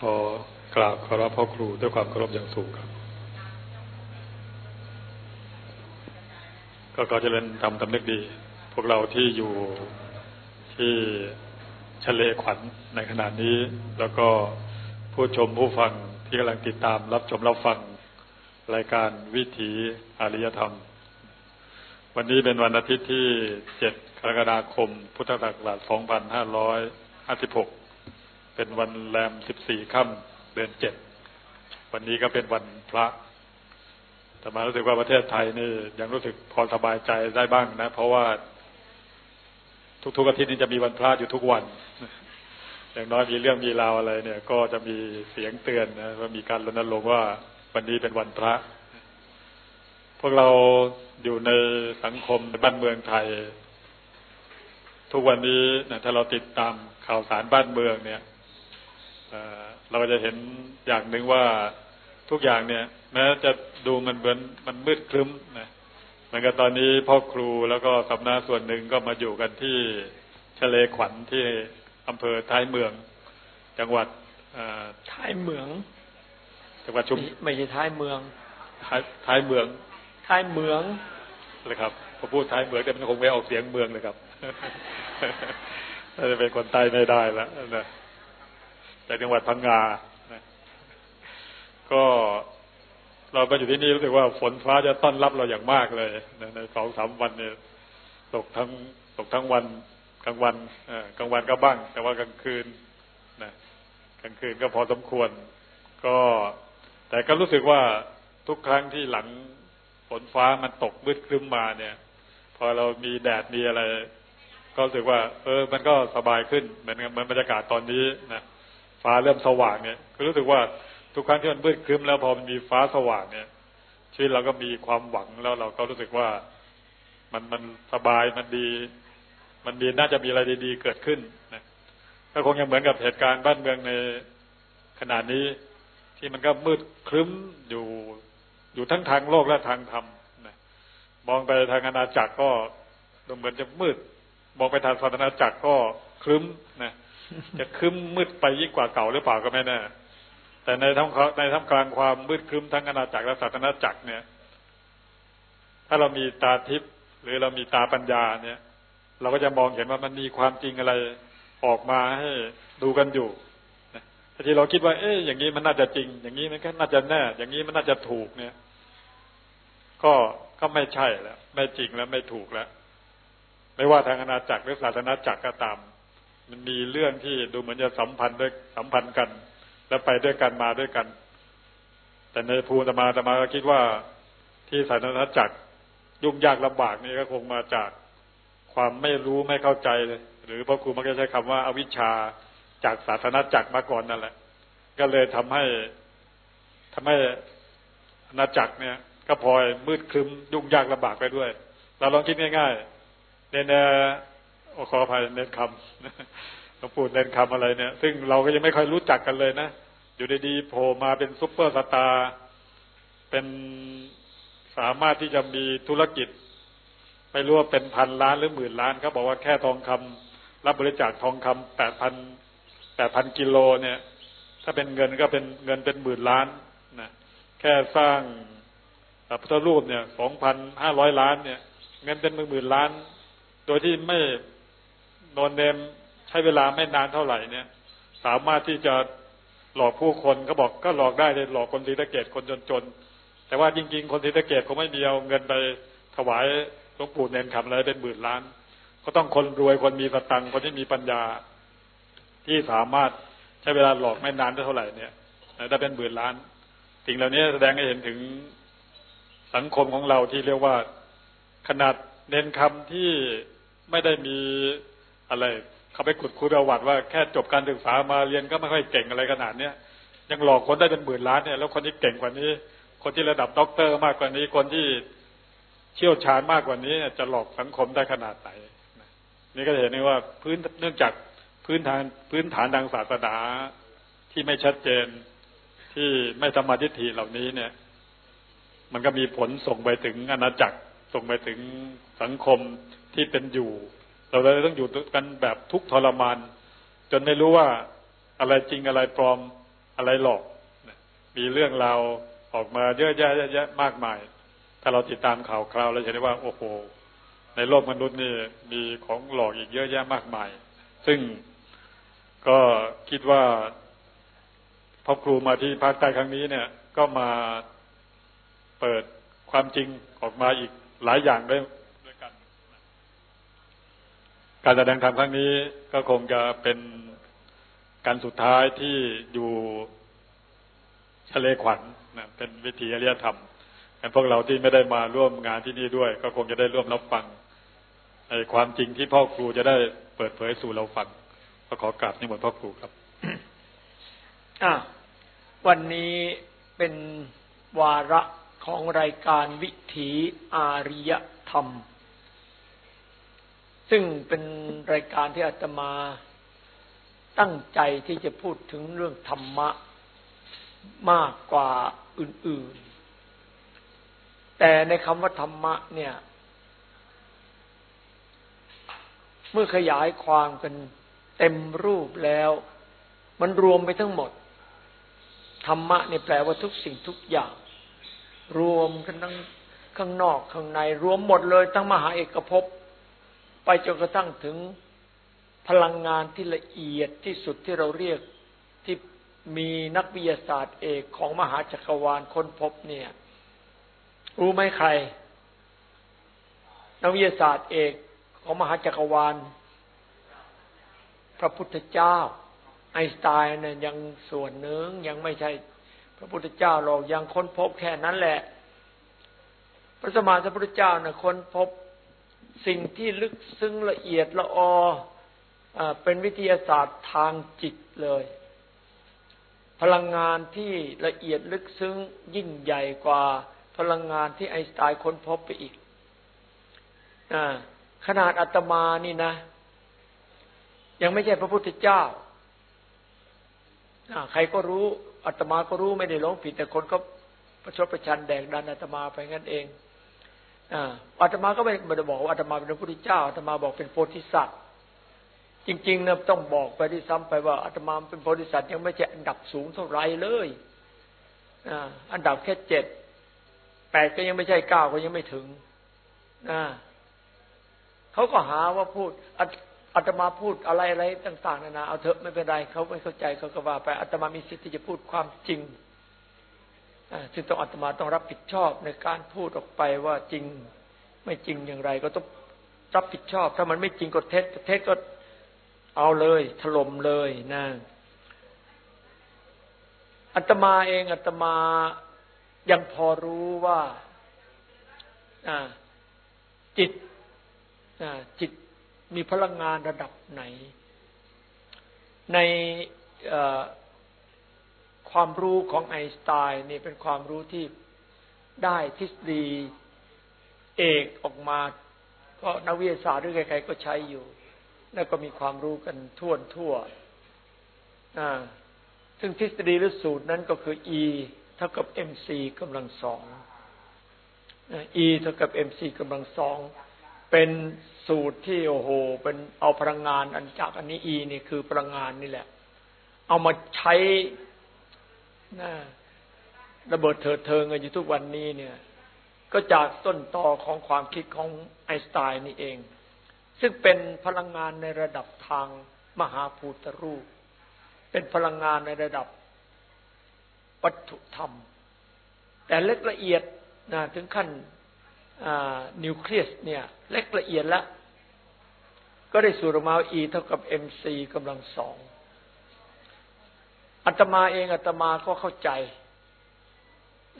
ขอกราบขอรับพ่อครูด้วยความเคารพอย่างสูงครับ ก็ขอเจริญทำตำนึกดี พวกเราที่อยู่ที่ชเลขวัญในขณะนี้ แล้วก็ผู้ชมผู้ฟังที่กำลังติดตามรับชมรับฟังรายการวิถีอารยธรรม วันนี้เป็นวันอาทิตย์ที่ 7 กรกฎาคม พุทธศักราช 2556 เป็นวันแรม14ค่ำเดือน7วันนี้ก็เป็นวันพระแต่มารู้สึกว่าประเทศไทยนี่ยังรู้สึกพอสบายใจได้บ้างนะ เพราะว่า ทุกๆอาทิตย์นี้จะมีวันพระอยู่ทุกวัน อย่างน้อยมีเรื่องมีราวอะไร เนี่ย ก็จะมีเสียงเตือนนะว่ามีการรณรงค์ว่าวันนี้เป็นวันพระ พวกเราอยู่ในสังคมในบ้านเมืองไทย ทุกวันนี้นะถ้าเราติดตามข่าวสารบ้านเมืองเนี่ย เราก็จะเห็นอย่างหนึ่งว่าทุกอย่างเนี่ย แม้จะดูมันเหมือนมันมืดครึ้มนะเหมือนกับตอนนี้พ่อครูแล้วก็สำนักส่วนหนึ่งก็มาอยู่กันที่ชเลขวัญที่อำเภอท้ายเมือง จังหวัดท้ายเมือง จังหวัดชุมไม่ใช่ท้ายเมืองท้ายท้ายเมือง ท้ายเมืองเลยครับพอพูดท้ายเมืองแต่มันคงไม่ออกเสียงเมืองเลยครับจะเป็นคนใต้ไม่ได้แล้วนะ จากจังหวัดพังงาก็เราไปอยู่ที่นี่รู้สึกว่าฝนฟ้าจะต้อนรับเราอย่างมากเลยในสองสามวันเนี่ยตกทั้งตกทั้งวันกลางวันกลางวันก็บ้าง แต่ว่ากลางคืนนะกลางคืนก็พอสมควร ก็แต่ก็รู้สึกว่าทุกครั้งที่หลังฝนฟ้ามันตกมืดครึ้มมาเนี่ย พอเรามีแดดมีอะไร ก็รู้สึกว่า เออ มันก็สบายขึ้นเหมือนเหมือนบรรยากาศตอนนี้นะ ฟ้าเริ่มสว่างเนี่ยก็รู้สึกว่าทุกครั้งที่มันมืดครึ้มแล้วพอมันมีฟ้าสว่างเนี่ยชีวิตเราก็มีความหวังแล้วเราก็รู้สึกว่ามันมันสบายมันดี มันมีน่าจะมีอะไรดีๆเกิดขึ้นนะก็คงยังเหมือนกับเหตุการณ์บ้านเมืองในขณะนี้ ที่มันก็มืดครึ้มอยู่อยู่ทั้งทางโลกและทางธรรมนะมองไปทางอาณาจักรก็ดูเหมือนจะมืด มองไปทางศาสนาจักรก็ครึ้มนะ จะคึ้มมืดไปยิ่งกว่าเก่าหรือเปล่าก็ไม่แน่แต่ในท่ามในท่ามกลางความมืดคึ้มทั้งอาณาจักรและศาสนาจักรเนี่ย ถ้าเรามีตาทิพย์หรือเรามีตาปัญญาเนี่ย เราก็จะมองเห็นว่ามันมีความจริงอะไรออกมาให้ดูกันอยู่ทีเราคิดว่า เอ๊ะอย่างนี้มันน่าจะจริง อย่างนี้มันก็น่าจะแน่ อย่างนี้มันน่าจะถูกเนี่ย ก็ก็ไม่ใช่แล้ว ไม่จริงแล้วไม่ถูกแล้ว ไม่ว่าทางอาณาจักรหรือศาสนาจักรก็ตาม มันมีเรื่องที่ดูเหมือนจะสัมพันธ์ด้วยสัมพันธ์กัน แล้วไปด้วยกันมาด้วยกัน แต่ในภูตมาตมาก็คิดว่าที่ศาสนาจักรยุ่งยากลำบากนี่ก็คงมาจากความไม่รู้ไม่เข้าใจหรือพระครูมักจะใช้คำว่าอาวิชชาจากศาสนาจักรมาก่อนนั่นแหละ ก็เลยทำให้ทำให้อาณาจักรเนี่ย ก็พลอยมืดครึมยุ่งยากลำบากไปด้วย เราลองคิดง่ายๆเนเน ขออภัยเน้นคำเขาพูดเล่นคำอะไรเนี่ย ซึ่งเราก็ยังไม่ค่อยรู้จักกันเลยนะ อยู่ดีๆโผล่มาเป็นซุปเปอร์สตาร์เป็นสามารถที่จะมีธุรกิจ ไม่รู้ว่าเป็นพันล้านหรือหมื่นล้านเขาบอกว่าแค่ทองคำรับบริจาคทองคำแปดพันแปดพันกิโลเนี่ย ถ้าเป็นเงินก็เป็นเงินเป็นหมื่นล้านนะแค่สร้างพระพุทธรูปเนี่ยสองพันห้าร้อยล้านเนี่ยเงินเป็นหมื่นหมื่นล้าน โดยที่ไม่ นอนเนมใช้เวลาไม่นานเท่าไหร่เนี่ย สามารถที่จะหลอกผู้คนเขาบอกก็หลอกได้เลยหลอกคนทีตะเกตคนจนๆแต่ว่าจริง ๆ คนทีตะเกตคงไม่มีเอาเงินไปถวายหลวงปู่เนนคำอะไรเป็นหมื่นล้าน ก็ต้องคนรวยคนมีสตังค์คนที่มีปัญญา ที่สามารถใช้เวลาหลอกไม่นานเท่าไหร่เนี่ยได้เป็นหมื่นล้านสิ่งเหล่านี้แสดงให้เห็นถึงสังคมของเราที่เรียกว่าขนาดเน้นคำที่ไม่ได้มี อะไรเขาไปขุดคุยประวัติว่าแค่จบการศึกษามาเรียนก็ไม่ค่อยเก่งอะไรขนาดเนี้ยยังหลอกคนได้เป็นหมื่นล้านเนี่ยแล้วคนที่เก่งกว่านี้ คนที่ระดับด็อกเตอร์มากกว่านี้ คนที่เชี่ยวชาญมากกว่านี้จะหลอกสังคมได้ขนาดไหนนี่ก็เห็นว่าพื้นเนื่องจากพื้นฐานพื้นฐานทางศาสนาที่ไม่ชัดเจนที่ไม่ธรรมทิฐิเหล่านี้เนี่ย มันก็มีผลส่งไปถึงอาณาจักรส่งไปถึงสังคมที่เป็นอยู่ เราเลยต้องอยู่กันแบบทุกทรมาน จนไม่รู้ว่าอะไรจริงอะไรปลอมอะไรหลอก มีเรื่องราวออกมาเยอะแยะแยะมากมาย ถ้าเราติดตามข่าวคราวเราจะได้ว่าโอ้โห ในโลกมนุษย์นี่มีของหลอกอีกเยอะแยะมากมาย ซึ่งก็คิดว่าพอครูมาที่ภาคใต้ครั้งนี้เนี่ย ก็มาเปิดความจริงออกมาอีกหลายอย่างด้วยด้ การแสดงธรรมครั้งนี้ก็คงจะเป็นการสุดท้ายที่อยู่ทะเลขวัญนะเป็นวิถีอริยธรรมกันพวกเราที่ไม่ได้มาร่วมงานที่นี่ด้วย ก็คงจะได้ร่วมรับฟังในความจริงที่พ่อครูจะได้เปิดเผยสู่เราฟังก็ขอกราบนิมนต์พ่อครูครับอะวันนี้เป็นวาระของรายการวิถีอาริยธรรม ซึ่งเป็นรายการที่อาตมาตั้งใจที่จะพูดถึงเรื่องธรรมะมากกว่าอื่น ๆ แต่ในคำว่าธรรมะเนี่ย เมื่อขยายความกันเต็มรูปแล้ว มันรวมไปทั้งหมด ธรรมะเนี่ยแปลว่าทุกสิ่งทุกอย่าง รวมกันทั้งข้างนอกข้างใน รวมหมดเลยทั้งมหาเอกภพ ไปจนกระทั่งถึงพลังงานที่ละเอียดที่สุดที่เราเรียกที่มีนักวิทยาศาสตร์เอกของมหาจักรวาลค้นพบเนี่ย รู้ไหมใคร นักวิทยาศาสตร์เอกของมหาจักรวาล พระพุทธเจ้า ไอน์สไตน์เนี่ยยังส่วนหนึ่งยังไม่ใช่ พระพุทธเจ้าหรอกยังค้นพบแค่นั้นแหละ พระสมมาสัมพุทธเจ้าเนี่ยค้นพบ สิ่งที่ลึกซึ้งละเอียดละออเป็นวิทยาศาสตร์ทางจิตเลย พลังงานที่ละเอียดลึกซึ้งยิ่งใหญ่กว่าพลังงานที่ไอน์สไตน์ค้นพบไปอีกอขนาดอาตมานี่นะ ยังไม่ใช่พระพุทธเจ้าใครก็รู้อาตมาก็รู้ไม่ได้หลงผิดแต่คนก็ประชดประชันแดกดันอาตมาไปงั้นเอง อาตมาก็ไม่ได้บอกว่าอาตมาเป็นพระพุทธเจ้าอาตมาบอกเป็นโพธิสัตว์ จริง ๆนะต้องบอกไปที่ซ้ำไปว่าอาตมาเป็นโพธิสัตว์ยังไม่ใช่อันดับสูงเท่าไรเลยอันดับแค่เจ็ดแปดก็ยังไม่ใช่เก้าก็ยังไม่ถึงเขาก็หาว่าพูดอาตมาพูดอะไรอะไรต่าง ๆ นานาเอาเถอะไม่เป็นไรเขาไม่เข้าใจเขาก็ว่าไปอาตมามีสิทธิ์ที่จะพูดความจริง ซึ่งต้องอาตมาต้องรับผิดชอบในการพูดออกไปว่าจริงไม่จริงอย่างไร ก็ต้องรับผิดชอบ ถ้ามันไม่จริงก็เท็จเท็จก็เอาเลยถล่มเลยนะอัตมาเองอัตมายังพอรู้ว่าจิตจิตมีพลังงานระดับไหน ใน ความรู้ของไอน์สไตน์นี่เป็นความรู้ที่ได้ทฤษฎีเอกออกมา ก็นักวิทยาศาสตร์หรือใครๆก็ใช้อยู่ แล้วก็มีความรู้กันทั่วทั่วซึ่งทฤษฎีหรือสูตรนั้นก็คือ E เท่ากับ mc กำลังสอง E เท่ากับ mc กำลังสอง เป็นสูตรที่โอ้โห เป็นเอาพลังงานอันจากอันนี้ E นี่คือพลังงานนี่แหละ เอามาใช้ นะระเบิดเถิดเทิงกันอยู่ทุกวันนี้เนี่ย ก็จากต้นตอของความคิดของไอน์สไตน์นี่เอง ซึ่งเป็นพลังงานในระดับทางมหาภูตรูป เป็นพลังงานในระดับวัตถุธรรม แต่เล็กละเอียดนะถึงขั้นนิวเคลียสเนี่ย เล็กละเอียดแล้ว ก็ได้สูตรมาอีเท่ากับเอ็มซีกำลังสอง อัตมาเองอัตมาก็เข้าใจ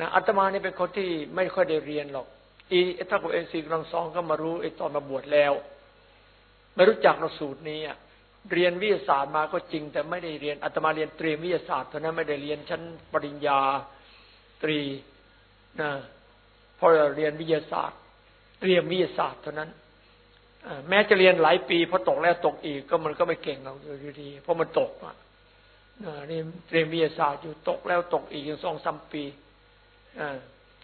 นะอัตมานี่เป็นคนที่ไม่ค่อยได้เรียนหรอก อีเท่ากับเอ็มซีกำลังสองก็มารู้ไอ้ตอนมาบวชแล้ว ไม่รู้จักหลักสูตรนี้เรียนวิทยาศาสตร์มาก็จริง แต่ไม่ได้เรียนอาตมาเรียนเตรียมวิทยาศาสตร์เท่านั้นไม่ได้เรียนชั้นปริญญาตรีนะเพราเรียนวิทยาศาสตร์ เตรียมวิทยาศาสตร์เท่านั้นแม้จะเรียนหลายปีพอตกแล้วตกอีกก็มันก็ไม่เก่งเราอยู่ดีเพราะมันตกอะ นี่เตรียมวิทยาศาสตร์อยู่ตกแล้วตกอีกอย่างสองสามปี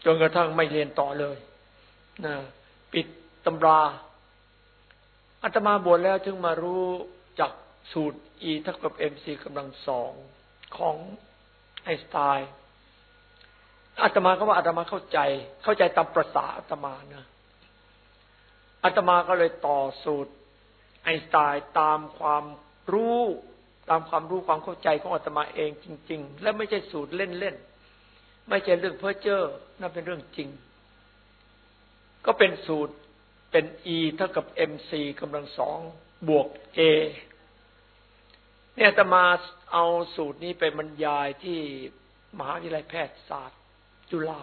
จนกระทั่งไม่เรียนต่อเลยปิดตำราอาตมาบวชแล้วจึงมารู้จากสูตร E เท่ากับ mc กำลังสองของไอน์สไตน์อาตมาก็ว่าอาตมาเข้าใจ เข้าใจตามประสาอาตมานะอาตมาก็เลยต่อสูตร ไอน์สไตน์ตามความรู้ ตามความรู้ความเข้าใจของอาตมาเองจริง ๆ และไม่ใช่สูตรเล่นๆไม่ใช่เรื่องเพ้อเจ้อนั่นเป็นเรื่องจริง ก็เป็นสูตรเป็น e เท่ากับ mc กำลังสองบวก a เนี่ยอาตมาเอาสูตรนี้ไปบรรยายที่มหาวิทยาลัยแพทยศาสตร์ จุฬา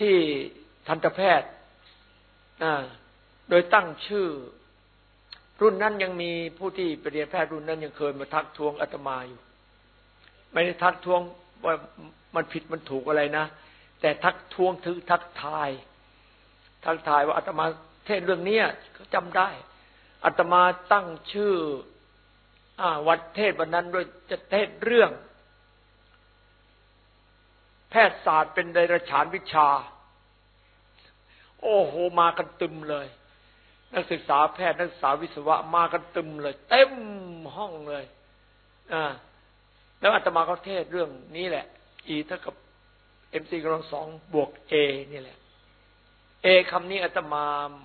ที่ทันตแพทย์ โดยตั้งชื่อ รุ่นนั้นยังมีผู้ที่ไปเรียนแพทย์รุ่นนั้นยังเคยมาทักท้วงอาตมาอยู่ไม่ได้ทักท้วงว่ามันผิดมันถูกอะไรนะแต่ทักท้วงถึงทักทาย ทักทายว่าอาตมาเทศเรื่องนี้เขาจำได้อาตมาตั้งชื่ออวัดเทศวันนั้นด้วยจะเทศเรื่อง แพทยศาสตร์เป็นไดรฉานวิชา โอ้โหมากันตึมเลย นักศึกษาแพทย์นักศึกษาวิศวะมากันตึมเลย เต็มห้องเลยอ่าแล้วอาตมาก็เทศเรื่องนี้แหละ E เท่ากับ MC กำลังสองบวก A นี่แหละ A คำนี้อาตมา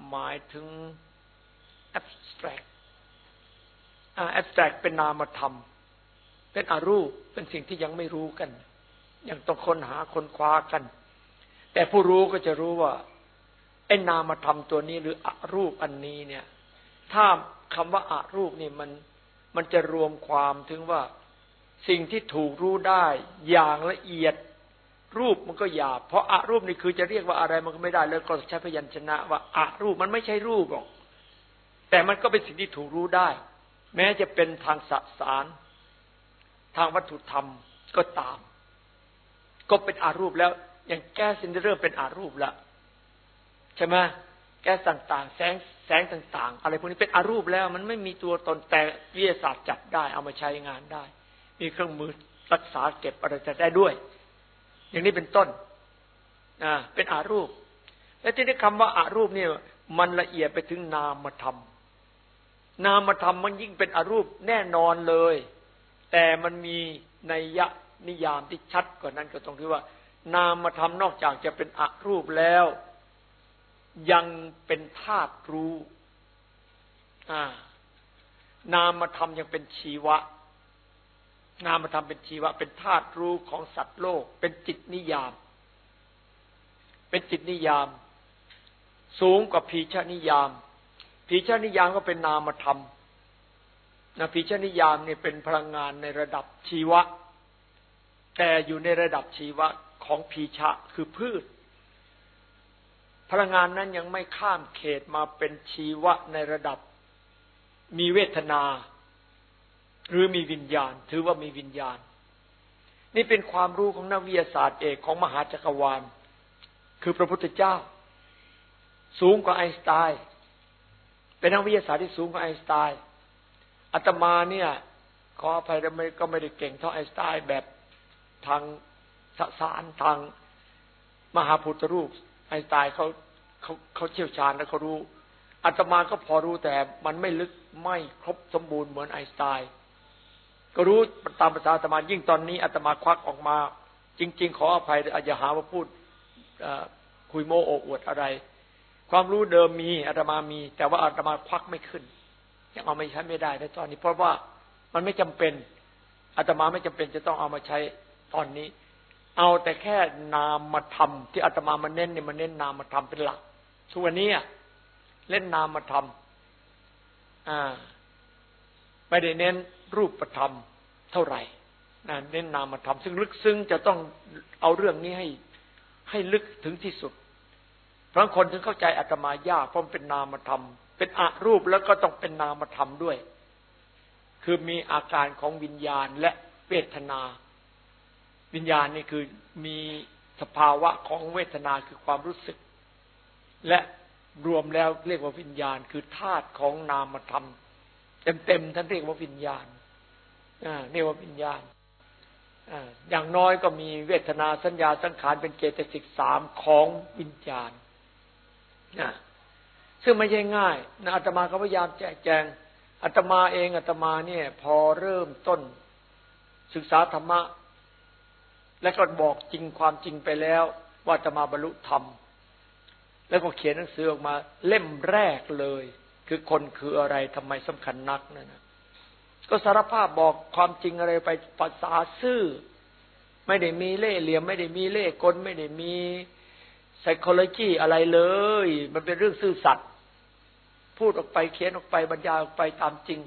หมายถึง abstract อ่า abstract เป็นนามธรรม เป็นอรูปเป็นสิ่งที่ยังไม่รู้กัน ยังต้องค้นหาค้นคว้ากัน แต่ผู้รู้ก็จะรู้ว่า ไอ้นามธรรมตัวนี้หรืออรูปอันนี้เนี่ย ถ้าคำว่าอารูปนี่มันมันจะรวมความถึงว่าสิ่งที่ถูกรู้ได้อย่างละเอียด รูปมันก็หยาบเพราะอารูปนี่คือจะเรียกว่าอะไรมันก็ไม่ได้แล้วก็ใช้พยัญชนะว่าอารูปมันไม่ใช่รูปหรอกแต่มันก็เป็นสิ่งที่ถูกรู้ได้ แม้จะเป็นทางสสาร ทางวัตถุธรรมก็ตาม ก็เป็นอารูปแล้วอย่างแก้สินเริ่มเป็นอารูปแล้ว ใช่ไหมแก๊สต่างๆ แสงแสงต่าง ๆ อะไรพวกนี้เป็นอารูปแล้ว มันไม่มีตัวตนแต่วิทยาศาสตร์จับได้เอามาใช้งานได้ มีเครื่องมือรักษาเก็บอะไรจะได้ด้วย อย่างนี้เป็นต้นอ่าเป็นอารูป และที่นี้คำว่าอารูปเนี่ยมันละเอียดไปถึงนามธรรมนามธรรมมันยิ่งเป็นอารูปแน่นอนเลย แต่มันมีนัยยะนิยามที่ชัดกว่านั้นก็ตรงที่ว่า นามธรรมนอกจากจะเป็นอารูปแล้ว ยังเป็นธาตุรู้นามธรรมยังเป็นชีวะ นามธรรมเป็นชีวะ เป็นธาตุรู้ของสัตว์โลก เป็นจิตนิยาม เป็นจิตนิยาม สูงกว่าพีชนิยามพีชนิยามก็เป็นนามธรรมนะพีชนิยามเนี่ยเป็นพลังงานในระดับชีวะ แต่อยู่ในระดับชีวะของพีชะคือพืช พลังงานนั้นยังไม่ข้ามเขตมาเป็นชีวะในระดับ มีเวทนา หรือมีวิญญาณ ถือว่ามีวิญญาณ นี่เป็นความรู้ของนักวิทยาศาสตร์เอกของมหาจักรวาล คือพระพุทธเจ้า สูงกว่าไอน์สไตน์เป็นนักวิทยาศาสตร์ที่สูงกว่าไอน์สไตน์อาตมาเนี่ย ขออภัยก็ไม่ได้เก่งเท่าไอน์สไตน์แบบทางสสารทางมหาพุทธรูป อน์สไตน์เขาเขาเขาเชี่ยวชาญและเขารู้อาตมาก็พอรู้แต่มันไม่ลึกไม่ครบสมบูรณ์เหมือนไอน์สไตน์ก็รู้ตามภาษาอาตมายิ่งตอนนี้อาตมาควักออกมา จริง ๆ ขออภัยอาจจะหาว่าพูดคุยโมโออวดอะไร ความรู้เดิมมีอาตมามี แต่ว่าอาตมาควักไม่ขึ้นยังเอาไม่ใช้ไม่ได้ในตอนนี้ เพราะว่ามันไม่จำเป็นอาตมาไม่จำเป็นจะต้องเอามาใช้ตอนนี้ เอาแต่แค่นามธรรมที่อาตมามาเน้นเนี่ยมาเน้นนามธรรมเป็นหลักทุกวันนี้เล่นนามธรรมอ่าไม่ได้เน้นรูปธรรมเท่าไหร่นะเน้นนามธรรมซึ่งลึกซึ้งจะต้องเอาเรื่องนี้ให้ให้ลึกถึงที่สุด เพราะคนถึงเข้าใจอาตมายากเพราะเป็นนามธรรม เป็นอรูปแล้วก็ต้องเป็นนามธรรมด้วย คือมีอาการของวิญญาณและเวทนา วิญญาณนี่คือมีสภาวะของเวทนาคือความรู้สึก และรวมแล้วเรียกว่าวิญญาณ คือธาตุของนามธรรม เต็มๆท่านเรียกว่าวิญญาณเรียกว่าวิญญาณอย่างน้อยก็มีเวทนาสัญญาสังขารเป็นเจตสิกสามของวิญญาณนะซึ่งไม่ใช่ง่ายนะอาตมาก็พยายามแจกแจงอาตมาเองอาตมาเนี่ย พอเริ่มต้น ศึกษาธรรมะ และก็บอกจริงความจริงไปแล้ว ว่าจะมาบรรลุธรรม แล้วก็เขียนหนังสือออกมา เล่มแรกเลย คือคนคืออะไรทำไมสำคัญนักนั่นนะก็สารภาพบอกความจริงอะไรไปภาษาซื่อ ไม่ได้มีเล่ห์เหลี่ยม ไม่ได้มีเล่ห์กลไม่ได้มี psychology อะไรเลย มันเป็นเรื่องซื่อสัตย์พูดออกไปเขียนออกไปบรรยายออกไปตามจริง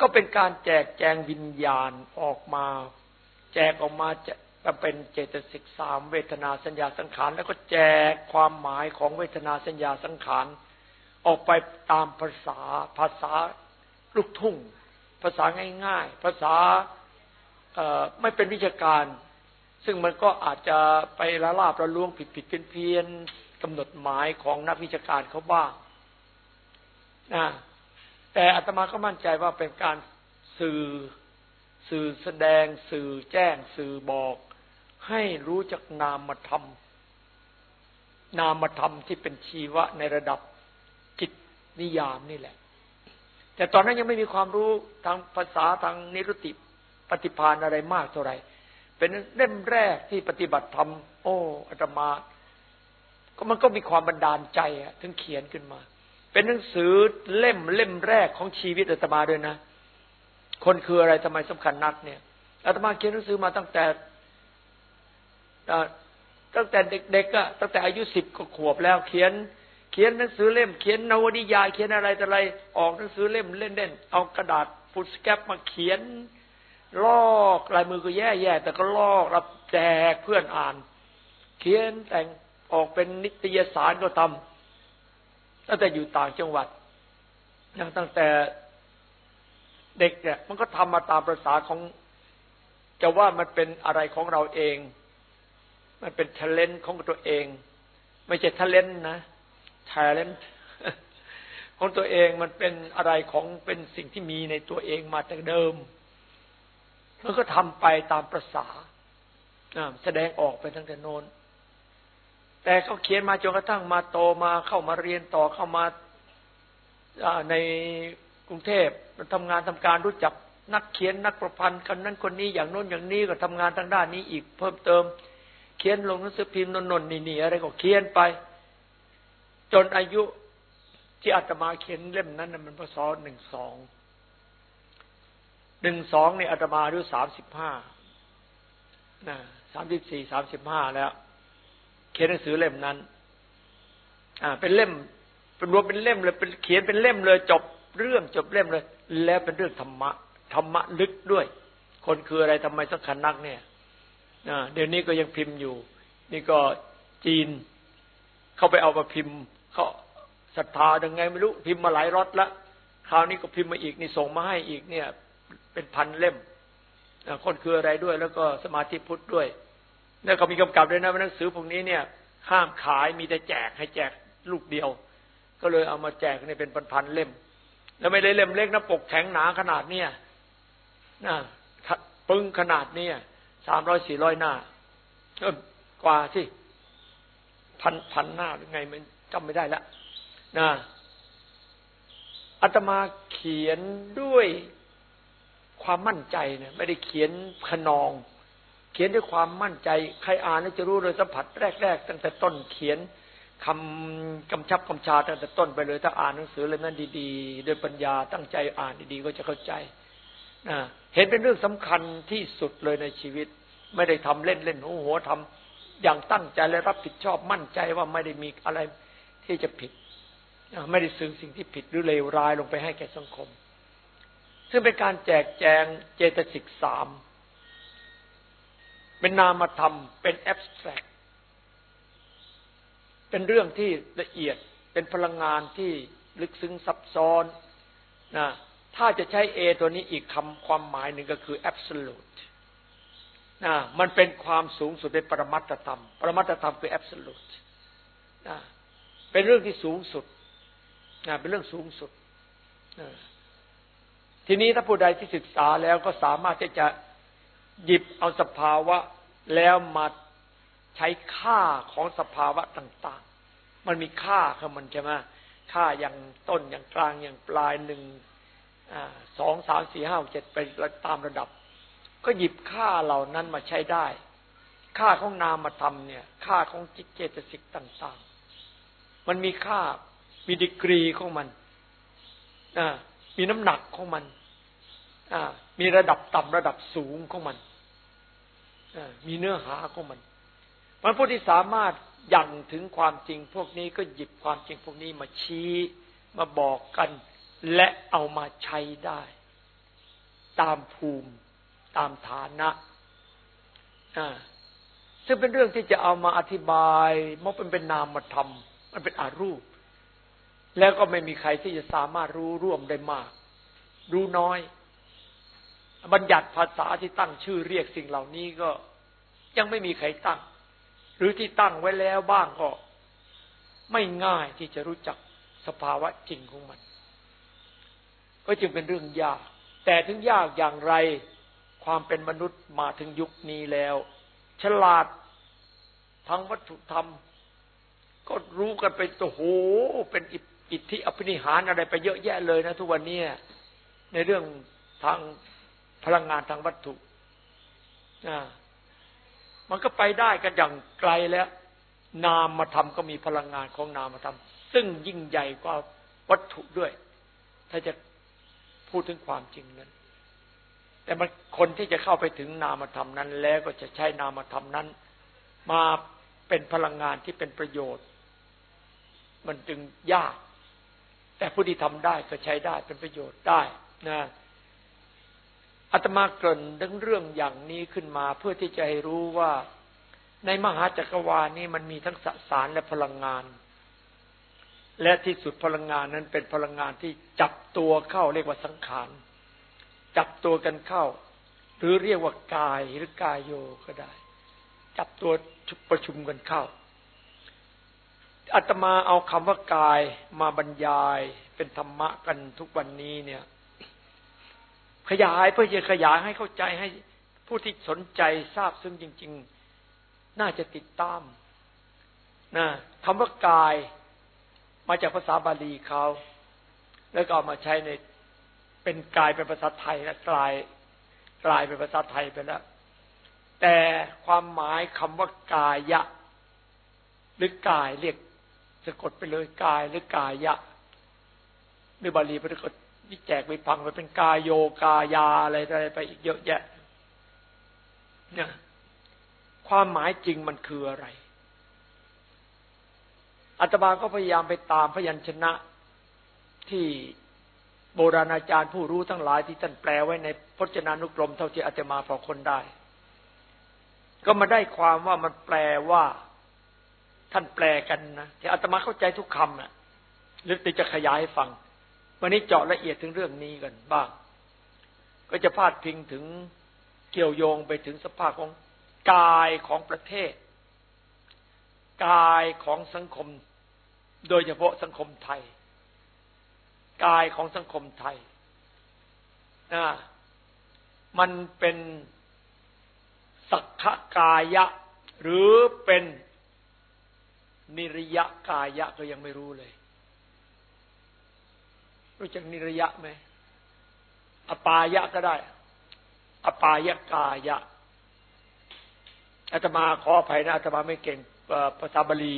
ก็เป็นการแจกแจงวิญญาณออกมา แจกออกมาจะเป็นเจตสิกสามเวทนาสัญญาสังขาร แล้วก็แจกความหมายของเวทนาสัญญาสังขาร ออกไปตามภาษาภาษาลูกทุ่ง ภาษาง่ายๆ ภาษาไม่เป็นวิชาการ ซึ่งมันก็อาจจะไปละลาบละลวงผิดผิดเพี้ยนเพียนกำหนดหมายของนักวิชาการเขาบ้างนะแต่อาตมาก็มั่นใจว่าเป็นการสื่อ สื่อแสดงสื่อแจ้งสื่อบอก ให้รู้จักนามธรรม นามธรรมที่เป็นชีวะในระดับจิตนิยามนี่แหละ แต่ตอนนั้นยังไม่มีความรู้ทางภาษาทางนิรุติปฏิพานอะไรมากเท่าไหร่เป็นเล่มแรกที่ปฏิบัติธรรม โอ้อาตมา ก็มันก็มีความบันดาลใจอะถึงเขียนขึ้นมา เป็นหนังสือเล่มเล่มแรกของชีวิตอาตมาด้วยนะ คนคืออะไรทำไมสำคัญนักเนี่ยอาตมาเขียนหนังสือมาตั้งแต่ตั้งแต่เด็กๆอะตั้งแต่อายุสิบก็ขวบแล้ว เขียน เขียนหนังสือเล่ม เขียนนวนิยาย เขียนอะไรแต่อะไร ออกหนังสือเล่มเล่นๆเอากระดาษฟุตสแกปมาเขียน ลอกลายมือก็แย่ๆแต่ก็ลอกรับแจกเพื่อนอ่าน เขียนแต่งออกเป็นนิตยสารก็ทำตั้งแต่อยู่ต่างจังหวัดตั้งแต่ เด็กเนี่ยมันก็ทำมาตามประษาของ จะว่ามันเป็นอะไรของเราเอง มันเป็นทเลนต์ของตัวเอง ไม่ใช่ทเลนต์นะทเลนต์ของตัวเองมันเป็นอะไรของเป็นสิ่งที่มีในตัวเองมาแต่เดิมมันก็ทำไปตามประษาแสดงออกไปตั้งแต่โน้นแต่เขาเขียนมาจนกระทั่งมาโตมาเข้ามาเรียนต่อเข้ามาใน รุงเทพมันทำงานทำการรู้จักนักเขียนนักประพันธ์คนนั้นคนนี้อย่างโน้นอย่างนี้ก็ทำงานทางด้านนี้อีกเพิ่มเติม เขียนลงหนังสือพิมพ์นนนนี่นี่อะไรก็เขียนไป จนอายุที่อาตมาเขียนเล่มนั้นมันพศหนึ่งสองหนึ่งสองเนี่ยอาตมาอายุสามสิบห้านะสามสิบสี่สามสิบห้าแล้ว เขียนหนังสือเล่มนั้น อ่า เป็นเล่มเป็นรวมเป็นเล่มเลยเป็นเขียนเป็นเล่มเลยจบ เรื่องจบเล่มเลย แล้วเป็นเรื่องธรรมะธรรมะลึกด้วย คนคืออะไรทำไมสำคัญนักเนี่ยเดี๋ยวนี้ก็ยังพิมพ์อยู่ นี่ก็จีนเขาไปเอามาพิมพ์เขาศรัทธายังไงไม่รู้พิมพ์มาหลายรถละคราวนี้ก็พิมพ์มาอีกนี่ส่งมาให้อีกเนี่ย เป็นพันเล่มคนคืออะไรด้วย แล้วก็สมาธิพุทธด้วยแล้วก็มีกำกับด้วยนะว่าหนังสือพวกนี้เนี่ยห้ามขายมีแต่แจกให้แจกลูกเดียว ก็เลยเอามาแจกเนี่ยเป็นพันๆเล่ม แล้วไม่ได้เล่มเล็กนะปกแข็งหนาขนาดเนี้ยนะปึ้งขนาดเนี้ยสามร้อยสี่ร้อยหน้าเออกว่าสิพันพันหน้าหรือไงมันจำไม่ได้ละนะอาตมาเขียนด้วยความมั่นใจเนี่ยไม่ได้เขียนขนอง เขียนด้วยความมั่นใจ ใครอ่านแล้วจะรู้เลยสัมผัสแรก ๆ ตั้งแต่ต้นเขียน คำกำชับกำชาตั้งแต่ต้นไปเลย ถ้าอ่านหนังสือเล่มนั้นดีๆด้วยปัญญาตั้งใจอ่านดีๆก็จะเข้าใจนะเห็นเป็นเรื่องสำคัญที่สุดเลยในชีวิต ไม่ได้ทำเล่นเล่นหัวหัวทำอย่างตั้งใจและรับผิดชอบมั่นใจว่าไม่ได้มีอะไรที่จะผิดไม่ได้สื่อสิ่งที่ผิดหรือเลวร้ายลงไปให้แก่สังคม ซึ่งเป็นการแจกแจงเจตสิกสามเป็นนามธรรมเป็นแอบสแตรก เป็นเรื่องที่ละเอียดเป็นพลังงานที่ลึกซึ้งซับซ้อนนะถ้าจะใช้เอตัวนี้อีกคำความหมายหนึ่งก็คือ absolute นะมันเป็นความสูงสุดในปรมัตธรรม ปรมัตธรรมคือ absolute นะเป็นเรื่องที่สูงสุดนะเป็นเรื่องสูงสุดนะทีนี้ถ้าผู้ใดที่ศึกษาแล้วก็สามารถที่จะหยิบเอาสภาวะแล้วมา ใช้ค่าของสภาวะต่าง ๆ มันมีค่าของมันใช่ไหมค่าอย่างต้นอย่างกลางอย่างปลายหนึ่งสองสามสี่ห้าเจ็ดไปตามระดับ ก็หยิบค่าเหล่านั้นมาใช้ได้ ค่าของนามธรรมเนี่ย ค่าของจิตเจตสิกต่าง ๆ มันมีค่ามีดีกรีของมันมีน้ำหนักของมันมีระดับต่ำระดับสูงของมันมีเนื้อหาของมัน มันผู้ที่สามารถยังถึงความจริงพวกนี้ก็หยิบความจริงพวกนี้มาชี้มาบอกกัน และเอามาใช้ได้ ตามภูมิ ตามฐานะซึ่งเป็นเรื่องที่จะเอามาอธิบายมันเป็นเป็นนามธรรมมันเป็นอารูป แล้วก็ไม่มีใครที่จะสามารถรู้ร่วมได้มาก รู้น้อย บัญญัติภาษาที่ตั้งชื่อเรียกสิ่งเหล่านี้ก็ยังไม่มีใครตั้ง หรือที่ตั้งไว้แล้วบ้างก็ ไม่ง่ายที่จะรู้จักสภาวะจริงของมัน ก็จึงเป็นเรื่องยาก แต่ถึงยากอย่างไร ความเป็นมนุษย์มาถึงยุคนี้แล้ว ฉลาดทั้งวัตถุธรรม ก็รู้กันไปโอ้โหเป็นอิทธิอภินิหารอะไรไปเยอะแยะเลยนะทุกวันนี้ในเรื่องทางพลังงานทางวัตถุ มันก็ไปได้กันอย่างไกลแล้ว นามมาทำก็มีพลังงานของนามมาทำซึ่งยิ่งใหญ่กว่าวัตถุด้วย ถ้าจะพูดถึงความจริงนั้น แต่มันคนที่จะเข้าไปถึงนามธรรมนั้น แล้วก็จะใช้นามธรรมนั้น มาเป็นพลังงานที่เป็นประโยชน์ มันจึงยาก แต่ผู้ที่ทำได้ก็ใช้ได้เป็นประโยชน์ได้นะ อาตมาเกริ่นเรื่องอย่างนี้ขึ้นมา เพื่อที่จะให้รู้ว่า ในมหาจักรวาลนี้มันมีทั้งสสารและพลังงาน และที่สุดพลังงานนั้นเป็นพลังงานที่จับตัวเข้าเรียกว่าสังขาร จับตัวกันเข้า หรือเรียกว่ากายหรือกายโยก็ได้ จับตัวประชุมกันเข้าอาตมาเอาคำว่ากายมาบรรยายเป็นธรรมะกันทุกวันนี้เนี่ย ขยายเพื่อจะขยายให้เข้าใจให้ผู้ที่สนใจทราบซึ่งจริง ๆ น่าจะติดตามนะคำว่ากาย มาจากภาษาบาลีเขาแล้วก็เอามาใช้ในเป็นกายเป็นภาษาไทยแล้วกลายกลายเป็นภาษาไทยไปแล้วแต่ความหมายคำว่ากายะ หรือกายเรียกสะกดไปเลยกายหรือกายะหรือบาลีพระก็ วิแจกไปฟังไปเป็นกายโยกายาอะไรอะไรไปอีกเยอะแยะเนี่ยความหมายจริงมันคืออะไรอาตมาก็พยายามไปตามพยัญชนะ ที่โบราณอาจารย์ผู้รู้ทั้งหลายที่ท่านแปลไว้ในพจนานุกรมเท่าที่อาจจะมาพอคนได้ ก็มาได้ความว่ามันแปลว่า ท่านแปลกันนะที่อาตมาเข้าใจทุกคำนะ่ะหรือจะขยายให้ฟัง วันนี้เจาะละเอียดถึงเรื่องนี้กันบ้าง ก็จะพาดพิงถึงเกี่ยวโยงไปถึงสภาพของกายของประเทศ กายของสังคม โดยเฉพาะสังคมไทย กายของสังคมไทยนะมันเป็นสักขกายะ หรือเป็นนิริยกายะก็ยังไม่รู้เลย รู้จักนิริยะไหมอปายะก็ได้ อปายะกายะอาตมาขออภัยนะอาตมาไม่เก่งภาษาบาลี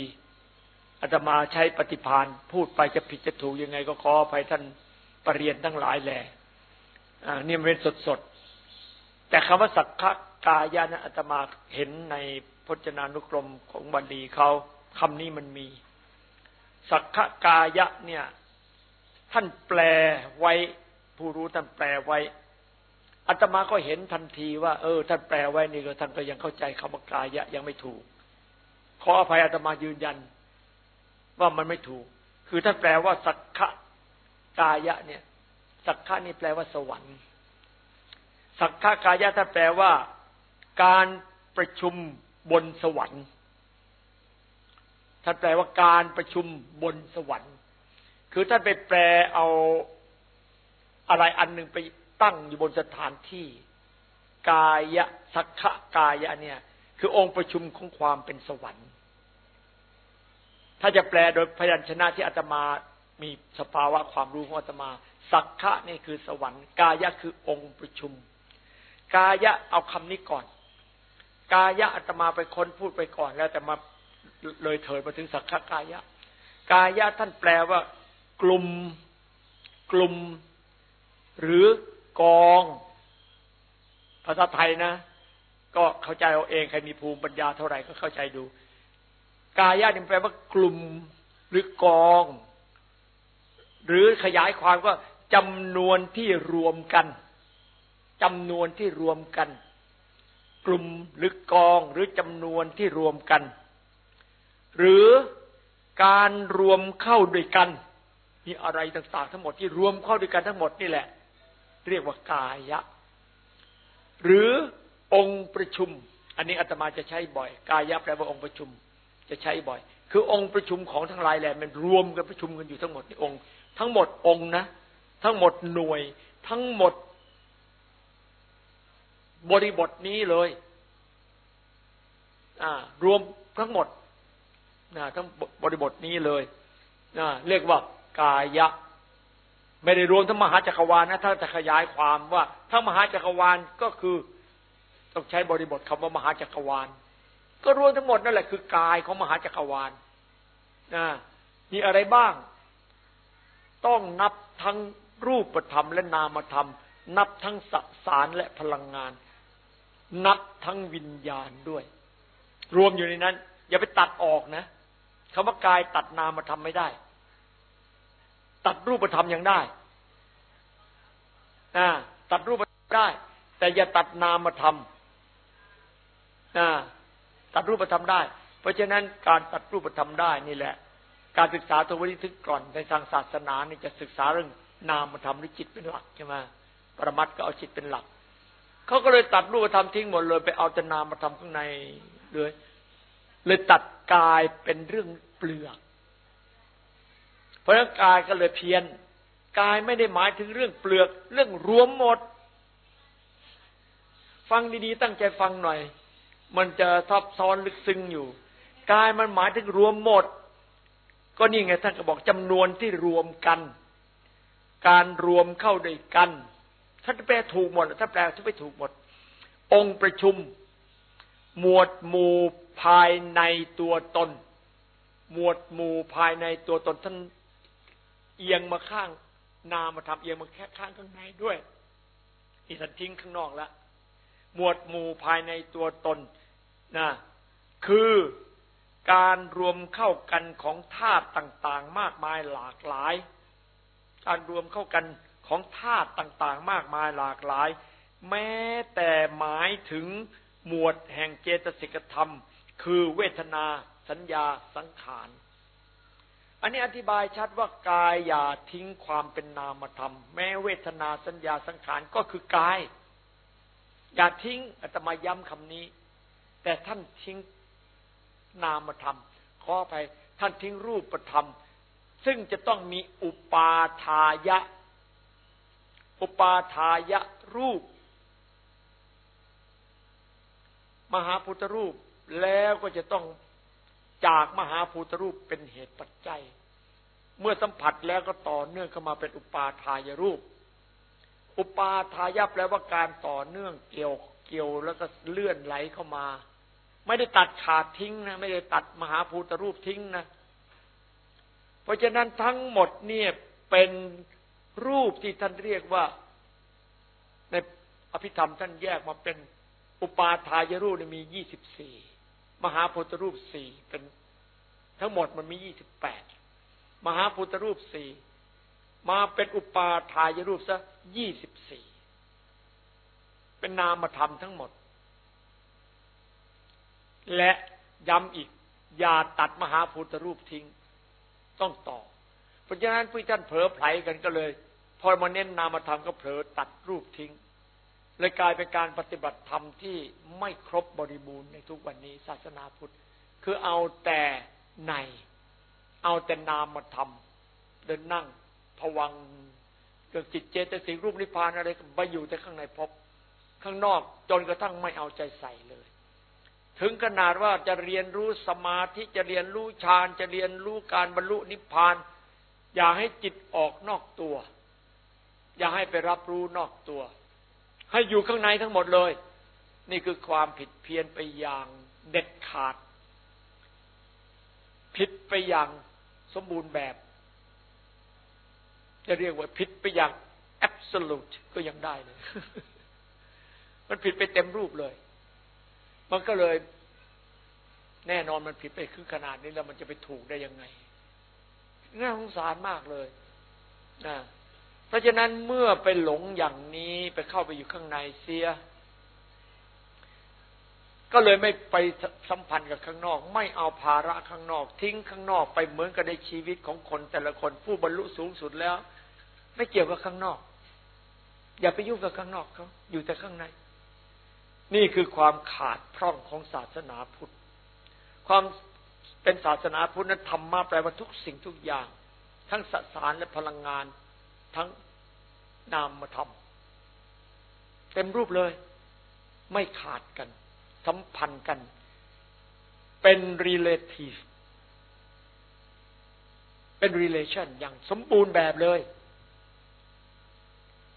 อาตมาใช้ปฏิพานพูดไปจะผิดจะถูกยังไง ก็ขออภัยท่านปรริญญาทั้งหลายแหละอ่นี่มันเป็นสดๆแต่คำว่าสักขกายะนะอาตมาเห็นในพจนานุกรมของบาลีเขาคำนี้มันมี สักขกายะเนี่ย ท่านแปลไว้ ผู้รู้ท่านแปลไว้อาตมาก็เห็นทันทีว่า เออ ท่านแปลไว้นี่ก็ท่านก็ยังเข้าใจคำว่ากายะยังไม่ถูก ขออภัยอาตมายืนยัน ว่ามันไม่ถูก คือท่านแปลว่าสักขะกายะ เนี่ย สักขะนี่แปลว่าสวรรค์ สักขะกายะท่านแปลว่า การประชุมบนสวรรค์ท่านแปลว่าการประชุมบนสวรรค์ คือท่านไปแปลเอาอะไรอันหนึ่งไปตั้งอยู่บนสถานที่ กายะสักขะกายะเนี่ย คือองค์ประชุมของความเป็นสวรรค์ ถ้าจะแปลโดยพยัญชนะที่อาตมามีสภาวะความรู้ของอาตมา สักขะนี่คือสวรรค์ กายะคือองค์ประชุม กายะเอาคำนี้ก่อน กายะอาตมาไปค้นพูดไปก่อนแล้วแต่มาเลยเถิดมาถึงสักขกายะ กายะท่านแปลว่า กลุ่ม กลุ่ม หรือกอง ภาษาไทยนะ ก็เข้าใจเอาเอง ใครมีภูมิปัญญาเท่าไหร่ก็เข้าใจดู กายะนี่แปลว่ากลุ่มหรือกอง หรือขยายความก็จำนวนที่รวมกันจำนวนที่รวมกัน กลุ่มหรือกองหรือจำนวนที่รวมกัน หรือการรวมเข้าด้วยกัน มีอะไรต่างๆ ทั้งหมดที่รวมเข้าด้วยกันทั้งหมดนี่แหละ เรียกว่ากายะ หรือองค์ประชุม อันนี้อาตมาจะใช้บ่อย กายะแปลว่าองค์ประชุม จะใช้บ่อย คือองค์ประชุมของทั้งหลายแหละมันรวมกันประชุมกันอยู่ทั้งหมดในองค์ ทั้งหมดองค์นะ ทั้งหมดหน่วย ทั้งหมด บริบทนี้เลยรวมทั้งหมดนะทั้งบริบทนี้เลยนะเรียกว่า กายะ ไม่ได้รวมทั้งมหาจักรวาลนะถ้าจะขยายความว่าทั้งมหาจักรวาลก็คือต้องใช้บริบทคำว่ามหาจักรวาล ก็รวมทั้งหมดนั่นแหละคือกายของมหาจักรวาลนะมีอะไรบ้าง ต้องนับทั้งรูปธรรมและนามธรรม นับทั้งสสารและพลังงาน นับทั้งวิญญาณด้วย รวมอยู่ในนั้น อย่าไปตัดออกนะคำว่ากายตัดนามมาทำไม่ได้ ตัดรูปธรรมยังได้นะตัดรูปธรรมได้ แต่อย่าตัดนามมาทำนะตัดรูปธรรมได้ เพราะฉะนั้นการตัดรูปธรรมได้นี่แหละ การศึกษาตัววิทึกก่อนในทางศาสนานี่จะศึกษาเรื่องนามธรรมหรือจิตเป็นหลักใช่ไหมปรมัตก็เอาจิตเป็นหลักเขาก็เลยตัดรูปธรรมทิ้งหมดเลย ไปเอาแต่นามมาทำข้างในเลยเลยตัดกายเป็นเรื่องเปลือก เพราะนั้นกายก็เลยเพี้ยน กายไม่ได้หมายถึงเรื่องเปลือก เรื่องรวมหมด ฟังดีๆ ตั้งใจฟังหน่อย มันจะทับซ้อนลึกซึ้งอยู่ กายมันหมายถึงรวมหมด ก็นี่ไงท่านก็บอกจำนวนที่รวมกัน การรวมเข้าด้วยกันท่านแปลถูกหมดถ้านแปลทุกไมถูกหมด องค์ประชุม หมวดหมู่ภายในตัวตน หมวดหมู่ภายในตัวตนท่าน เอียงมาข้างนามาทำเอียงมาแค่ข้างข้างในด้วยอีท่านทิ้งข้างนอกแล้วหมวดหมู่ภายในตัวตนนะคือการรวมเข้ากันของธาตุต่างๆ มากมายหลากหลาย การรวมเข้ากันของธาตุต่างๆ มากมายหลากหลาย แม้แต่หมายถึงหมวดแห่งเจตสิกธรรม คือเวทนา สัญญาสังขาร อันนี้อธิบายชัดว่ากายอย่าทิ้งความเป็นนามธรรม แม้เวทนาสัญญาสังขารก็คือกาย อย่าทิ้งอาตมาย้ำคำนี้ แต่ท่านทิ้งนามธรรม ขอไปท่านทิ้งรูปธรรม ซึ่งจะต้องมีอุปาทายะ อุปาทายะรูป มหาพุทธรูปแล้วก็จะต้อง จากมหาพุทธรูปเป็นเหตุปัจจัย เมื่อสัมผัสแล้วก็ต่อเนื่องเข้ามาเป็นอุปาทายรูป อุปาทายะแปลว่าการต่อเนื่องเกี่ยวเกี่ยวแล้วก็เลื่อนไหลเข้ามา ไม่ได้ตัดขาดทิ้งนะไม่ได้ตัดมหาพุทธรูปทิ้งนะเพราะฉะนั้นทั้งหมดเนี่ยเป็นรูปที่ท่านเรียกว่าในอภิธรรมท่านแยกมาเป็นอุปาทายรูปมียี่สิบสี่ มหาพุทธรูปสี่เป็นทั้งหมดมันมียี่สิบแปดมหาพุทธรูปสี่มาเป็นอุปาทายรูปซะยี่สิบสี่เป็นนามธรรมทั้งหมด และย้ำอีก อย่าตัดมหาพุทธรูปทิ้ง ต้องต่อ เพราะฉะนั้นผู้ท่านเผลอไผลกันก็เลย พอมาเน้นนามธรรมก็เผลอตัดรูปทิ้ง เลยกลายเป็นการปฏิบัติธรรมที่ไม่ครบบริบูรณ์ในทุกวันนี้ศาสนาพุทธ คือเอาแต่ใน เอาแต่นามธรรมเดินนั่งผวังเกิดจิตเจตสิกรูปนิพพานอะไรไปอยู่แต่ข้างในพบ ข้างนอกจนกระทั่งไม่เอาใจใส่เลย ถึงขนาดว่าจะเรียนรู้สมาธิจะเรียนรู้ฌานจะเรียนรู้การบรรลุนิพพาน อย่าให้จิตออกนอกตัว อย่าให้ไปรับรู้นอกตัว ให้อยู่ข้างในทั้งหมดเลย นี่คือความผิดเพี้ยนไปอย่างเด็ดขาด ผิดไปอย่างสมบูรณ์แบบ จะเรียกว่าผิดไปอย่าง absolute ก็ยังได้เลย มันผิดไปเต็มรูปเลย มันก็เลย แน่นอนมันผิดไปคือขนาดนี้แล้วมันจะไปถูกได้ยังไงน่าสงสารมากเลยนะ เพราะฉะนั้นเมื่อไปหลงอย่างนี้ไปเข้าไปอยู่ข้างในเสีย ก็เลยไม่ไปสัมพันธ์กับข้างนอก ไม่เอาภาระข้างนอก ทิ้งข้างนอกไปเหมือนกับในชีวิตของคนแต่ละคนผู้บรรลุสูงสุดแล้ว ไม่เกี่ยวกับข้างนอก อย่าไปยุ่งกับข้างนอกเขาอยู่แต่ข้างใน นี่คือความขาดพร่องของศาสนาพุทธความเป็นศาสนาพุทธนั้นธรรมะแปลว่าทุกสิ่งทุกอย่าง ทั้งสสารและพลังงาน ทั้งนามธรรมเต็มรูปเลย ไม่ขาดกัน สัมพันธ์กัน เป็น relative เป็น relation อย่างสมบูรณ์แบบเลย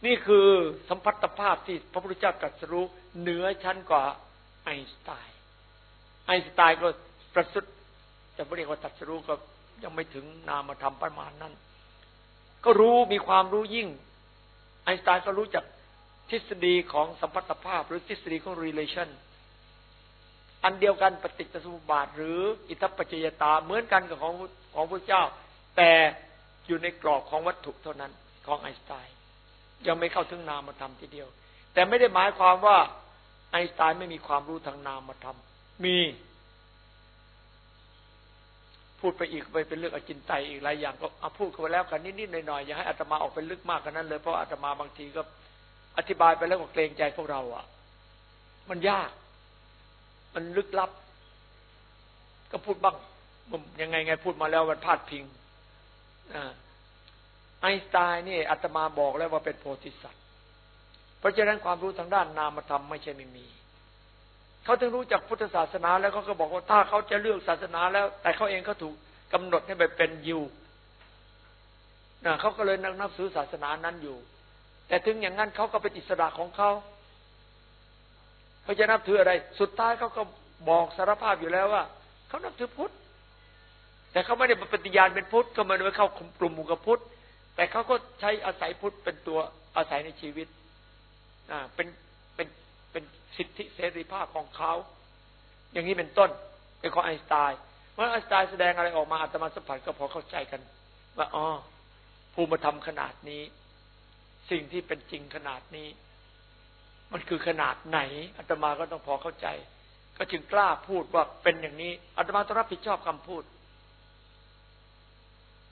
นี่คือสัมพัทธภาพที่พระพุทธเจ้าตรัสรู้เหนือชั้นกว่าไอน์สไตน์ไอน์สไตน์ก็ประสุดจะเรียกว่าตรัสรู้ก็ยังไม่ถึงนามธรรมประมาณนั้น ก็รู้มีความรู้ยิ่ง ไอน์สไตน์ก็รู้จักทฤษฎีของสัมพัทธภาพ หรือทฤษฎีของ relation อันเดียวกันปฏิจจสมุปบาท หรืออิทัปปัจจยตาเหมือนกันกับของของพระเจ้า แต่อยู่ในกรอบของวัตถุเท่านั้น ของไอน์สไตน์ยังไม่เข้าถึงนามธรรมทีเดียว แต่ไม่ได้หมายความว่าไอน์สไตน์ไม่มีความรู้ทางนามธรรมมี พูดไปอีกไปเป็นเรื่องอจินไตยอีกหลายอย่างก็เอาพูดกันไปแล้วกันนิดๆหน่อยๆอย่าให้อัตมาออกไปลึกมากกันนั้นเลยเพราะอาตมาบางทีก็อธิบายไปแล้วก็เกรงใจพวกเราอะ มันยาก มันลึกลับ ก็พูดบ้างยังไงไงพูดมาแล้วมันพลาดพิงไอน์สไตน์นี่อาตมาบอกแล้วว่าเป็นโพธิสัตว์ เพราะฉะนั้นความรู้ทางด้านนามธรรมไม่ใช่ไม่มี เขาถึงรู้จักพุทธศาสนา แล้วเขาก็บอกว่าถ้าเขาจะเลือกศาสนาแล้ว แต่เขาเองเขาถูกกำหนดให้ไปเป็นยูนะเขาก็เลยนักนับซื้อศาสนานั้นอยู่ แต่ถึงอย่างนั้นเขาก็เป็นอิสระของเขาเขาจะนับถืออะไร สุดท้ายเขาก็บอกสารภาพอยู่แล้วว่าเขานับถือพุทธแต่เขาไม่ได้ปฏิญาณเป็นพุทธก็ไม่ได้เข้ากลุ่มหมู่กับพุทธแต่เขาก็ใช้อาศัยพุทธเป็นตัวอาศัยในชีวิตอ่า เป็นสิทธิเสรีภาพของเขา อย่างนี้เป็นต้น เป็นของไอน์สไตน์เมื่อไอน์สไตน์แสดงอะไรออกมาอาตมาสัมผัสก็พอเข้าใจกันว่าอ๋อภูมิธรรมขนาดนี้ สิ่งที่เป็นจริงขนาดนี้ มันคือขนาดไหนอาตมาก็ต้องพอเข้าใจ ก็จึงกล้าพูดว่าเป็นอย่างนี้อาตมาต้องรับผิดชอบคำพูด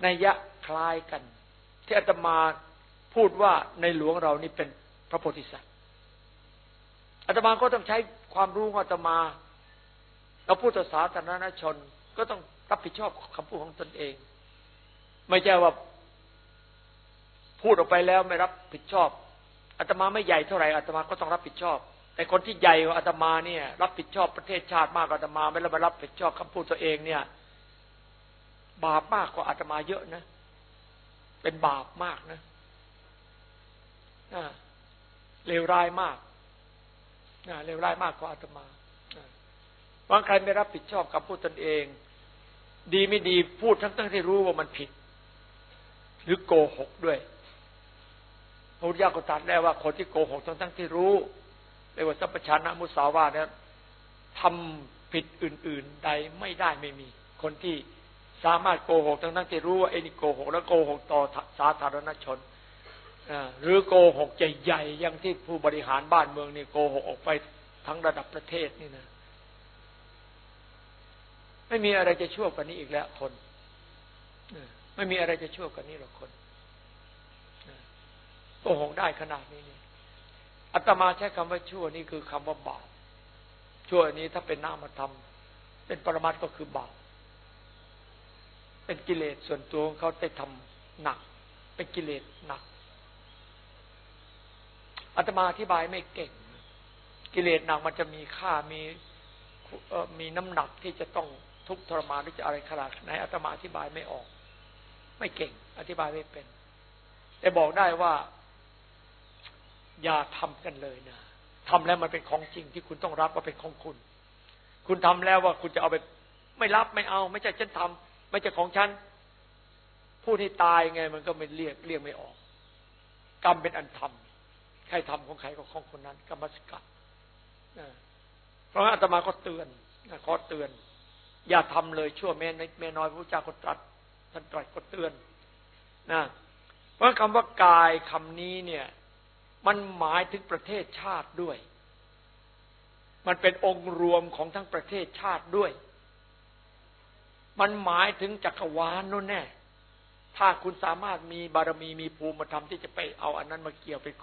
ในยะคล้ายกัน ที่อาตมาพูดว่าในหลวงเรานี่เป็นพระโพธิสัตว์ อาตมาก็ต้องใช้ความรู้ของอาตมา เราพูดต่อสาธารณชน ก็ต้องรับผิดชอบคำพูดของตนเอง ไม่ใช่ว่าพูดออกไปแล้วไม่รับผิดชอบอาตมาไม่ใหญ่เท่าไหร่อาตมาก็ต้องรับผิดชอบ แต่คนที่ใหญ่กว่าอาตมาเนี่ย รับผิดชอบประเทศชาติมากกว่าอาตมา ไม่รับรับผิดชอบคำพูดตัวเองเนี่ย บาปมากกว่าอาตมาเยอะนะ เป็นบาปมากนะเลวร้ายมาก เลวร้ายมากกว่าอาตมาบางใครไม่รับผิดชอบคำพูดตนเอง ดีไม่ดีพูดทั้งทั้งที่รู้ว่ามันผิด หรือโกหกด้วยพระพุทธเจ้าก็ตรัสแล้วว่าคนที่โกหกทั้งทั้งที่รู้เรียกว่าสัพพชานะมุสาวาเนี่ยทำผิดอื่น ๆ ใดไม่ได้ไม่มี คนที่สามารถโกหกทั้งทั้งที่รู้ว่าเอ็นี่โกหก แล้วโกหกต่อสาธารณชน หรือโกหกใหญ่ๆอย่างที่ผู้บริหารบ้านเมืองนี่โกหกออกไปทั้งระดับประเทศนี่นะไม่มีอะไรจะชั่วกว่านี้อีกแล้วคนไม่มีอะไรจะชั่วกว่านี้หรอกคนโกหกได้ขนาดนี้นี่อาตมาใช้คำว่าชั่วนี่คือคำว่าบาปชั่วนี้ถ้าเป็นนามธรรมเป็นปรมัตก็คือบาปเป็นกิเลสส่วนตัวของเขาได้ทำหนัก เป็นกิเลสหนัก อาตมาอธิบายไม่เก่ง กิเลสหนักมันจะมีค่ามีมีน้ำหนักที่จะต้องทุกทรมานหรือจะอะไรขนาดไหนอาตมาอธิบายไม่ออก ไม่เก่ง อธิบายไม่เป็น แต่บอกได้ว่า อย่าทำกันเลยนะทำแล้วมันเป็นของจริงที่คุณต้องรับว่าเป็นของคุณ คุณทำแล้วว่าคุณจะเอาไป ไม่รับไม่เอา ไม่ใช่ฉันทำไม่ใช่ของฉันพูดให้ตายไง มันก็ไม่เรียกเรียกไม่ออก กรรมเป็นอันทำ ใครทำของใครก็ของคนนั้นกรรมสกัดเพราะอาตมาก็เตือนขอเตือน อย่าทำเลยชั่วแม่แม่น้อยพระเจ้าก็ตรัสท่านตรัสก็เตือนนะเพราะคำว่ากายคำนี้เนี่ย มันหมายถึงประเทศชาติด้วย มันเป็นองค์รวมของทั้งประเทศชาติด้วย มันหมายถึงจักรวาลนู่นแน่ถ้าคุณสามารถมีบารมีมีภูมิธรรมที่จะไปเอาอันนั้นมาเกี่ยวเป็น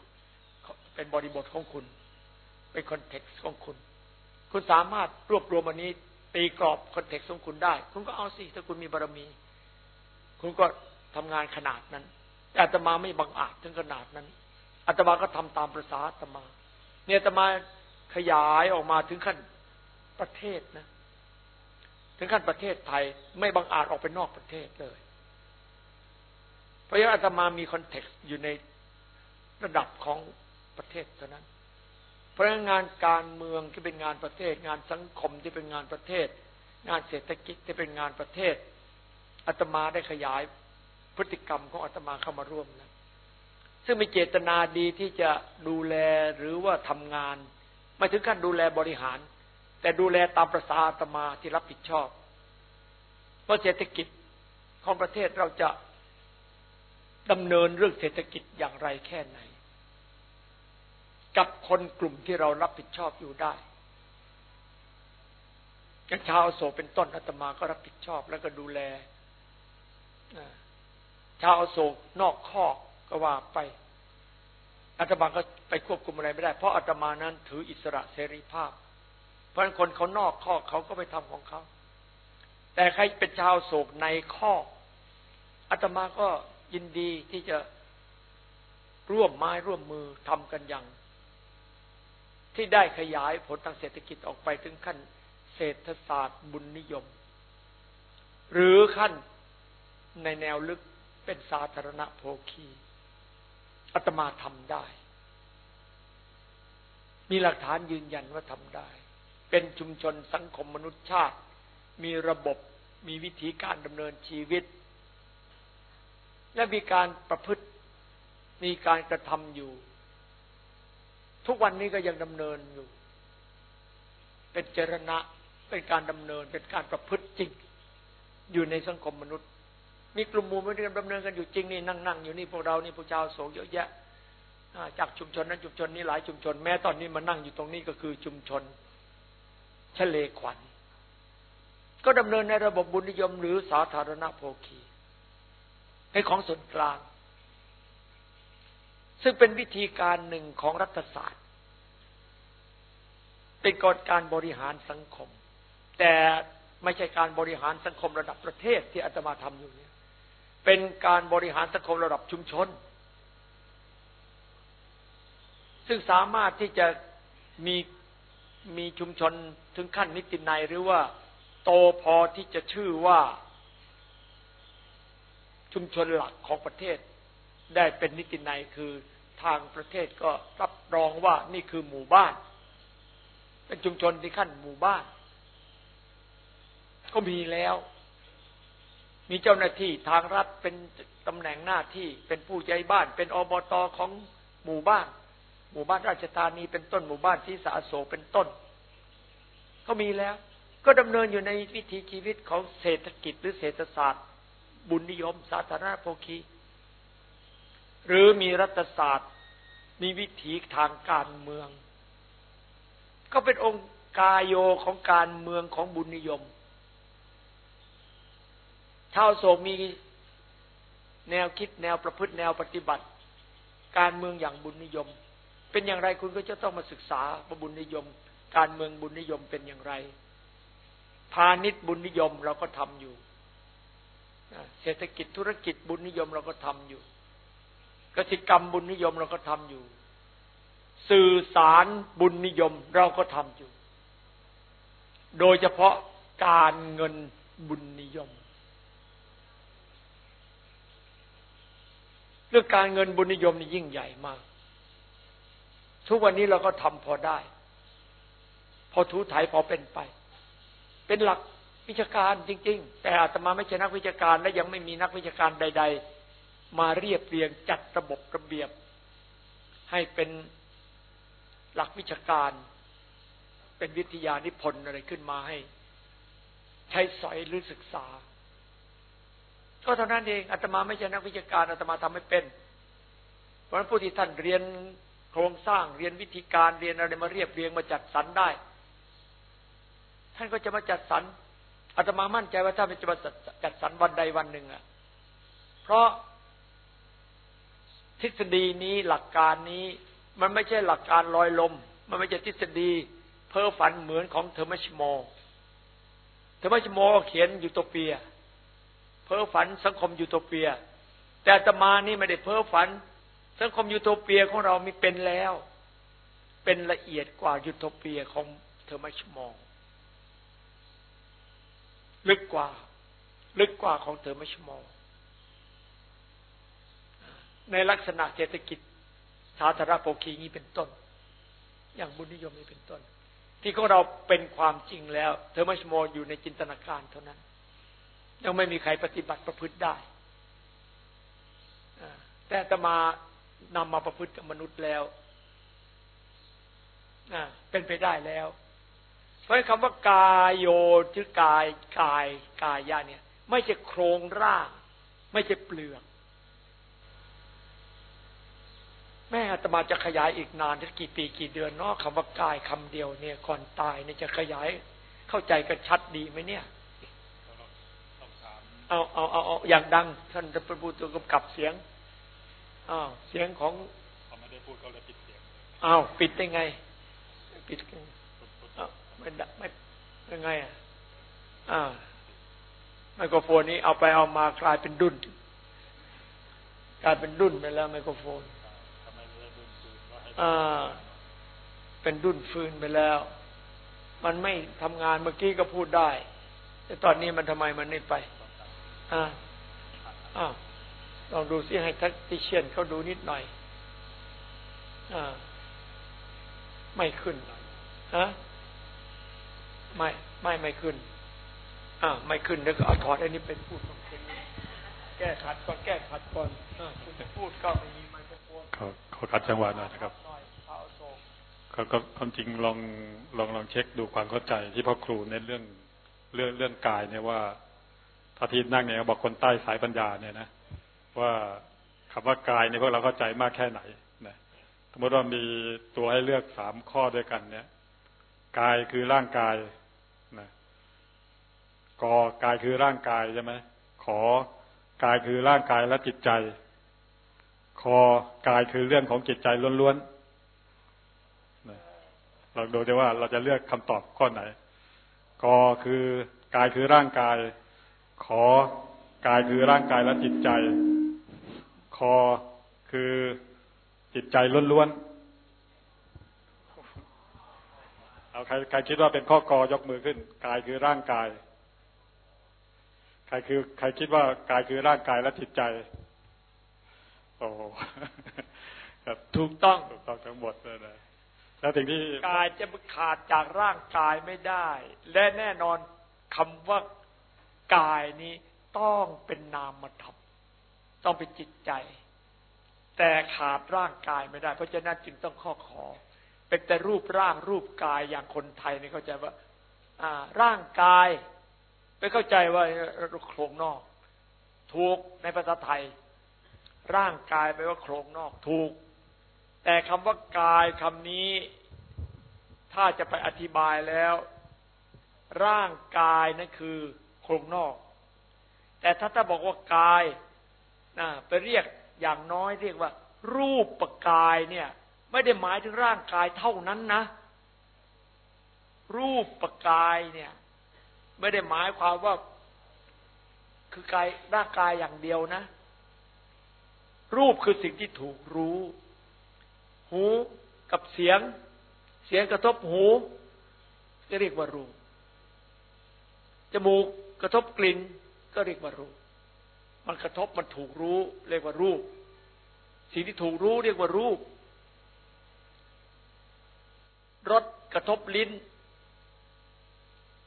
เป็นบริบทของคุณ เป็น context ของคุณ คุณสามารถรวบรวมอันนี้ ตีกรอบ context ของคุณได้ คุณก็เอาสิถ้าคุณมีบารมี คุณก็ทำงานขนาดนั้น แต่อาตมาไม่บังอาจถึงขนาดนั้นอาตมาก็ทำตามประสาอาตมา เนี่ยอาตมาขยายออกมาถึงขั้นประเทศนะ ถึงขั้นประเทศไทย ไม่บังอาจออกไปนอกประเทศเลย เพราะฉะนั้นอาตมามีคอนเท็กซ์อยู่ในระดับของ ประเทศเท่านั้น เพราะงานการเมืองที่เป็นงานประเทศ งานสังคมที่เป็นงานประเทศ งานเศรษฐกิจที่เป็นงานประเทศอาตมาได้ขยายพฤติกรรมของอาตมาเข้ามาร่วมนะซึ่งมีเจตนาดีที่จะดูแลหรือว่าทำงาน ไม่ถึงขั้นดูแลบริหาร แต่ดูแลตามประสาอาตมาที่รับผิดชอบ เพราะเศรษฐกิจของประเทศเราจะดำเนินเรื่องเศรษฐกิจอย่างไรแค่ไหน กับคนกลุ่มที่เรารับผิดชอบอยู่ได้อย่างชาวโศกเป็นต้นอาตมาก็รับผิดชอบแล้วก็ดูแลชาวโศกนอกข้อก็ว่าไปอาตมาก็ไปควบคุมอะไรไม่ได้ เพราะอาตมานั้นถืออิสระเสรีภาพ เพราะฉะนั้นคนเขานอกข้อเขาก็ไปทำของเขา แต่ใครเป็นชาวโศกในข้ออาตมาก็ยินดีที่จะร่วมไม้ร่วมมือทำกันอย่าง ที่ได้ขยายผลทางเศรษฐกิจออกไปถึงขั้นเศรษฐศาสตร์บุญนิยม หรือขั้นในแนวลึกเป็นสาธารณโภคีอาตมาทำได้ มีหลักฐานยืนยันว่าทำได้ เป็นชุมชนสังคมมนุษยชาติ มีระบบมีวิธีการดำเนินชีวิต และมีการประพฤติมีการกระทำอยู่ ทุกวันนี้ก็ยังดำเนินอยู่ เป็นเจรณะ เป็นการดำเนิน เป็นการประพฤติจริง อยู่ในสังคมมนุษย์ มีกลุ่มหมู่มันดำเนินกันอยู่จริงนี่นั่งนั่งอยู่นี่พวกเรานี่พวกชาวโศกเยอะแยะจากชุมชนนั้นชุมชนนี้หลายชุมชน แม้ตอนนี้มานั่งอยู่ตรงนี้ก็คือชุมชนชเลขวัญ ก็ดำเนินในระบบบุญนิยมหรือสาธารณโภคี ให้ของส่วนกลาง ซึ่งเป็นวิธีการหนึ่งของรัฐศาสตร์ เป็นกฎการบริหารสังคม แต่ไม่ใช่การบริหารสังคมระดับประเทศที่อาตมาทำอยู่เนี่ยเป็นการบริหารสังคมระดับชุมชน ซึ่งสามารถที่จะมีมีชุมชนถึงขั้นนิตินัยหรือว่า โตพอที่จะชื่อว่า ชุมชนหลักของประเทศ ได้เป็นนิตินัยคือ ทางประเทศก็รับรองว่านี่คือหมู่บ้าน เป็นชุมชนที่ขั้นหมู่บ้าน ก็มีแล้ว มีเจ้าหน้าที่ทางรัฐเป็นตำแหน่งหน้าที่เป็นผู้ใหญ่บ้าน เป็นอบตของหมู่บ้าน หมู่บ้านราชธานีเป็นต้นหมู่บ้านที่สาโศเป็นต้นเขามีแล้ว ก็ดำเนินอยู่ในวิถีชีวิตของเศรษฐกิจหรือเศรษฐศาสตร์ บุญนิยม สาธารณโภคีหรือมีรัฐศาสตร์ มีวิถีทางการเมือง ก็เป็นองค์กายโยของการเมืองของบุญนิยมชาวโศกมีแนวคิดแนวประพฤติแนวปฏิบัติ การเมืองอย่างบุญนิยม เป็นอย่างไรคุณก็จะต้องมาศึกษาว่าบุญนิยม การเมืองบุญนิยมเป็นอย่างไร พาณิชย์บุญนิยมเราก็ทำอยู่เศรษฐกิจธุรกิจบุญนิยมเราก็ทำอยู่ กสิกรรมบุญนิยมเราก็ทำอยู่ สื่อสารบุญนิยมเราก็ทำอยู่ โดยเฉพาะการเงินบุญนิยม เรื่องการเงินบุญนิยมนี่ยิ่งใหญ่มาก ทุกวันนี้เราก็ทำพอได้ พอทูถ่ายพอเป็นไป เป็นหลักวิชาการจริง ๆ แต่อาตมาไม่ใช่นักวิชาการและยังไม่มีนักวิชาการใด ๆ มาเรียบเรียงจัดระบบระเบียบ ให้เป็นหลักวิชาการ เป็นวิทยานิพนธ์อะไรขึ้นมาให้ ใช้สอยหรือศึกษา ก็เท่านั้นเองอาตมาไม่ใช่นักวิชาการอาตมาทำไม่เป็น เพราะนั้นผู้ที่ท่านเรียนโครงสร้างเรียนวิธีการเรียนอะไรมาเรียบเรียงมาจัดสรรได้ ท่านก็จะมาจัดสรรอาตมามั่นใจว่าถ้ามันจะมาจัดสรรวันใดวันหนึ่งอะ เพราะ ทฤษฎีนี้หลักการนี้ มันไม่ใช่หลักการลอยลม มันไม่ใช่ทฤษฎี เพ้อฝันเหมือนของ Thomas More Thomas More เขียนยูโตเปีย เพ้อฝันสังคมยูโตเปีย แต่ตมานี่ไม่ได้เพ้อฝัน สังคมยูโตเปียของเรามีเป็นแล้ว เป็นละเอียดกว่ายูโตเปียของ Thomas More ลึกกว่า ลึกกว่าของ Thomas More ในลักษณะเศรษฐกิจสาธารณโภคีนี้เป็นต้น อย่างบุญนิยมนี้เป็นต้น ที่ของเราเป็นความจริงแล้ว Thomas More มองอยู่ในจินตนาการเท่านั้น ยังไม่มีใครปฏิบัติประพฤติได้แต่ตมานำมาประพฤติกับมนุษย์แล้วเป็นไปได้แล้ว เพราะคำว่ากายโยคือกายกายกายยาเนี่ย ไม่ใช่โครงร่าง ไม่ใช่เปลือก แม่อาตมาจะขยายอีกนานจะกี่ปีกี่เดือนเนาะคำว่ากายคำเดียวเนี่ยก่อนตายเนี่ยจะขยายเข้าใจกันชัดดีไหมเนี่ย เอาเอาเอาเอาอย่างดัง ท่านจะประพูดตัวกำกับเสียงอ้าวเสียงของเขาไม่ได้พูดเขาเลยปิดเสียงอ้าวปิดได้ไง ปิดไม่ไม่ยังไงอะอ่าไมโครโฟนนี้เอาไปเอามากลายเป็นดุนกลายเป็นดุนไปแล้วไมโครโฟนอ่า เป็นดุนฟืนไปแล้ว มันไม่ทำงานเมื่อกี้ก็พูดได้ แต่ตอนนี้มันทำไมมันไม่ไปอ่าอ่าลองดูซิให้ทักติเชียนเขาดูนิดหน่อยอ่าไม่ขึ้นฮะไม่ไม่ไม่ขึ้นอ่าไม่ขึ้นแล้วก็เอาถอดอันนี้เป็นพูดตรงนี้แก้ขัดก่อนแก้ขัดก่อนอ่าคุณจะพูดก็ไม่มีไมโครโฟน เขาขัดจังหวะหน่อยนะครับเขาก็ความจริงลองลองลองเช็คดูความเข้าใจที่พ่อครูในเรื่องเรื่องเรื่องกายเนี่ยว่าถ้าที่นั่งเนี่ยบอกคนใต้สายปัญญาเนี่ยนะว่าคำว่ากายในพวกเราเข้าใจมากแค่ไหนนะสมมติว่ามีตัวให้เลือกสามข้อด้วยกัน เนี่ยกายคือร่างกายนะกอกายคือร่างกายใช่ไหมขอกายคือร่างกายและจิตใจ คอกายคือเรื่องของจิตใจล้วนๆเราดูดีว่าเราจะเลือกคำตอบข้อไหนกอคือกายคือร่างกาย ขอกายคือร่างกายและจิตใจ คอคือจิตใจล้วนๆเอาใครใครคิดว่าเป็นข้อกอยกมือขึ้น กายคือร่างกาย ใครคือ ใครคิดว่ากายคือร่างกายและจิตใจ โอ้ถูกต้องถูกต้องทั้งหมดเลยนะแล้วถึงที่กายจะขาดจากร่างกายไม่ได้ และแน่นอนคำว่ากายนี้ต้องเป็นนามธรรมต้องเป็นจิตใจ แต่ขาดร่างกายไม่ได้ เพราะฉะนั้นจึงต้องข้อขอ เป็นแต่รูปร่างรูปกายอย่างคนไทยนี่เข้าใจว่าอ่า ร่างกายไปเข้าใจว่าโครงนอก ถูกในภาษาไทย ร่างกายไปว่าโครงนอกถูก แต่คำว่ากายคำนี้ ถ้าจะไปอธิบายแล้ว ร่างกายนั่นคือโครงนอก แต่ถ้าถ้าบอกว่ากายนะไปเรียกอย่างน้อยเรียกว่า รูปปกายเนี่ย ไม่ได้หมายถึงร่างกายเท่านั้นนะ รูปประกายเนี่ย ไม่ได้หมายความว่าคือกายร่างกายอย่างเดียวนะ รูปคือสิ่งที่ถูกรู้ หูกับเสียง เสียงกระทบหูก็เรียกว่ารูป จมูกกระทบกลิ่น ก็เรียกว่ารูป มันกระทบมันถูกรู้ เรียกว่ารูป สิ่งที่ถูกรู้เรียกว่ารูป รสกระทบลิ้น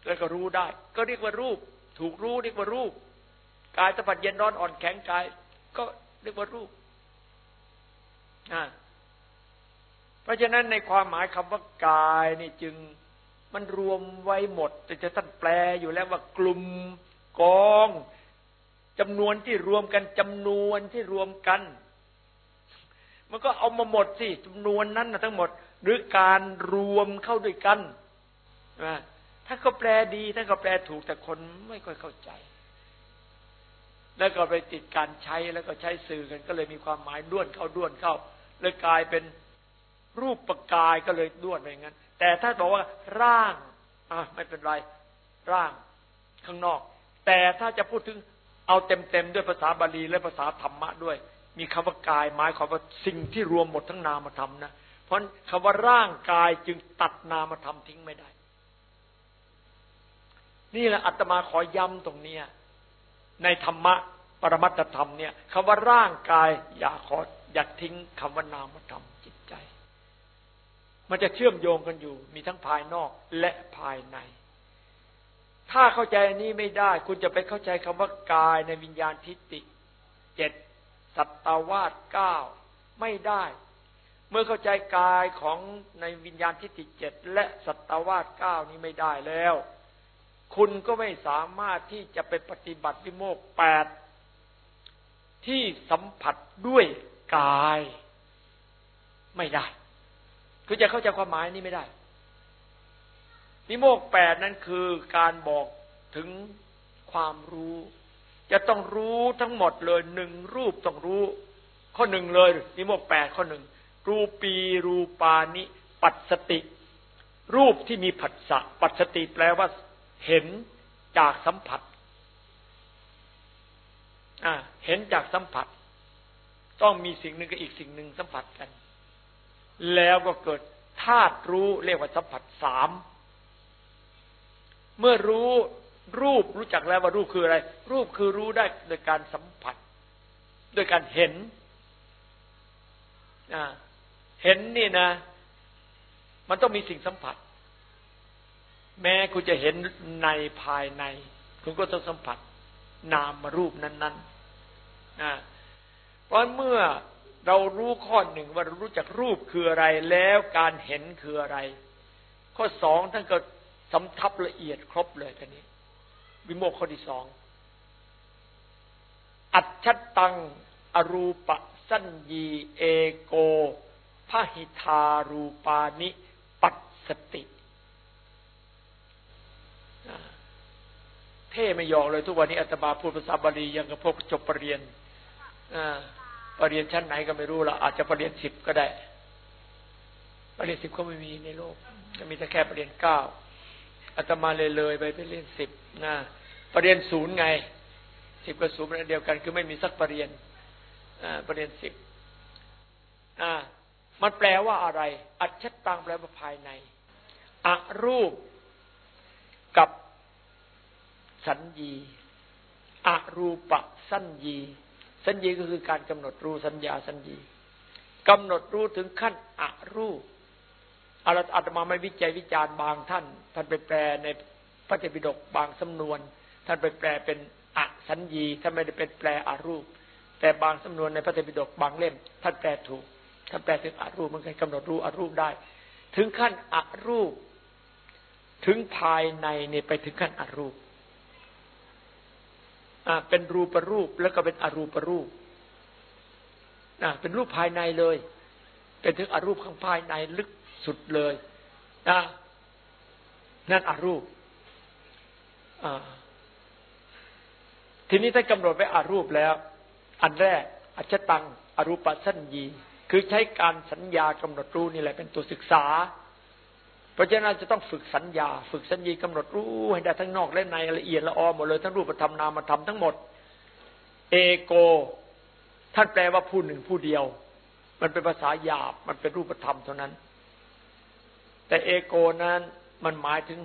แล้วก็รู้ได้ ก็เรียกว่ารูป ถูกรู้เรียกว่ารูป กายสัมผัสเย็นร้อนอ่อนแข็งกาย ก็ เรียกว่ารูปเพราะฉะนั้นในความหมายคำว่ากายนี่จึงมันรวมไว้หมด แต่จะท่านแปลอยู่แล้วว่ากลุ่มกองจำนวนที่รวมกันจำนวนที่รวมกัน มันก็เอามาหมดสิจำนวนนั้นนะทั้งหมด หรือการรวมเข้าด้วยกันนะถ้าก็แปลดีถ้าก็แปลถูกแต่คนไม่ค่อยเข้าใจ แล้วก็ไปติดการใช้แล้วก็ใช้สื่อกันก็เลยมีความหมายด้วนเข้าด้วนเข้าเลยกลายเป็นรูปประกายก็เลยด้วนไปงั้น แต่ถ้าบอกว่าร่างอะไม่เป็นไร ร่างข้างนอก แต่ถ้าจะพูดถึงเอาเต็มๆด้วยภาษาบาลีและภาษาธรรมะด้วย มีคำว่ากายหมายความว่าสิ่งที่รวมหมดทั้งนามธรรมนะเพราะคำว่าร่างกายจึงตัดนามธรรมทิ้งไม่ได้ นี่แหละอาตมาขอย้ำตรงเนี้ย ในธรรมะปรมัตธรรมเนี่ยคำว่าร่างกายอย่าขออย่าทิ้งคำว่านามธรรมจิตใจ มันจะเชื่อมโยงกันอยู่ มีทั้งภายนอกและภายใน ถ้าเข้าใจอันนี้ไม่ได้ คุณจะไปเข้าใจคำว่ากายในวิญญาณทิฏฐิเจ็ดสัตตวาสเก้าไม่ได้ เมื่อเข้าใจกายของในวิญญาณทิฏฐิเจ็ดและสัตวาสเก้านี้ไม่ได้แล้ว คุณก็ไม่สามารถที่จะไปปฏิบัติวิโมกแปดที่สัมผัสด้วยกาย ไม่ได้ คือจะเข้าใจความหมายนี้ไม่ได้นิโมกแปดนั้นคือการบอกถึงความรู้ จะต้องรู้ทั้งหมดเลยหนึ่งรูปต้องรู้ ข้อหนึ่งเลยนิโมกแปดข้อหนึ่งรูปีรูปานิ ปัสติ รูปที่มีผัสสะปัสติแปลว่า เห็นจากสัมผัสอ่าเห็นจากสัมผัส ต้องมีสิ่งหนึ่งกับอีกสิ่งหนึ่งสัมผัสกัน แล้วก็เกิดธาตุรู้เรียกว่าสัมผัสสามเมื่อรู้รูปรู้จักแล้วว่ารูปคืออะไร รูปคือรู้ได้โดยการสัมผัส โดยการเห็นเห็นนี่นะ มันต้องมีสิ่งสัมผัส แม้คุณจะเห็นในภายใน คุณก็ต้องสัมผัส นามรูปนั้นๆเพราะเมื่อเรารู้ข้อหนึ่งว่าเรารู้จักรูปคืออะไรแล้วการเห็นคืออะไร ข้อสองท่านก็สำทับละเอียดครบเลยท่านี้ วิโมกข้อที่สองอัจฉตัง อรูปสัญญี เอโกพหิทารูปานิ ปัสสติ เท่ไม่ยอกเลยทุกวันนี้อาตมาพูดภาษาบาลียังกับพวกจบปรริญญาปรริญญาชั้นไหนก็ไม่รู้ละอาจจะปรริญญาสิบก็ได้ปรริญญาสิบก็ไม่มีในโลกจะมีแต่แค่ปรริญญาเก้าอาตมาเลยเลยไปไปเรียนสิบนะประเรียนศูนย์ไงสิบกับศูนย์เป็นเดียวกันคือไม่มีสักประเรียนประเรียนสิบมันแปลว่าอะไร อัจฉตังแปลว่าภายในอรูปกับ สัญญีอรูปสัญญี สัญญีก็คือการกำหนดรู้สัญญาสัญญีกำหนดรู้ถึงขั้นอรูปอาตมาไม่วิจัยวิจารณ์บางท่าน ท่านไปแปลในพระเจปิฎกบางสำนวน ท่านไปแปลเป็นอสัญญีท่านไม่ได้เป็นแปลอรูป แต่บางสำนวนในพระเจปิฎกบางเล่ม ท่านแปลถูก ท่านแปลถึงอรูปมันกันกำหนดรู้อรูปได้ ถึงขั้นอรูป ถึงภายในเนี่ยไปถึงขั้นอรูป เป็นรูปรูปแล้วก็เป็นอรูปรูปอ่าเป็นรูปภายในเลย เป็นถึงอรูปข้างภายในลึกสุดเลยนะนั่นอรูปทีนี้ถ้ากำหนดไว้อารูปแล้ว อันแรก อัจตัง อรูปสัญญี คือใช้การสัญญากำหนดรู้นี่แหละเป็นตัวศึกษา เพราะฉะนั้นจะต้องฝึกสัญญา ฝึกสัญญีกำหนดรู้ให้ได้ทั้งนอกและในละเอียดละออหมดเลยทั้งรูปธรรมนามธรรมทั้งหมด เอโก ท่านแปลว่าผู้หนึ่งผู้เดียว มันเป็นภาษาหยาบมันเป็นรูปธรรมเท่านั้น แต่เอโกนั้นมันหมายถึง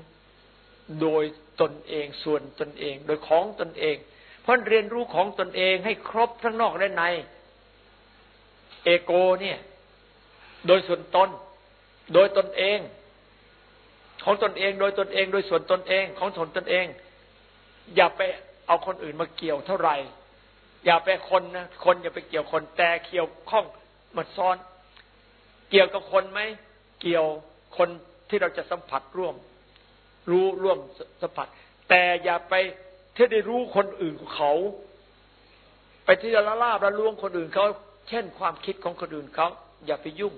โดยตนเองส่วนตนเอง โดยของตนเอง เพราะเรียนรู้ของตนเองให้ครบทั้งนอกและใน เอโกเนี่ย โดยส่วนตน โดยตนเอง ของตนเองโดยตนเองโดยส่วนตนเองของส่วนตนเอง อย่าไปเอาคนอื่นมาเกี่ยวเท่าไหร่ อย่าไปคนนะคนอย่าไปเกี่ยวคนแต่เกี่ยวข้องมาซ้อน เกี่ยวกับคนไหมเกี่ยวคนที่เราจะสัมผัสร่วม รู้ร่วมสัมผัส แต่อย่าไปที่ได้รู้คนอื่นเขา ไปที่จะละลาบละลวงคนอื่นเขาเช่นความคิดของคนอื่นเขาอย่าไปยุ่ง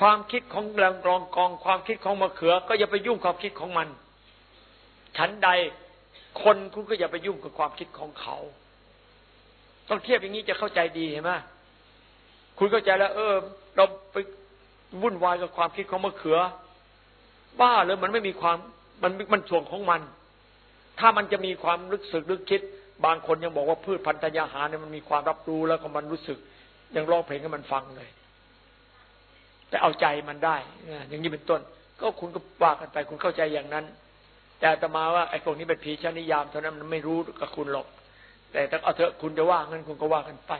ความคิดของแรงรองกอง ความคิดของมะเขือ ก็อย่าไปยุ่งความคิดของมัน ฉันใดคนคุณก็อย่าไปยุ่งกับความคิดของเขา ต้องเทียบอย่างนี้จะเข้าใจดีเห็นไหมคุณเข้าใจแล้ว เออ เราไปวุ่นวายกับความคิดของมะเขือ บ้าเลยมันไม่มีความมันมันส่วนของมัน ถ้ามันจะมีความรู้สึกนึกคิด บางคนยังบอกว่าพืชพันธุ์ยาหารเนี่ยมันมีความรับรู้แล้วก็มันรู้สึกยังร้องเพลงให้มันฟังเลย แต่เอาใจมันได้อย่างนี้เป็นต้น ก็คุณก็ว่ากันไปคุณเข้าใจอย่างนั้น แต่ตมาว่าไอ้พวกนี้เป็นผีชนิยามเท่านั้นมันไม่รู้กับคุณหรอก แต่ถ้าเอาเถอะคุณจะว่างั้นคุณก็ว่ากันไป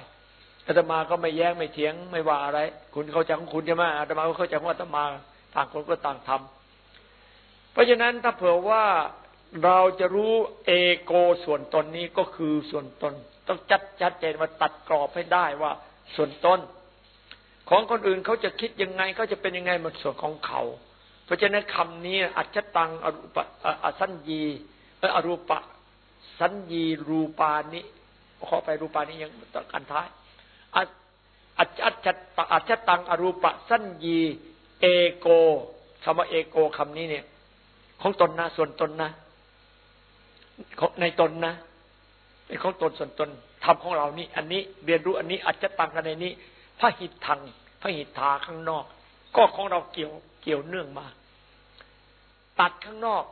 อาตมาก็ไม่แย้งไม่เถียงไม่ว่าอะไร คุณเข้าใจของคุณใช่ไหมอาตมาก็เข้าใจของอาตมาต่างคนก็ต่างทำเพราะฉะนั้นถ้าเผื่อว่าเราจะรู้เอโกส่วนตนนี้ก็คือส่วนตน ต้องจัดชัดเจนว่าตัดกรอบให้ได้ว่าส่วนตน ของคนอื่นเขาจะคิดยังไงเขาจะเป็นยังไงมันส่วนของเขา เพราะฉะนั้นคำนี้อัจฉตังอรูปอสัญญีอรูปะ สัญญีรูปานิขอไปรูปานิยังตกันท้ายอัจฉอัจฉตังอรูปะ สัญญีเอโกคำว่าเอโกคำนี้เนี่ย ของตนนะส่วนตนนะในตนนะเป็นของตนส่วนตนทำของเรานี่ อันนี้เรียนรู้อันนี้ อัจฉตังกันในนี้ พระหิทธังพระหิทาข้างนอก ก็ของเราเกี่ยวเกี่ยวเนื่องมา ตัดข้างนอก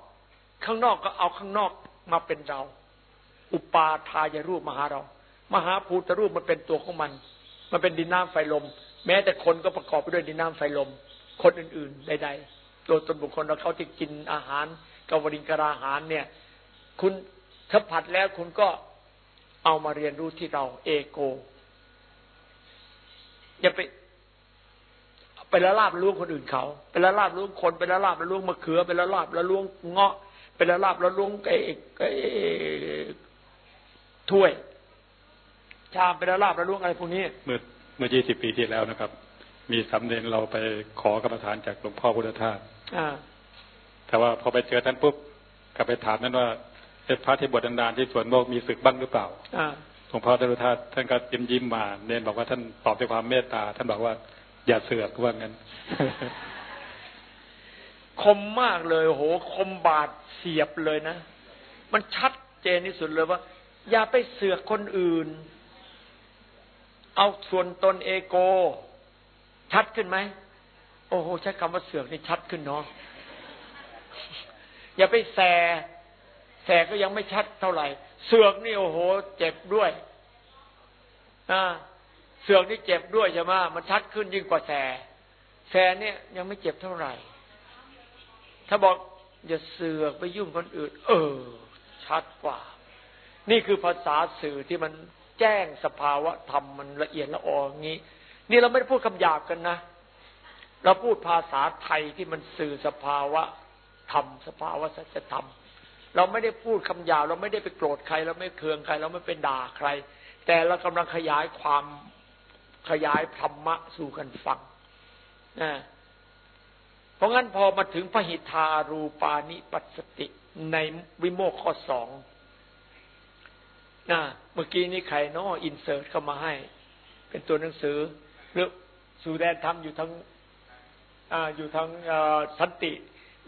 ข้างนอกก็เอาข้างนอกมาเป็นเรา อุปาทายรูปมาหาเรา มหาภูตรูปมันเป็นตัวของมัน มันเป็นดินน้ำไฟลม แม้แต่คนก็ประกอบไปด้วยดินน้ำไฟลม คนอื่นๆใดๆตัวตนบุคคลเราเขาที่กินอาหารกวริงกราหารเนี่ย คุณถ้าผัดแล้วคุณก็เอามาเรียนรู้ที่เรา เอโก อย่าไปไปละลาบละล้วงคนอื่นเขาไปละลาบละล้วงคนไปละลาบละล้วงมะเขือไปละลาบละล้วงเงาะไปละลาบละล้วงไอ้ไอ้ถ้วย ชามไปละลาบละล้วงอะไรพวกนี้เมื่อเมื่อยี่สิบปีที่แล้วนะครับ มีสำเร็จเราไปขอกรรมฐานจากหลวงพ่อพุทธทาสแต่ว่าพอไปเจอท่านปุ๊บกลับไปถามนั้นว่าเป็นพระที่บวชนานๆที่สวนโลกมีศึกบ้างหรือเปล่า ลวงพ่อท่านท่าท่านก็ยิ้มยิ้มมาเน้นบอกว่าท่านตอบด้วยความเมตตา ท่านบอกว่า อย่าเสือกว่างั้น คมมากเลยโห คมบาดเสียบเลยนะ มันชัดเจนที่สุดเลยว่า อย่าไปเสือกคนอื่น เอาส่วนตนเอโก ชัดขึ้นไหมโอ้โหใช้คำว่าเสือกนี่ชัดขึ้นเนาะอย่าไปแสแสก็ยังไม่ชัดเท่าไหร่ เสือกนี่โอ้โห เจ็บด้วยนะเสือกนี่เจ็บด้วยใช่ไหมมันชัดขึ้นยิ่งกว่าแสแสเนี่ยยังไม่เจ็บเท่าไหร่ ถ้าบอกอย่าเสือกไปยุ่งคนอื่น เออ ชัดกว่า นี่คือภาษาสื่อที่มันแจ้งสภาวะธรรมมันละเอียดละอองี้ นี่เราไม่ได้พูดคำหยาบกันนะ เราพูดภาษาไทยที่มันสื่อสภาวะธรรมสภาวะสัจธรรม เราไม่ได้พูดคำหยาบเราไม่ได้ไปโกรธใคร เราไม่เคืองใคร เราไม่เป็นด่าใคร แต่เรากำลังขยายความขยายธรรมะสู่กันฟังนะเพราะงั้นพอมาถึงพระหิทารูปานิปัสสติในวิโมกข้อสองนะเมื่อกี้นี้ใครน้ออินเสิร์ตเข้ามาให้ เป็นตัวหนังสือหรือสูแดนทำอยู่ทั้งออยู่ทั้งสันติ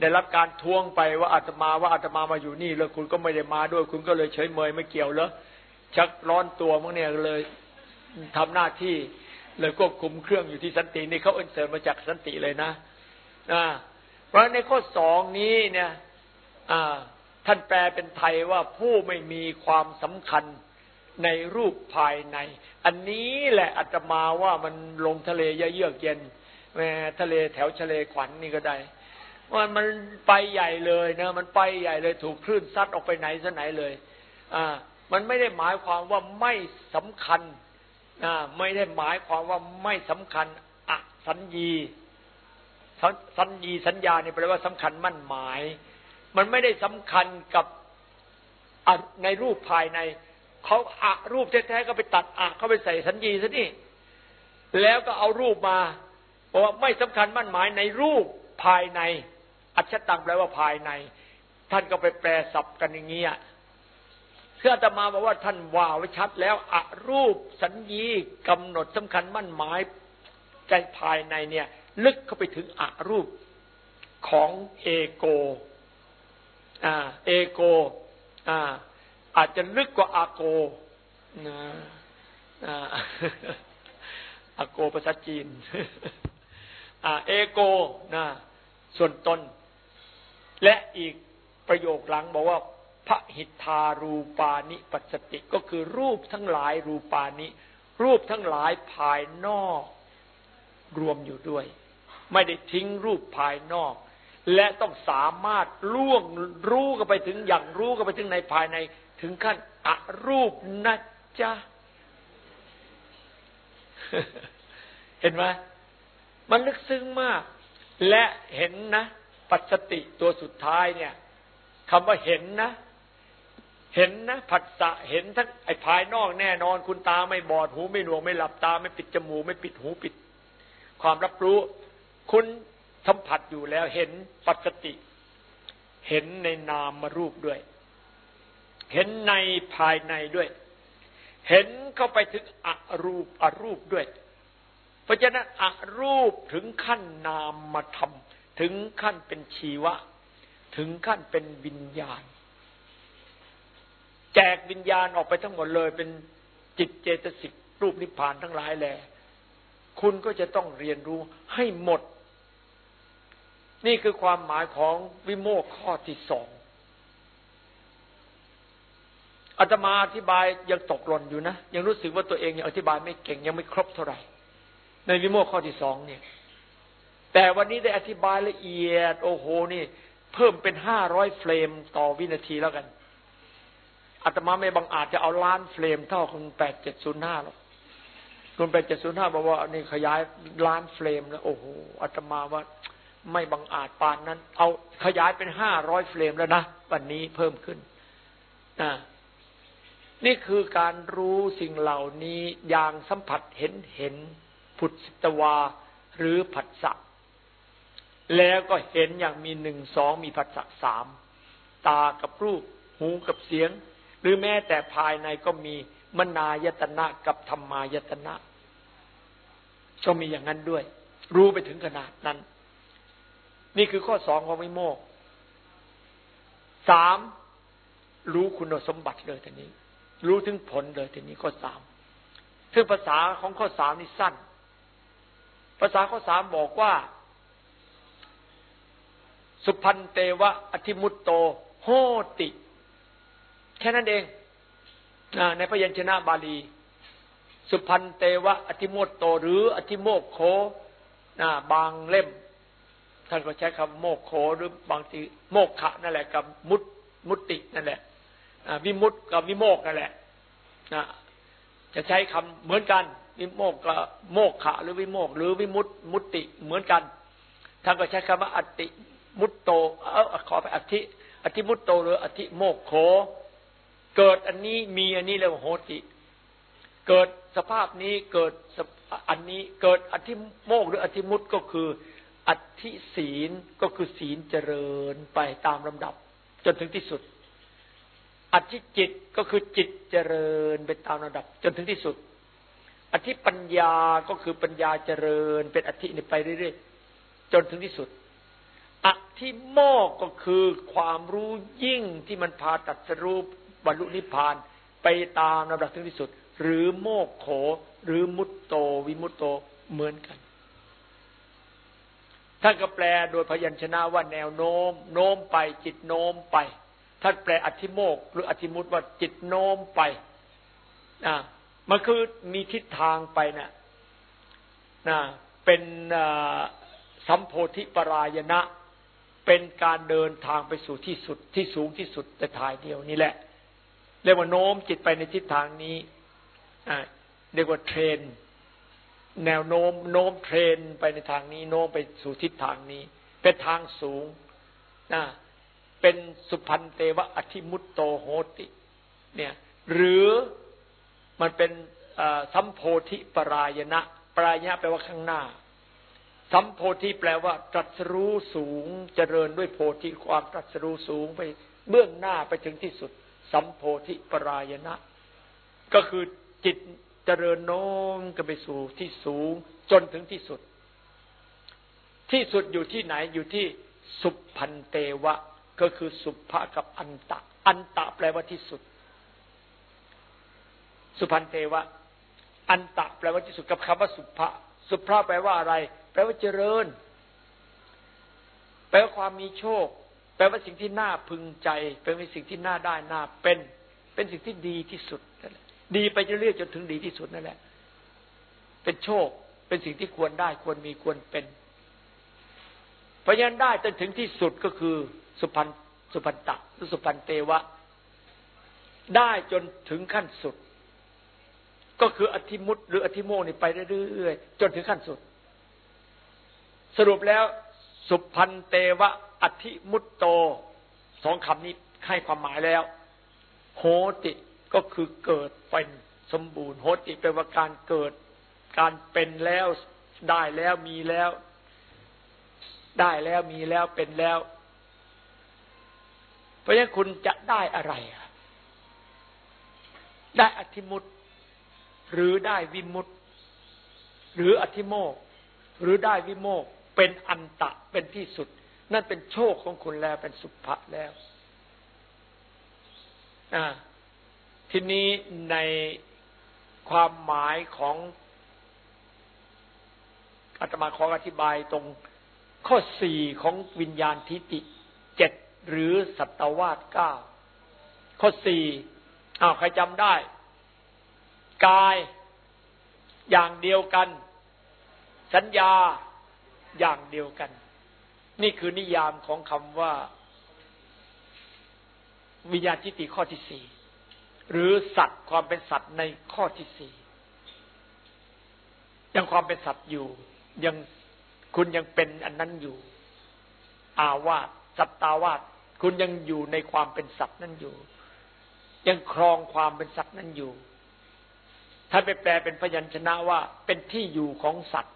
ได้รับการทวงไปว่าอาตมาว่าอาตมามาอยู่นี่แล้วคุณก็ไม่ได้มาด้วย คุณก็เลยเฉยเมยไม่เกี่ยวแล้วชักร้อนตัวมั้งเนี่ยเลยทำหน้าที่เลยควบคุมเครื่องอยู่ที่สันตินี่เขาเอินเสริมมาจากสันติเลยนะนะเพราะในข้อสองนี้เนี่ยท่านแปลเป็นไทยว่าผู้ไม่มีความสำคัญในรูปภายใน อันนี้แหละอาตมาว่ามันลงทะเลเยือกเย็นแม่ทะเลแถวทะเลขวัญนนี่ก็ได้ มันมันไปใหญ่เลยนะมันไปใหญ่เลยถูกคลื่นซัดออกไปไหนซะไหนเลย อ่า มันไม่ได้หมายความว่าไม่สำคัญอ่าไม่ได้หมายความว่าไม่สำคัญอสัญญีสัญญีสัญญาเนี่ยแปลว่าสำคัญมั่นหมาย มันไม่ได้สำคัญกับในรูปภายในเขาอะรูปแท้ๆก็ไปตัดอะเขาไปใส่สัญญีซะนี่แล้วก็เอารูปมาบอกว่าไม่สำคัญมั่นหมายในรูปภายใน อัจฉตังแปลว่าภายใน ท่านก็ไปแปลศัพท์กันอย่างเงี้ยเพื่อจะมาบอกว่าท่านว่าไว้ชัดแล้วอรูปสัญญีกำหนดสำคัญมั่นหมายใจภายในเนี่ย ลึกเข้าไปถึงอรูปของเอโกอ่าเอโกอ่าอาจจะลึกกว่าอาโกนะอาโกภาษาจีนอ่าเอโกนะส่วนตน และอีกประโยคหลังบอกว่าพระหิทธารูปานิปัสสติก็คือรูปทั้งหลายรูปานิ รูปทั้งหลายภายนอก รวมอยู่ด้วย ไม่ได้ทิ้งรูปภายนอก และต้องสามารถล่วงรู้กันไปถึงอย่างรู้กันไปถึงในภายในถึงขั้นอรูปนะจ๊ะเห็นไหมมันลึกซึ้งมาก และเห็นนะ ปัจสติตัวสุดท้ายเนี่ยคำว่าเห็นนะ เห็นนะผัสสะเห็นทั้งไอ้ภายนอกแน่นอน คุณตาไม่บอดหูไม่หนวกไม่หลับตา ไม่ปิดจมูกไม่ปิดหูปิด ความรับรู้ คุณสัมผัสอยู่แล้ว เห็นปัจสติ เห็นในนามมารูปด้วย เห็นในภายในด้วย เห็นเข้าไปถึงอรูปอรูปด้วย เพราะฉะนั้นอรูปถึงขั้นนามมาทำ ถึงขั้นเป็นชีวะ ถึงขั้นเป็นวิญญาณ แจกวิญญาณออกไปทั้งหมดเลย เป็นจิตเจตสิกรูปนิพพานทั้งหลายแหละคุณก็จะต้องเรียนรู้ให้หมด นี่คือความหมายของวิโมกข้อที่สองอาตมาอธิบายยังตกหล่นอยู่นะ ยังรู้สึกว่าตัวเองยังอธิบายไม่เก่งยังไม่ครบเท่าไหร่ ในวิโมกข้อที่สองเนี่ย แต่วันนี้ได้อธิบายละเอียด โอ้โหนี่ เพิ่มเป็นห้าร้อย frame ต่อวินาทีแล้วกันอาตมาไม่บังอาจจะเอาล้าน frame เท่าคุณแปดเจ็ดศูนย์ห้าหรอกคุณแปดเจ็ดศูนย์ห้าบอกว่านี่ขยายล้าน frame แล้วโอ้โหอาตมาว่าไม่บังอาจปานนั้น เอาขยายเป็นห้าร้อย frame แล้วนะวันนี้เพิ่มขึ้นนะนี่คือการรู้สิ่งเหล่านี้อย่างสัมผัสเห็นเห็น ผุดสิตวาหรือผัสสะ แล้วก็เห็นอย่างมีหนึ่งสองมีผัสสะสามตากับรูป หูกับเสียง หรือแม้แต่ภายในก็มีมนายตนะกับธรรมายตนะก็มีอย่างนั้นด้วย รู้ไปถึงขนาดนั้น นี่คือข้อสองของวิโมกสามรู้คุณสมบัติเลยทีนี้ รู้ถึงผลเลยทีนี้ข้อสามซึ่งภาษาของข้อสามนี่สั้น ภาษาข้อสามบอกว่า สุพันเตวะอธิมุตโต โหติ แค่นั้นเองในพยัญชนะบาลี สุพันเตวะอธิมุตโต หรืออธิโมกโคบางเล่ม ท่านก็ใช้คำโมกโคหรือบางทีโมกขะนั่นแหละกับมุตมุตินั่นแหละวิมุตกับวิโมกนั่นแหละนะจะใช้คำเหมือนกัน วิโมกกับโมกขะหรือวิโมกหรือวิมุตมุติเหมือนกันท่านก็ใช้คำว่าอติ มุตโตเออขอไปอธิอธิมุตโตหรืออธิโมกโข เกิดอันนี้มีอันนี้เรียกว่าโหติ เกิดสภาพนี้เกิดอันนี้เกิดอธิโมกหรืออธิมุตก็คืออธิศีลก็คือศีลเจริญไปตามลำดับ จนถึงที่สุด อธิจิตก็คือจิตเจริญไปตามระดับ จนถึงที่สุด อธิปัญญาก็คือปัญญาเจริญ เป็นอธินี่ไปเรื่อยๆจนถึงที่สุด ธิโมกก็คือความรู้ยิ่งที่มันพาตัดสรูปบรรลุนิพพานไปตามระดับถึงที่สุด หรือโมกโข หรือมุตโต วิมุตโตเหมือนกัน ท่านก็แปลโดยพยัญชนะว่าแนวโน้ม โน้มไปจิตโน้มไป ท่านแปลอธิโมก หรืออธิมุตว่าจิตโน้มไปนะมันคือมีทิศทางไปนะนะเป็นสัมโพธิปรายณะ เป็นการเดินทางไปสู่ที่สุดที่สูงที่สุดแต่ทายเดียวนี่แหละ เรียกว่าโน้มจิตไปในทิศทางนี้เรียกว่าเทรน แนวโน้มโน้มเทรนไปในทางนี้ โน้มไปสู่ทิศทางนี้ เป็นทางสูงนะเป็นสุพันเตวะอธิมุตโตโหติ เนี่ย หรือมันเป็นสัมโพธิปรายณะปรายณะแปลว่าข้างหน้า สัมโพธิแปลว่าตรัสรู้สูงเจริญด้วยโพธิความตรัสรู้สูงไปเบื้องหน้าไปถึงที่สุด สัมโพธิปรายณะ ก็คือจิตเจริญโน้มกันไปสู่ที่สูงจนถึงที่สุด ที่สุดอยู่ที่ไหนอยู่ที่สุพันเตวะ ก็คือสุภะกับอันตะ อันตะแปลว่าที่สุด สุพันเตวะ อันตะแปลว่าที่สุดกับคำว่าสุภะสุภะแปลว่าอะไร ปลว่าเจริญ แปลว่าความมีโชค แปลว่าสิ่งที่น่าพึงใจแปลว่าสิ่งที่น่าได้น่าเป็น เป็นสิ่งที่ดีที่สุดนั่นแหละดีไปเรื่อยๆจนถึงดีที่สุดนั่นแหละ เป็นโชค เป็นสิ่งที่ควรได้ควรมีควรเป็น เพราะฉะนั้นได้จนถึงที่สุดก็คือ สุพันสุพันตะหรือสุพันเตวะ ได้จนถึงขั้นสุด ก็คืออธิมุตหรืออธิโมนี่ไปเรื่อยๆจนถึงขั้นสุด สรุปแล้ว สุพันเตวะอธิมุตโตสองคำนี้ให้ความหมายแล้ว โหติก็คือเกิดเป็นสมบูรณ์โหติแปลว่าการเกิด การเป็นแล้วได้แล้วมีแล้ว ได้แล้วมีแล้วเป็นแล้ว เพราะฉะนั้นคุณจะได้อะไรได้อธิมุตหรือได้วิมุตหรืออธิโมกหรือได้วิโมก เป็นอันตะเป็นที่สุด นั่นเป็นโชคของคุณแล้วเป็นสุภะแล้วทีนี้ในความหมายของอาตมาขออธิบายตรงข้อสี่ของวิญญาณทิฏฐิเจ็ดหรือสัตวาสเก้าข้อสี่อ้าวใครจำได้ กายอย่างเดียวกัน สัญญา อย่างเดียวกัน นี่คือนิยามของคำว่า วิญญาณทิฏฐิข้อที่สี่หรือสัตว์ความเป็นสัตว์ในข้อที่สี่ยังความเป็นสัตว์อยู่ ยังคุณยังเป็นอันนั้นอยู่ อาวาสสัตตาวาสคุณยังอยู่ในความเป็นสัตว์นั้นอยู่ ยังครองความเป็นสัตว์นั้นอยู่ ถ้าไปแปลเป็นพยัญชนะว่าเป็นที่อยู่ของสัตว์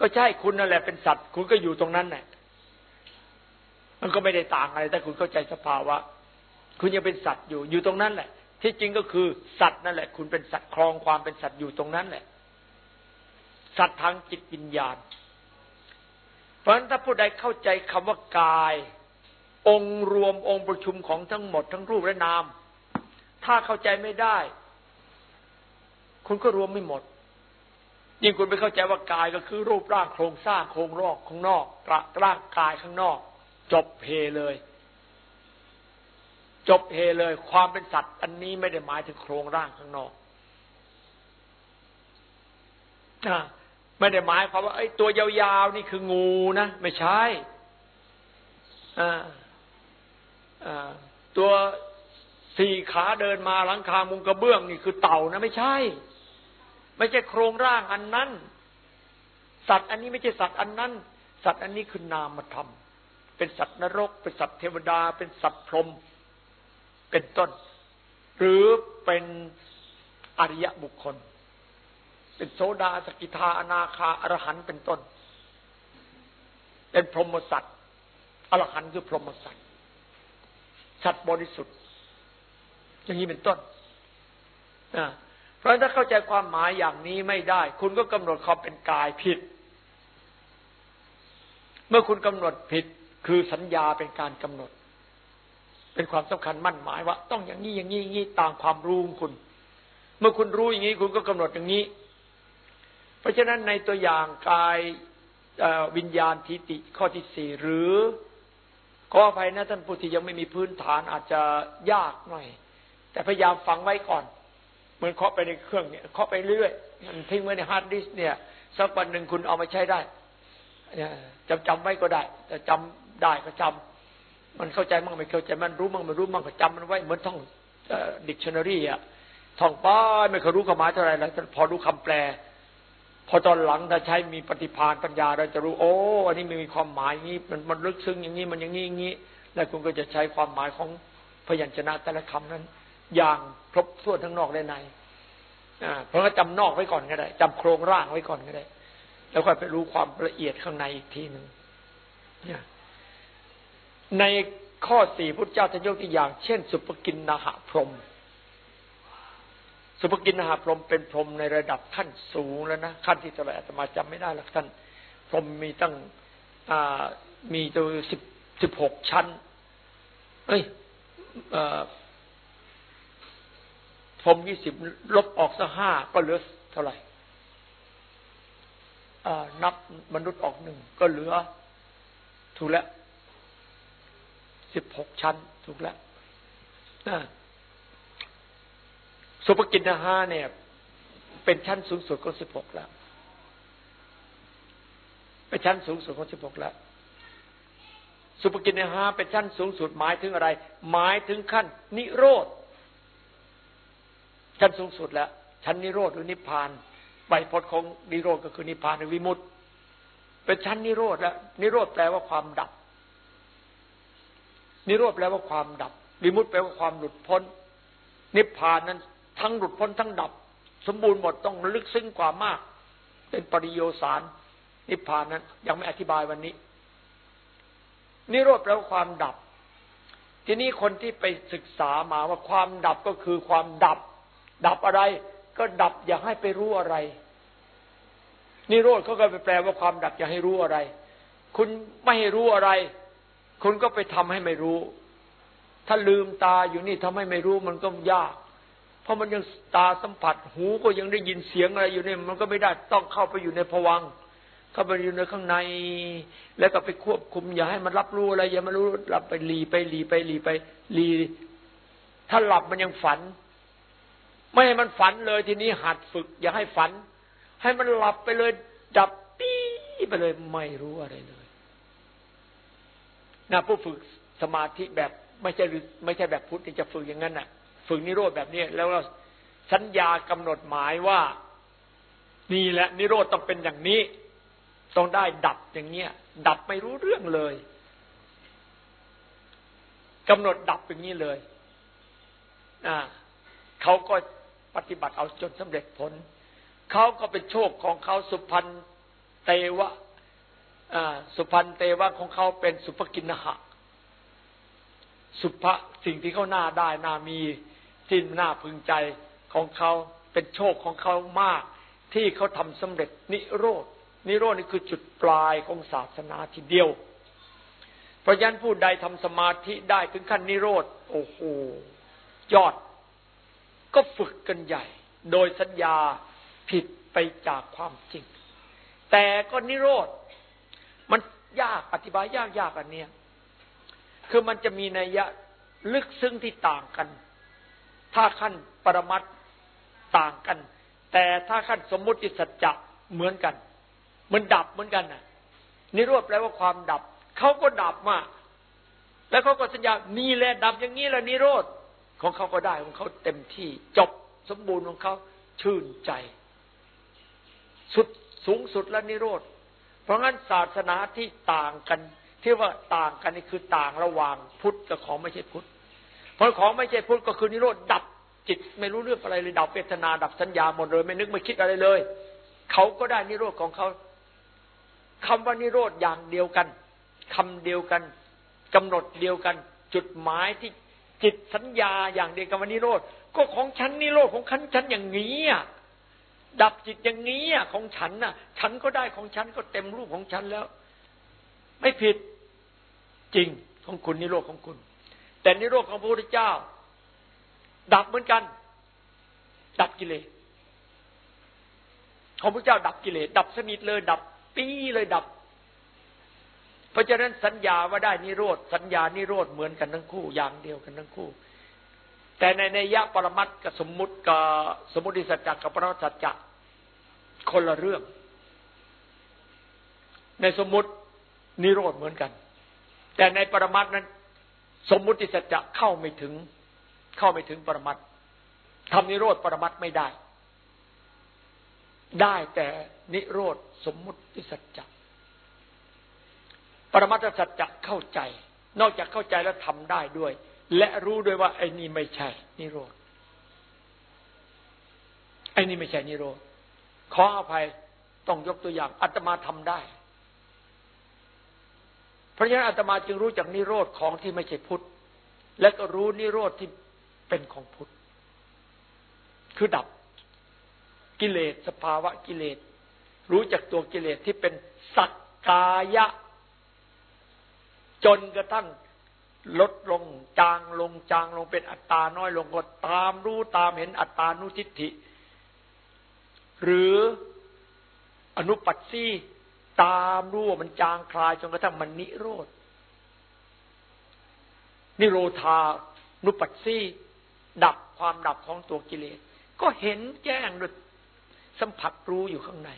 ก็ใช่คุณนั่นแหละเป็นสัตว์ คุณก็อยู่ตรงนั้นแหละมันก็ไม่ได้ต่างอะไรถ้าคุณเข้าใจสภาวะ คุณยังเป็นสัตว์อยู่อยู่ตรงนั้นแหละ ที่จริงก็คือสัตว์นั่นแหละ คุณเป็นสัตว์ครองความเป็นสัตว์อยู่ตรงนั้นแหละ สัตว์ทางจิตวิญญาณ เพราะฉะนั้นถ้าผู้ใดเข้าใจคำว่ากาย องค์รวมองค์ประชุมของทั้งหมดทั้งรูปและนาม ถ้าเข้าใจไม่ได้ คุณก็รวมไม่หมด ยิ่งคุณไปเข้าใจว่ากายก็คือรูปร่างโครงสร้างโครงรอกข้างนอกร่างกายข้างนอก จบเพเลย จบเฮเลย ความเป็นสัตว์ อันนี้ไม่ได้หมายถึงโครงร่างข้างนอกไม่ได้หมายความว่าไอ้ตัวยาวๆนี่คืองูนะไม่ใช่ตัวสี่ขาเดินมาหลังคามุงกระเบื้องนี่คือเต่านะไม่ใช่ ไม่ใช่โครงร่างอันนั้น สัตว์อันนี้ไม่ใช่สัตว์อันนั้น สัตว์อันนี้คือนามธรรม เป็นสัตว์นรก เป็นสัตว์เทวดา เป็นสัตว์พรหมเป็นต้น หรือเป็นอริยบุคคล เป็นโสดาสกิทาอนาคาอรหันเป็นต้น เป็นพรหมสัตว์อรหันคือพรหมสัตว์สัตว์บริสุทธิ์ อย่างนี้เป็นต้นนะ ราะถ้าเข้าใจความหมายอย่างนี้ไม่ได้ คุณก็กำหนดความเป็นกายผิด เมื่อคุณกำหนดผิด คือสัญญาเป็นการกำหนด เป็นความสำคัญมั่นหมายว่า ต้องอย่างนี้อย่างนี้อย่างนี้ตามความรู้คุณ เมื่อคุณรู้อย่างนี้ คุณก็กำหนดอย่างนี้ เพราะฉะนั้นในตัวอย่างกายวิญญาณทิฏฐิข้อที่สี่หรือขออภัยนะท่านผู้ที่ยังไม่มีพื้นฐานอาจจะยากหน่อย แต่พยายามฟังไว้ก่อน เหมือนเคาะไปในเครื่องเนี่ยเคาะไปเรื่อยมันทิ้งไว้ใน hard disk เนี่ย สักวันหนึ่งคุณเอามาใช้ได้จำจำไว้ก็ได้ แต่จำได้ก็จำมันเข้าใจมั่งไม่เข้าใจมันรู้มั่งไม่รู้มั่งก็จำมันไว้เหมือนท่องดิกชันนารีอะท่องป้าไม่เคยรู้คำหมายเท่าไรแล้วพอรู้คำแปล พอตอนหลังถ้าใช้มีปฏิภาณปัญญาเราจะรู้โอ้อันนี้มีความหมายอย่างนี้มันมันลึกซึ้งอย่างนี้มันอย่างนี้อย่างนี้ แล้วคุณก็จะใช้ความหมายของพยัญชนะแต่ละคำนั้น อย่างครบถ้วนทั้งนอกและในเพราะงั้นจำนอกไว้ก่อนก็ได้จำโครงร่างไว้ก่อนก็ได้ แล้วค่อยไปรู้ความละเอียดข้างในอีกทีหนึ่งในข้อสี่พุทธเจ้าท่านยกตัวอย่าง เช่น สุปกินนาหะพรม สุปกินนาหะพรมเป็นพรมในระดับขั้นสูงแล้วนะขั้นที่เท่าไหร่อาตมาจำไม่ได้หรอกท่าน พรมมีตั้งมีตัวสิบสิบหกชั้น เอ้ย พรมยี่สิบลบออกสักห้าก็เหลือเท่าไหร่นับมนุษย์ออกหนึ่งก็เหลือ ถูกแล้วสิบหกชั้น ถูกแล้วสุภกินนาหาเนี่ย เป็นชั้นสูงสุดของสิบหกแล้วเป็นชั้นสูงสุดของสิบหกแล้ว สุภกินนาหาเป็นชั้นสูงสุดหมายถึงอะไร หมายถึงขั้น นิโรธ ชั้นสูงสุดแล้วชั้นนิโรธหรือนิพพานใบพจน์ของนิโรธก็คือนิพพานหรือวิมุตติเป็นชั้นนิโรธแล้วนิโรธแปลว่าความดับ นิโรธแปลว่าความดับ วิมุตติแปลว่าความหลุดพ้น นิพพานนั้น ทั้งหลุดพ้นทั้งดับ สมบูรณ์หมดต้องลึกซึ้งกว่ามาก เป็นปริโยสาร นิพพานนั้น ยังไม่อธิบายวันนี้ นิโรธแปลว่าความดับ ทีนี้คนที่ไปศึกษามาว่าความดับก็คือความดับ ดับอะไร ก็ดับอย่าให้ไปรู้อะไรนิโรธเขาก็ไปแปลว่าความดับอย่าให้รู้อะไร คุณไม่ให้รู้อะไร คุณก็ไปทำให้ไม่รู้ ถ้าลืมตาอยู่นี่ทำให้ไม่รู้มันก็ยาก เพราะมันยังตาสัมผัส หูก็ยังได้ยินเสียงอะไรอยู่นี่มันก็ไม่ได้ต้องเข้าไปอยู่ในภวังเข้าไปอยู่ในข้างใน แล้วก็ไปควบคุม อย่าให้มันรับรู้อะไรอย่ามารู้หลับไปหลีไปหลีไปหลีไปหลีถ้าหลับมันยังฝัน ไม่ให้มันฝันเลยทีนี้หัดฝึก อย่าให้ฝัน ให้มันหลับไปเลย ดับปี้ไปเลยไม่รู้อะไรเลยนะผู้ฝึกสมาธิแบบไม่ใช่ไม่ใช่แบบพุทธจะฝึกอย่างนั้นน่ะ ฝึกนิโรธแบบนี้แล้วเราสัญญากำหนดหมายว่านี่แหละ นิโรธต้องเป็นอย่างนี้ ต้องได้ดับอย่างเงี้ย ดับไม่รู้เรื่องเลยกำหนดดับอย่างนี้เลยอ่าเขาก็ ปฏิบัติเอาจนสำเร็จผล เขาก็เป็นโชคของเขาสุพันเตวะสุพันเตวะของเขาเป็นสุภกินหะ สุภะสิ่งที่เขาหน้าได้หน้ามีสิ้นหน้าพึงใจของเขาเป็นโชคของเขามาก ที่เขาทำสำเร็จนิโรธนิโรธนี่คือจุดปลายของศาสนาทีเดียว เพราะฉะนั้นผู้ใดทำสมาธิได้ถึงขั้นนิโรธโอ้โหยอด ก็ฝึกกันใหญ่ โดยสัญญาผิดไปจากความจริง แต่ก็นิโรธ มันยากอธิบายยากยากอันเนี้ย คือมันจะมีนัยยะลึกซึ้งที่ต่างกัน ถ้าขั้นปรมัตต่างกัน แต่ถ้าขั้นสมมุติสัจจะเหมือนกัน มันดับเหมือนกันน่ะ นิโรธแปลว่าความดับ เขาก็ดับมา แล้วเขาก็สัญญานี่แหละดับอย่างนี้แหละนิโรธ ของเขาก็ได้ของเขาเต็มที่จบสมบูรณ์ของเขาชื่นใจ สุดสูงสุดแล้วนิโรธ เพราะงั้นศาสนาที่ต่างกัน ที่ว่าต่างกันนี่คือต่างระหว่างพุทธกับของไม่ใช่พุทธเพราะของไม่ใช่พุทธก็คือนิโรธดับจิตไม่รู้เรื่องอะไรเลยดับเวทนาดับสัญญาหมดเลย ไม่นึกไม่คิดอะไรเลย เขาก็ได้นิโรธของเขาคำว่านิโรธอย่างเดียวกันคำเดียวกันกำหนดเดียวกัน จุดหมายที่ จิตสัญญาอย่างเดียวกับนิโรธก็ของฉันนิโรธของฉันฉันอย่างนี้อะดับจิตอย่างนี้อะของฉันน่ะ ฉันก็ได้ของฉันก็เต็มรูปของฉันแล้ว ไม่ผิดจริงของคุณนิโรธของคุณ แต่นิโรธของพระพุทธเจ้า ดับเหมือนกัน ดับกิเลสของพระเจ้าดับกิเลสดับสนิทเลย ดับปี้เลยดับ เพราะฉะนั้นสัญญาว่าได้นิโรธสัญญานิโรธเหมือนกันทั้งคู่อย่างเดียวกันทั้งคู่ แต่ในในยะปรมัตกับสมมุติกับสมมติสัจจกับปรมัตสัจจะคนละเรื่อง ในสมมุตินิโรธเหมือนกัน แต่ในปรมัตนั้น สมมุติสัจจะเข้าไม่ถึง เข้าไม่ถึงปรมัตทำนิโรธปรมัตไม่ได้ ได้แต่นิโรธสมมุติสัจจะ ปรมัตถสัจจะเข้าใจ นอกจากเข้าใจแล้วทำได้ด้วย และรู้ด้วยว่าไอ้นี่ไม่ใช่ นิโรธไอ้นี่ไม่ใช่นิโรธขออภัยต้องยกตัวอย่างอาตมาทำได้ เพราะฉะนั้นอาตมาจึงรู้จักนิโรธของที่ไม่ใช่พุทธ และก็รู้นิโรธที่เป็นของพุทธ คือดับกิเลสสภาวะกิเลส รู้จักตัวกิเลสที่เป็นสักกายะ จนกระทั่งลดลงจางลงจางลงเป็นอัตตาน้อยลงก็ตามรู้ตามเห็นอัตตานุทิฏฐิ หรืออนุปัสสีตามรู้ว่ามันจางคลายจนกระทั่งมันนิโรธนิโรธานุปัสสีดับความดับของตัวกิเลส ก็เห็นแจ้งด้วยสัมผัสรู้อยู่ข้างใน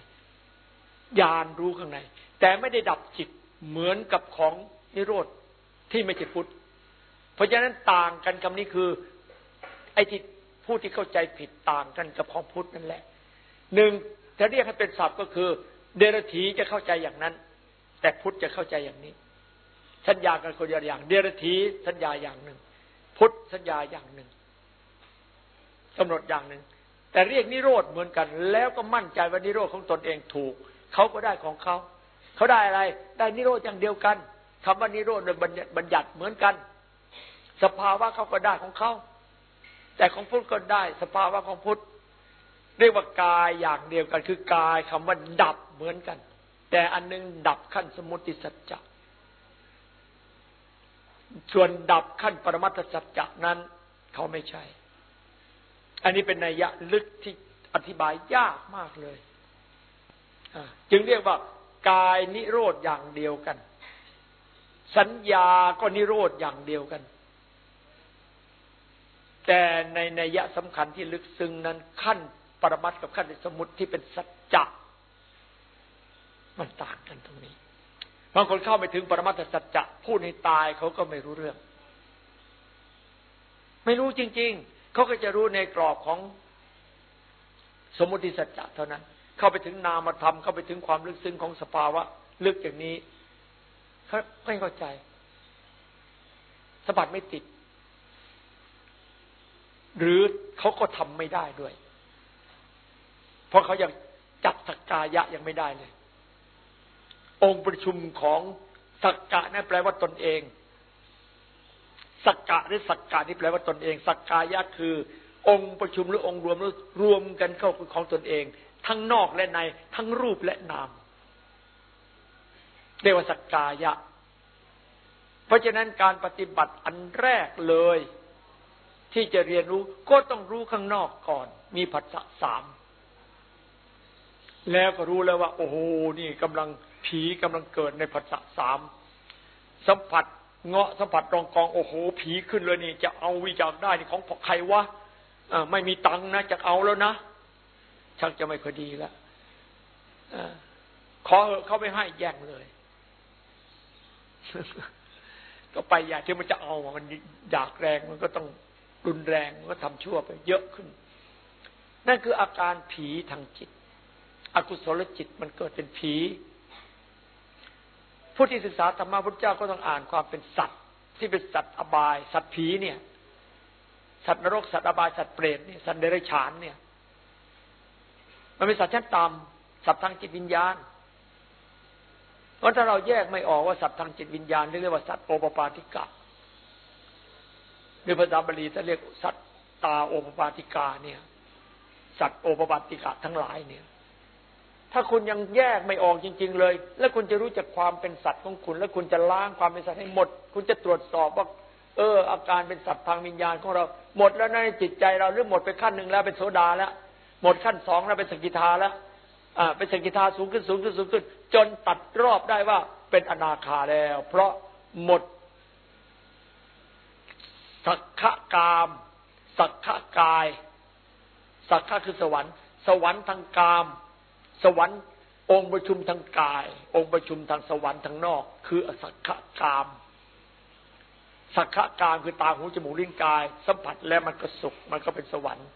ญาณรู้ข้างใน แต่ไม่ได้ดับจิตเหมือนกับของ นิโรธที่ไม่ใช่พุทธเพราะฉะนั้นต่างกันคำนี้คือ ไอ้ที่ผู้ที่เข้าใจผิดต่างกันกับของพุทธนั่นแหละหนึ่งถ้าเรียกให้เป็นศัพท์ก็คือ เดรธีจะเข้าใจอย่างนั้น แต่พุทธจะเข้าใจอย่างนี้ สัญญากันคนอย่าง เดรธีสัญญาอย่างหนึ่ง พุทธสัญญาอย่างหนึ่งกำหนดอย่างหนึ่ง แต่เรียกนิโรธเหมือนกัน แล้วก็มั่นใจว่านิโรธของตนเองถูกเขาก็ได้ของเขาเขาได้อะไร ได้นิโรธอย่างเดียวกัน คำว่านิโรธในบัญญัติเหมือนกัน สภาวะเขาก็ได้ของเขาแต่ของพุทธก็ได้ สภาวะของพุทธเรียกว่ากายอย่างเดียวกัน คือกายคำว่าดับเหมือนกัน แต่อันนึงดับขั้นสมุติสัจจะส่วนดับขั้นปรมัตถสัจจะนั้น เขาไม่ใช่ อันนี้เป็นนัยยะลึกที่อธิบายยากมากเลยจึงเรียกว่ากายนิโรธอย่างเดียวกัน สัญญาก็นิโรธอย่างเดียวกัน แต่ในนัยยะสำคัญที่ลึกซึ้งนั้นขั้นปรมัตกับขั้นสมุติที่เป็นสัจจะมันต่างกันตรงนี้บางคนเข้าไปถึงปรมัตถสัจจะพูดให้ตายเขาก็ไม่รู้เรื่อง ไม่รู้จริง ๆ เขาก็จะรู้ในกรอบของสมมติสัจจะเท่านั้น เข้าไปถึงนามธรรมเข้าไปถึงความลึกซึ้งของสภาวะ ลึกอย่างนี้ เขาไม่เข้าใจสบัดไม่ติด หรือเขาก็ทำไม่ได้ด้วย เพราะเขายังจับสักกายะยังไม่ได้เลย องค์ประชุมของสักกะนั่นแปลว่าตนเอง สักกะหรือสักกะนี่แปลว่าตนเอง สักกายะคือ องค์ประชุมหรือองค์รวมรวมกันเข้าของตนเอง ทั้งนอกและใน ทั้งรูปและนาม เรียกว่าสักกายะ เพราะฉะนั้นการปฏิบัติอันแรกเลย ที่จะเรียนรู้ก็ต้องรู้ข้างนอกก่อน มีผัสสะสามแล้วก็รู้แล้วว่า โอ้โหนี่กำลังผีกำลังเกิดในผัสสะสามสัมผัสเงาะสัมผัสรองกองโอ้โห ผีขึ้นเลยนี่ จะเอาวิจารได้นี่ของใครวะไม่มีตังนะจะเอาแล้วนะชักจะไม่พอดีแล้วขอเขาไม่ให้แย่งเลย ก็ไปอยากที่มันจะเอามันอยากแรงมันก็ต้องรุนแรงมันก็ทำชั่วไปเยอะขึ้น นั่นคืออาการผีทางจิต อกุศลจิตมันเกิดเป็นผี ผู้ที่ศึกษาธรรมะพุทธเจ้าก็ต้องอ่านความเป็นสัตว์ ที่เป็นสัตว์อบาย สัตว์ผีเนี่ย สัตว์นรกสัตว์อบายสัตว์เปรตเนี่ยสัตว์เดรัจฉานเนี่ย มันเป็นสัตว์ชั้นต่ำสัตว์ทางจิตวิญญาณ เพราะถ้าเราแยกไม่ออกว่าสัตว์ทางจิตวิญญาณเรียกว่าสัตว์โอปปาติกะในภาษาบาลีจะเรียกสัตว์ตาโอปปาติกาเนี่ย สัตว์โอปปาติกะทั้งหลายเนี่ย ถ้าคุณยังแยกไม่ออกจริง ๆ เลย แล้วคุณจะรู้จักความเป็นสัตว์ของคุณ แล้วคุณจะล้างความเป็นสัตว์ให้หมด คุณจะตรวจสอบว่า เออ อาการเป็นสัตว์ทางวิญญาณของเรา หมดแล้วในจิตใจเราหรือหมดไปขั้นหนึ่งแล้วเป็นโสดาแล้ว หมดขั้นสองแล้วเป็นสกิทาแล้ว เป็นสกิทาสูงขึ้นสูงขึ้นสูงขึ้น จนตัดรอบได้ว่าเป็นอนาคาแล้ว เพราะหมด สักขะกาม สักขะกาย สักขะคือสวรรค์ สวรรค์ทางกาม สวรรค์ องค์ประชุมทางกาย องค์ประชุมทางสวรรค์ทางนอก คืออสักขะกาม สักขะกามคือตาหูจมูกลิ้นกาย สัมผัสแล้วมันก็สุขมันก็เป็นสวรรค์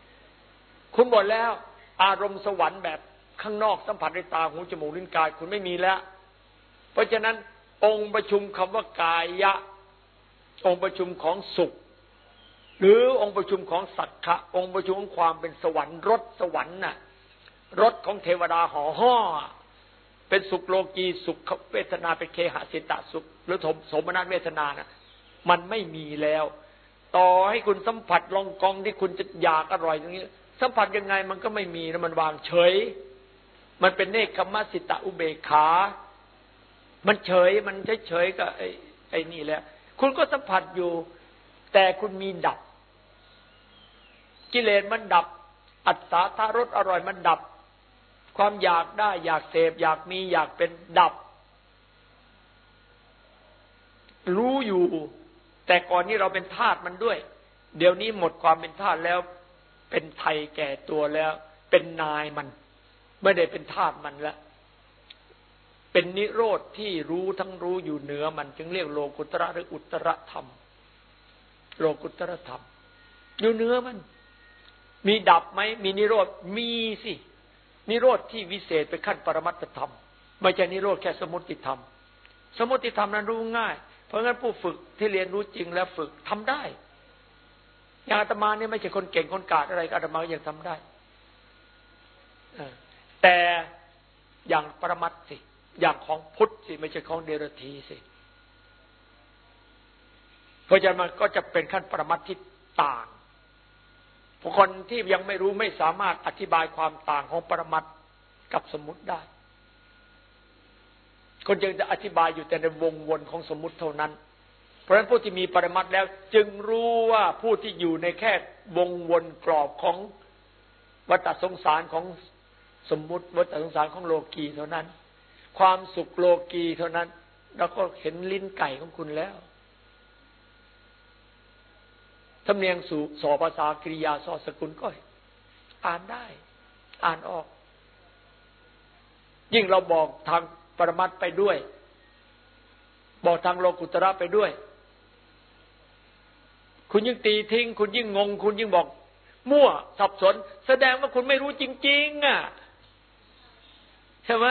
คุณหมดแล้ว อารมณ์สวรรค์แบบ ข้างนอกสัมผัสด้วยตาหูจมูกลิ้นกายคุณไม่มีแล้ว เพราะฉะนั้นองค์ประชุมคำว่ากายะ องค์ประชุมของสุข หรือองค์ประชุมของสักขะองค์ประชุมของความเป็นสวรรค์รถสวรรค์น่ะรถของเทวดาห่อห่อเป็นสุขโลกีสุขเวทนาเป็นเคหสิตะสุข หรือสมนัตเวทนาน่ะ มันไม่มีแล้ว ต่อให้คุณสัมผัสลองกองที่คุณจะอยากอร่อยตรงนี้ สัมผัสยังไงมันก็ไม่มีนะมันวางเฉย มันเป็นเนคขมัสิตะอุเบกขา มันเฉยมันเฉยเฉยกับไอ้ไอ้นี่แหละ คุณก็สัมผัสอยู่ แต่คุณมีดับ กิเลสมันดับ อัศาธารสอร่อยมันดับ ความอยากได้ อยากเสพ อยากมีอยากเป็นดับ รู้อยู่ แต่ก่อนนี้เราเป็นทาสมันด้วย เดี๋ยวนี้หมดความเป็นทาสแล้ว เป็นไทยแก่ตัวแล้ว เป็นนายมัน ไม่ได้เป็นทาสมันล้วเป็นนิโรธที่รู้ทั้งรู้อยู่เหนือมัน จึงเรียกโลกุตระหรืออุตรธรรม โลกุตระธรรม อยู่เหนือมัน มีดับไหม มีนิโรธ มีสิ นิโรธที่วิเศษเป็นขั้นปรมัตธรรม ไม่ใช่นิโรธแค่สมุติธรรม สมุติธรรมนั้นรู้ง่าย เพราะงั้นผู้ฝึกที่เรียนรู้จริงแล้วฝึกทำได้อย่างอาตมาเนี่ยไม่ใช่คนเก่งคนกาดอะไรอาตมายังทำได้ แต่อย่างปรมัตสิ อย่างของพุทธสิ ไม่ใช่ของเดรธีสิ เพราะฉะนั้นมันก็จะเป็นขั้นปรมัตที่ต่างผู้คนที่ยังไม่รู้ไม่สามารถอธิบายความต่างของปรมัตกับสมมติได้ คนยังจะอธิบายอยู่แต่ในวงวนของสมมุติเท่านั้น เพราะฉะนั้นผู้ที่มีปรมัตแล้ว จึงรู้ว่าผู้ที่อยู่ในแค่วงวนกรอบของวัฏสงสารของ สมมุติวัฏสงสารของโลกีเท่านั้น ความสุขโลกีเท่านั้นเราก็เห็นลิ้นไก่ของคุณแล้วสำเนียงสู่สอภาษากริยาสอสกุลก็อ่านได้ อ่านออก ยิ่งเราบอกทางปรมัตไปด้วย บอกทางโลกุตระไปด้วย คุณยิ่งตีทิ้ง คุณยิ่งงง คุณยิ่งบอก มั่วสับสน แสดงว่าคุณไม่รู้จริง ๆ อะ ใช่ไหม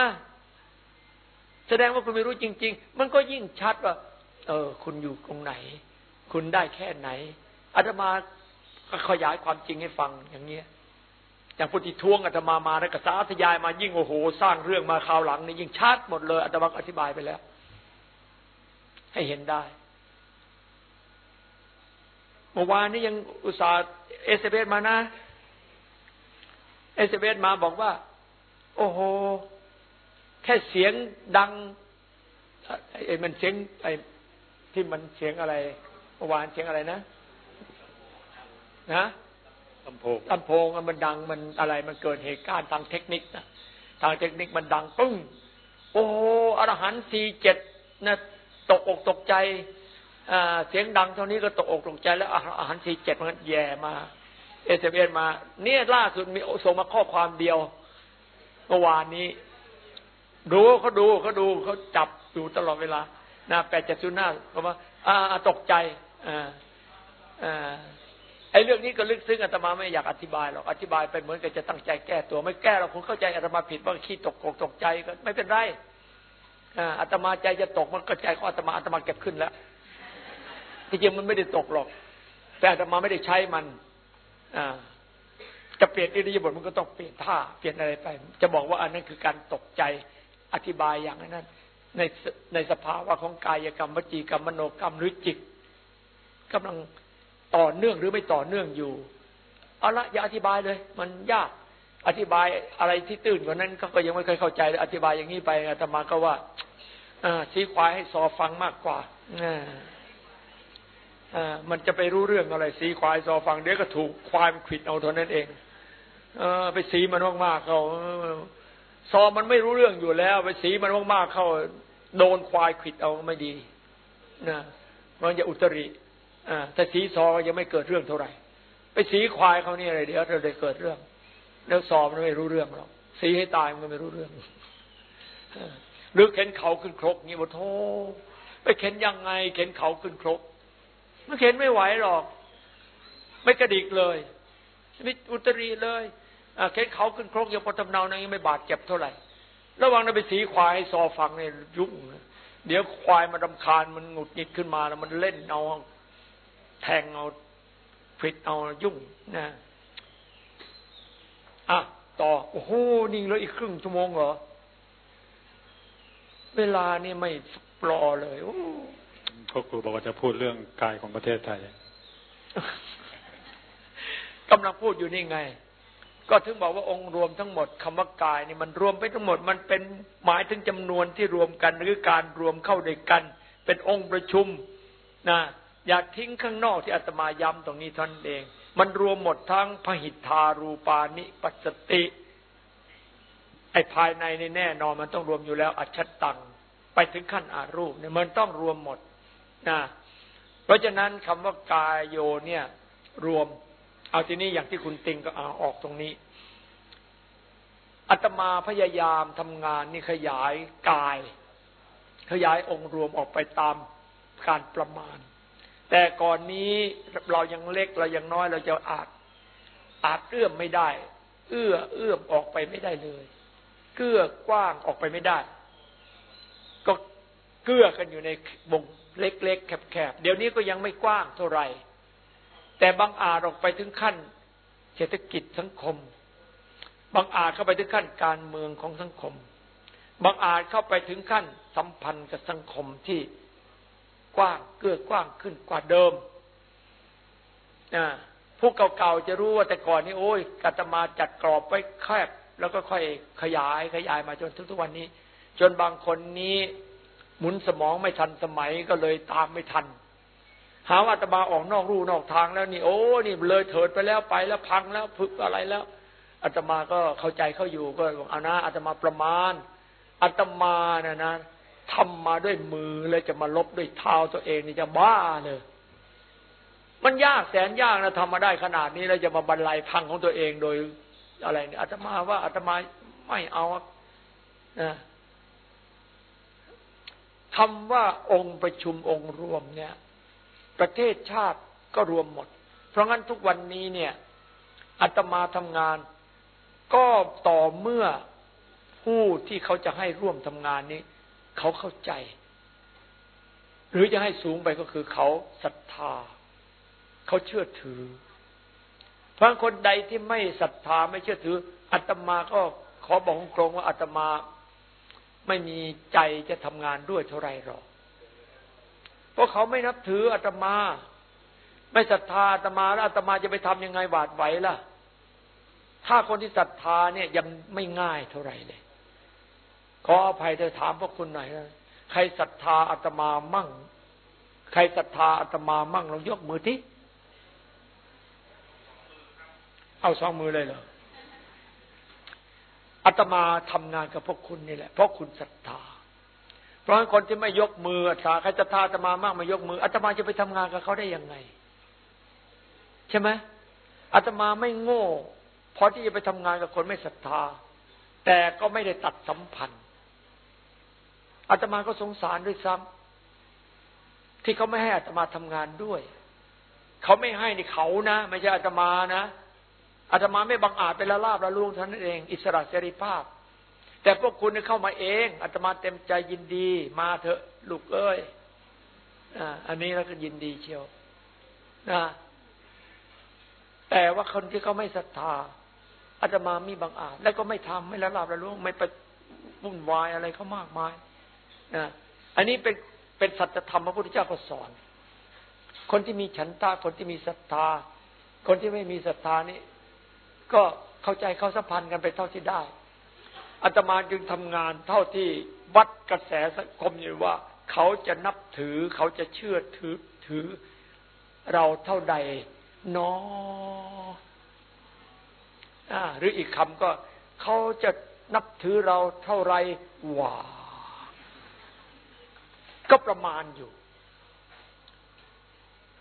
แสดงว่าคุณไม่รู้จริง ๆ มันก็ยิ่งชัดว่า เออ คุณอยู่ตรงไหน คุณได้แค่ไหนอาตมาขยายความจริงให้ฟังอย่างเนี้ยอย่างพุทธิท้วงอาตมามาแล้วก็สาธยายมายิ่งโอ้โหสร้างเรื่องมาคราวหลังนี่ยิ่งชัดหมดเลยอาตมาอธิบายไปแล้ว ให้เห็นได้เมื่อวานนี้ยังอุตส่าห์เอสเบสมานะเอสเบสมาบอกว่า โอ้โห แค่เสียงดังไอ้มันเสียงไอ้ที่มันเสียงอะไรเมื่อวานเสียงอะไรนะนะลำโพงลำโพงมันดังมันอะไรมันเกิดเหตุการณ์ทางเทคนิคนะทางเทคนิคมันดังปึ้ง โอ้อรหันต์สี่เจ็ดนะตกอกตกใจเสียงดังเท่านี้ก็ตกอกตกใจแล้วอาหารสี่เจ็ดมันแย่มาเอสเอมา เนี่ยล่าสุดมีส่งมาข้อความเดียวเมื่อวานนี้ ดูเขาดูเขาดูเขาจับอยู่ตลอดเวลานะแปดเจ็ดศูนย์ห้าเขาว่า อ่าตกใจอ่าอ่าไอ้เรื่องนี้ก็ลึกซึ้งอาตมาไม่อยากอธิบายหรอกอธิบายไปเหมือนกับจะตั้งใจแก้ตัว ไม่แก้เราคุณเข้าใจอาตมาผิดว่าขี้ตกกตกใจก็ไม่เป็นไรอาตมาใจจะตกมันก็ใจของอาตมาอาตมาเก็บขึ้นแล้วที่จริงมันไม่ได้ตกหรอก แต่อาตมาไม่ได้ใช้มันอ่าจะเปลี่ยนอิริยาบถมันก็ต้องเปลี่ยนท่าเปลี่ยนอะไรไป จะบอกว่าอันนั้นคือการตกใจ อธิบายอย่างนั้น ในในสภาวะของกายกรรมวจีกรรมมโนกรรมหรือจิตกำลังต่อเนื่องหรือไม่ต่อเนื่องอยู่เอาละอย่าอธิบายเลย มันยากอธิบายอะไรที่ตื่นกว่านั้นเขาก็ยังไม่เคยเข้าใจอธิบายอย่างนี้ไปอาตมาก็ว่าอซีควายให้ซอฟังมากกว่าอมันจะไปรู้เรื่องอะไรสีควายซอฟังเดี๋ยวก็ถูกควายมันขิดเอาเท่านั้นเอง เออไปสีมันมากๆเขา ซอมันไม่รู้เรื่องอยู่แล้ว ไปสีมันมากๆเข้า โดนควายขิดเอาไม่ดีนะมันจะอุตริแต่สีซอยังไม่เกิดเรื่องเท่าไหร่ ไปสีควายเขานี่อะไรเดี๋ยวเราได้เกิดเรื่อง แล้วซอมันไม่รู้เรื่องหรอกสีให้ตายมันก็ไม่รู้เรื่องหรือเข็นเขาขึ้นครกนี่บ่โทไปเข็นยังไง เข็นเขาขึ้นครกมันเข็นไม่ไหวหรอก ไม่กระดิกเลยไม่อุตรีเลย เข็นเขาขึ้นครกยังพอทำเนานะยังไม่บาดเจ็บเท่าไหร่ ระวังนะไปสีควายซอฟังเนี่ยยุ่งเดี๋ยวควายมาดำคาญมันหงุดหงิดขึ้นมาแล้วมันเล่นเอาแทงเอาผิดเอายุ่งนะอะต่อโอ้โหนี่เลยอีกครึ่งชั่วโมงเหรอ เวลานี่ไม่ปลอเลยพ่อครูบอกว่าจะพูดเรื่องกายของประเทศไทยกำลังพูดอยู่นี่ไง ก็ถึงบอกว่าองค์รวมทั้งหมดคำว่ากายนี่มันรวมไปทั้งหมดมันเป็นหมายถึงจำนวนที่รวมกันหรือการรวมเข้าด้วยกัน เป็นองค์ประชุมนะอย่าทิ้งข้างนอกที่อาตมาย้ำตรงนี้ท่านเอง มันรวมหมดทั้งพหิทธารูปานิปัสสติ ไอ้ภายในในแน่นอนมันต้องรวมอยู่แล้ว อัจฉตัง ไปถึงขั้นอารูปเนี่ยมันต้องรวมหมดนะเพราะฉะนั้นคำว่ากายโยเนี่ย รวม เอาทีนี้อย่างที่คุณติงก็เอาออกตรงนี้อาตมาพยายามทำงานนี่ขยายกาย ขยายองค์รวมออกไปตามการประมาณ แต่ก่อนนี้เรายังเล็กเรายังน้อยเราจะอาจอาจเอื้อมไม่ได้ เอื้อเอื้อมออกไปไม่ได้เลยเกื้อกว้างออกไปไม่ได้ ก็เกื้อกันอยู่ในวงเล็กๆแคบๆเดี๋ยวนี้ก็ยังไม่กว้างเท่าไหร่ แต่บางอาจออกไปถึงขั้น เศรษฐกิจสังคม บางอาจเข้าไปถึงขั้นการเมืองของสังคม บางอาจเข้าไปถึงขั้นสัมพันธ์กับสังคมที่กว้างเกื้อกว้างขึ้นกว่าเดิมนะผู้เก่าๆจะรู้ว่าแต่ก่อนนี้โอ้ยกัตมาจัดกรอบไว้แคบ แล้วก็ค่อยขยายขยายมาจนทุกวันนี้ จนบางคนนี้หมุนสมองไม่ทันสมัยก็เลยตามไม่ทัน หาว่าอาตมาออกนอกรูนอกทางแล้วนี่โอ้นี่เลยเถิดไปแล้วไปแล้วพังแล้วพึกอะไรแล้วอาตมาก็เข้าใจเข้าอยู่ก็บอกเอานะอาตมาประมาณอาตมาเนี่ยนะทำมาด้วยมือเลยจะมาลบด้วยเท้าตัวเองนี่จะบ้าเลยมันยากแสนยากนะทำมาได้ขนาดนี้แล้วจะมาบรรลัยพังของตัวเองโดยอะไรเนี่ยอาตมาว่าอาตมาไม่เอานะคำว่าองค์ประชุมองค์รวมเนี่ย ประเทศชาติก็รวมหมด เพราะงั้นทุกวันนี้เนี่ยอาตมาทำงาน ก็ต่อเมื่อผู้ที่เขาจะให้ร่วมทำงานนี้ เขาเข้าใจ หรือจะให้สูงไปก็คือเขาศรัทธา เขาเชื่อถือ เพราะคนใดที่ไม่ศรัทธาไม่เชื่อถืออาตมาก็ขอบอกตรงว่าอาตมาไม่มีใจจะทำงานด้วยเท่าไรหรอก เพราะเขาไม่นับถืออาตมา ไม่ศรัทธาอาตมาแล้วอาตมาจะไปทํำยังไงหวาดไหวล่ะ ถ้าคนที่ศรัทธาเนี่ยยังไม่ง่ายเท่าไหร่เลย ขออภัยเธอถามพวกคุณหน่อยนะใครศรัทธาอาตมามั่ง ใครศรัทธาอาตมามั่งลองยกมือที่เอาสองมือเลยเหรออาตมาทำงานกับพวกคุณนี่แหละ เพราะคุณศรัทธา เพราะคนที่ไม่ยกมืออาตมาใครศรัทาอาตมามากไม่ยกมืออาตมาจะไปทำงานกับเขาได้ยังไง ใช่ไหมอาตมาไม่โง่พอที่จะไปทำงานกับคนไม่ศรัทธา แต่ก็ไม่ได้ตัดสัมพันธ์อาตมาก็สงสารด้วยซ้ำที่เขาไม่ให้อาตมาทำงานด้วยเขาไม่ให้นี่เขานะไม่ใช่อาตมานะอาตมาไม่บังอาจเป็นละลาบละลุงท่านเอง อิสระเสรีภาพ แต่พวกคุณเข้ามาเองอาตมาเต็มใจยินดี มาเถอะลูกเอ้ยอันนี้แล้วก็ยินดีเชียวนะแต่ว่าคนที่เขาไม่ศรัทธาอาตมามีบางอาจแล้วก็ไม่ทำไม่ละลาบละลุงไม่ไปวุ่นวายอะไรเขามากมายนะอันนี้เป็นเป็นสัจธรรมพระพุทธเจ้าก็สอน คนที่มีฉันทาคนที่มีศรัทธา คนที่ไม่มีศรัทธานี่ก็เข้าใจเข้าสัมพันธ์กันไปเท่าที่ได้ อาตมาจึงทำงานเท่าที่วัดกระแสสังคมอยู่ว่า เขาจะนับถือเขาจะเชื่อถือถือ เราเท่าใดนอหรืออีกคำก็ เขาจะนับถือเราเท่าไรว่าก็ประมาณอยู่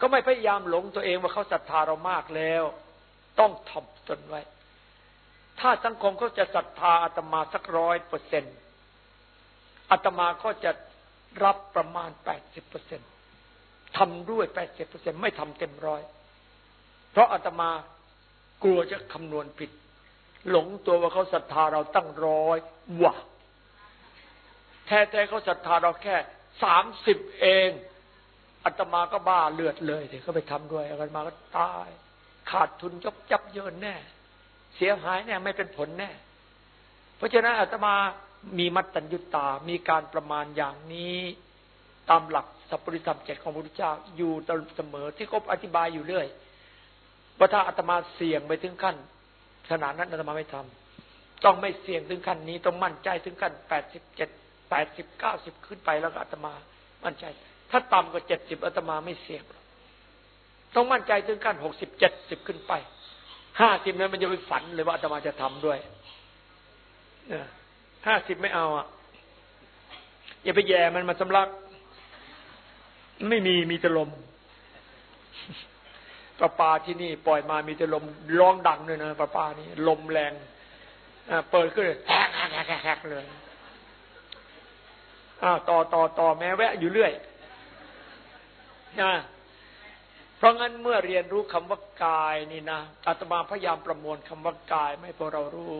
ก็ไม่พยายามหลงตัวเองว่าเขาศรัทธาเรามากแล้ว ต้องทำตนไว้ ถ้าสังคมเขาจะศรัทธาอาตมาสักร้อยเปอร์เซ็นอาตมาก็จะรับประมาณแปดสิบเปอร์เซ็นทำด้วยแปดสิบเปอร์เซ็นไม่ทำเต็มร้อย เพราะอาตมากลัวจะคำนวณผิด หลงตัวว่าเขาศรัทธาเราตั้งร้อยว่ะแท้ๆเขาศรัทธาเราแค่สามสิบเองอาตมาก็บ้าเลือดเลยเดี๋ยวเขาไปทำด้วยอาตมาก็ตาย ขาดทุนยับยับเยินแน่ เสียหายแน่ไม่เป็นผลแน่ เพราะฉะนั้นอาตมามีมัตตัญญุตา มีการประมาณอย่างนี้ตามหลักสัพพุริธรรมเจ็ดของพระพุทธเจ้าอยู่ตลอดเสมอที่เขาอธิบายอยู่เรื่อยว่าถ้าอาตมาเสี่ยงไปถึงขั้นขนาดนั้นอาตมาไม่ทำต้องไม่เสี่ยงถึงขั้นนี้ต้องมั่นใจถึงขั้นแปดสิบเจ็ดแปดสิบเก้าสิบขึ้นไปแล้วอาตมามั่นใจ ถ้าต่ำกว่าเจ็ดสิบอาตมาไม่เสี่ยงต้องมั่นใจถึงขั้นหกสิบเจ็ดสิบขึ้นไป ห้าสิบนั้นมันจะไปฝันเลยว่าอาตมาจะทำด้วยห้าสิบไม่เอาอะ อย่าไปแย่มันมาสำลัก ไม่มีมีแต่ลมปลาปาที่นี่ปล่อยมามีแต่ลมร้องดังเลยนะปลาปานี่ลมแรงเปิดขึ้นแฮกแฮกแฮกแฮกเลยอ้าวต่อต่อต่อแม้แวะอยู่เรื่อยนะ เพราะงั้นเมื่อเรียนรู้คำว่ากายนี่นะอาตมาพยายามประมวลคำว่ากายไม่พอเรารู้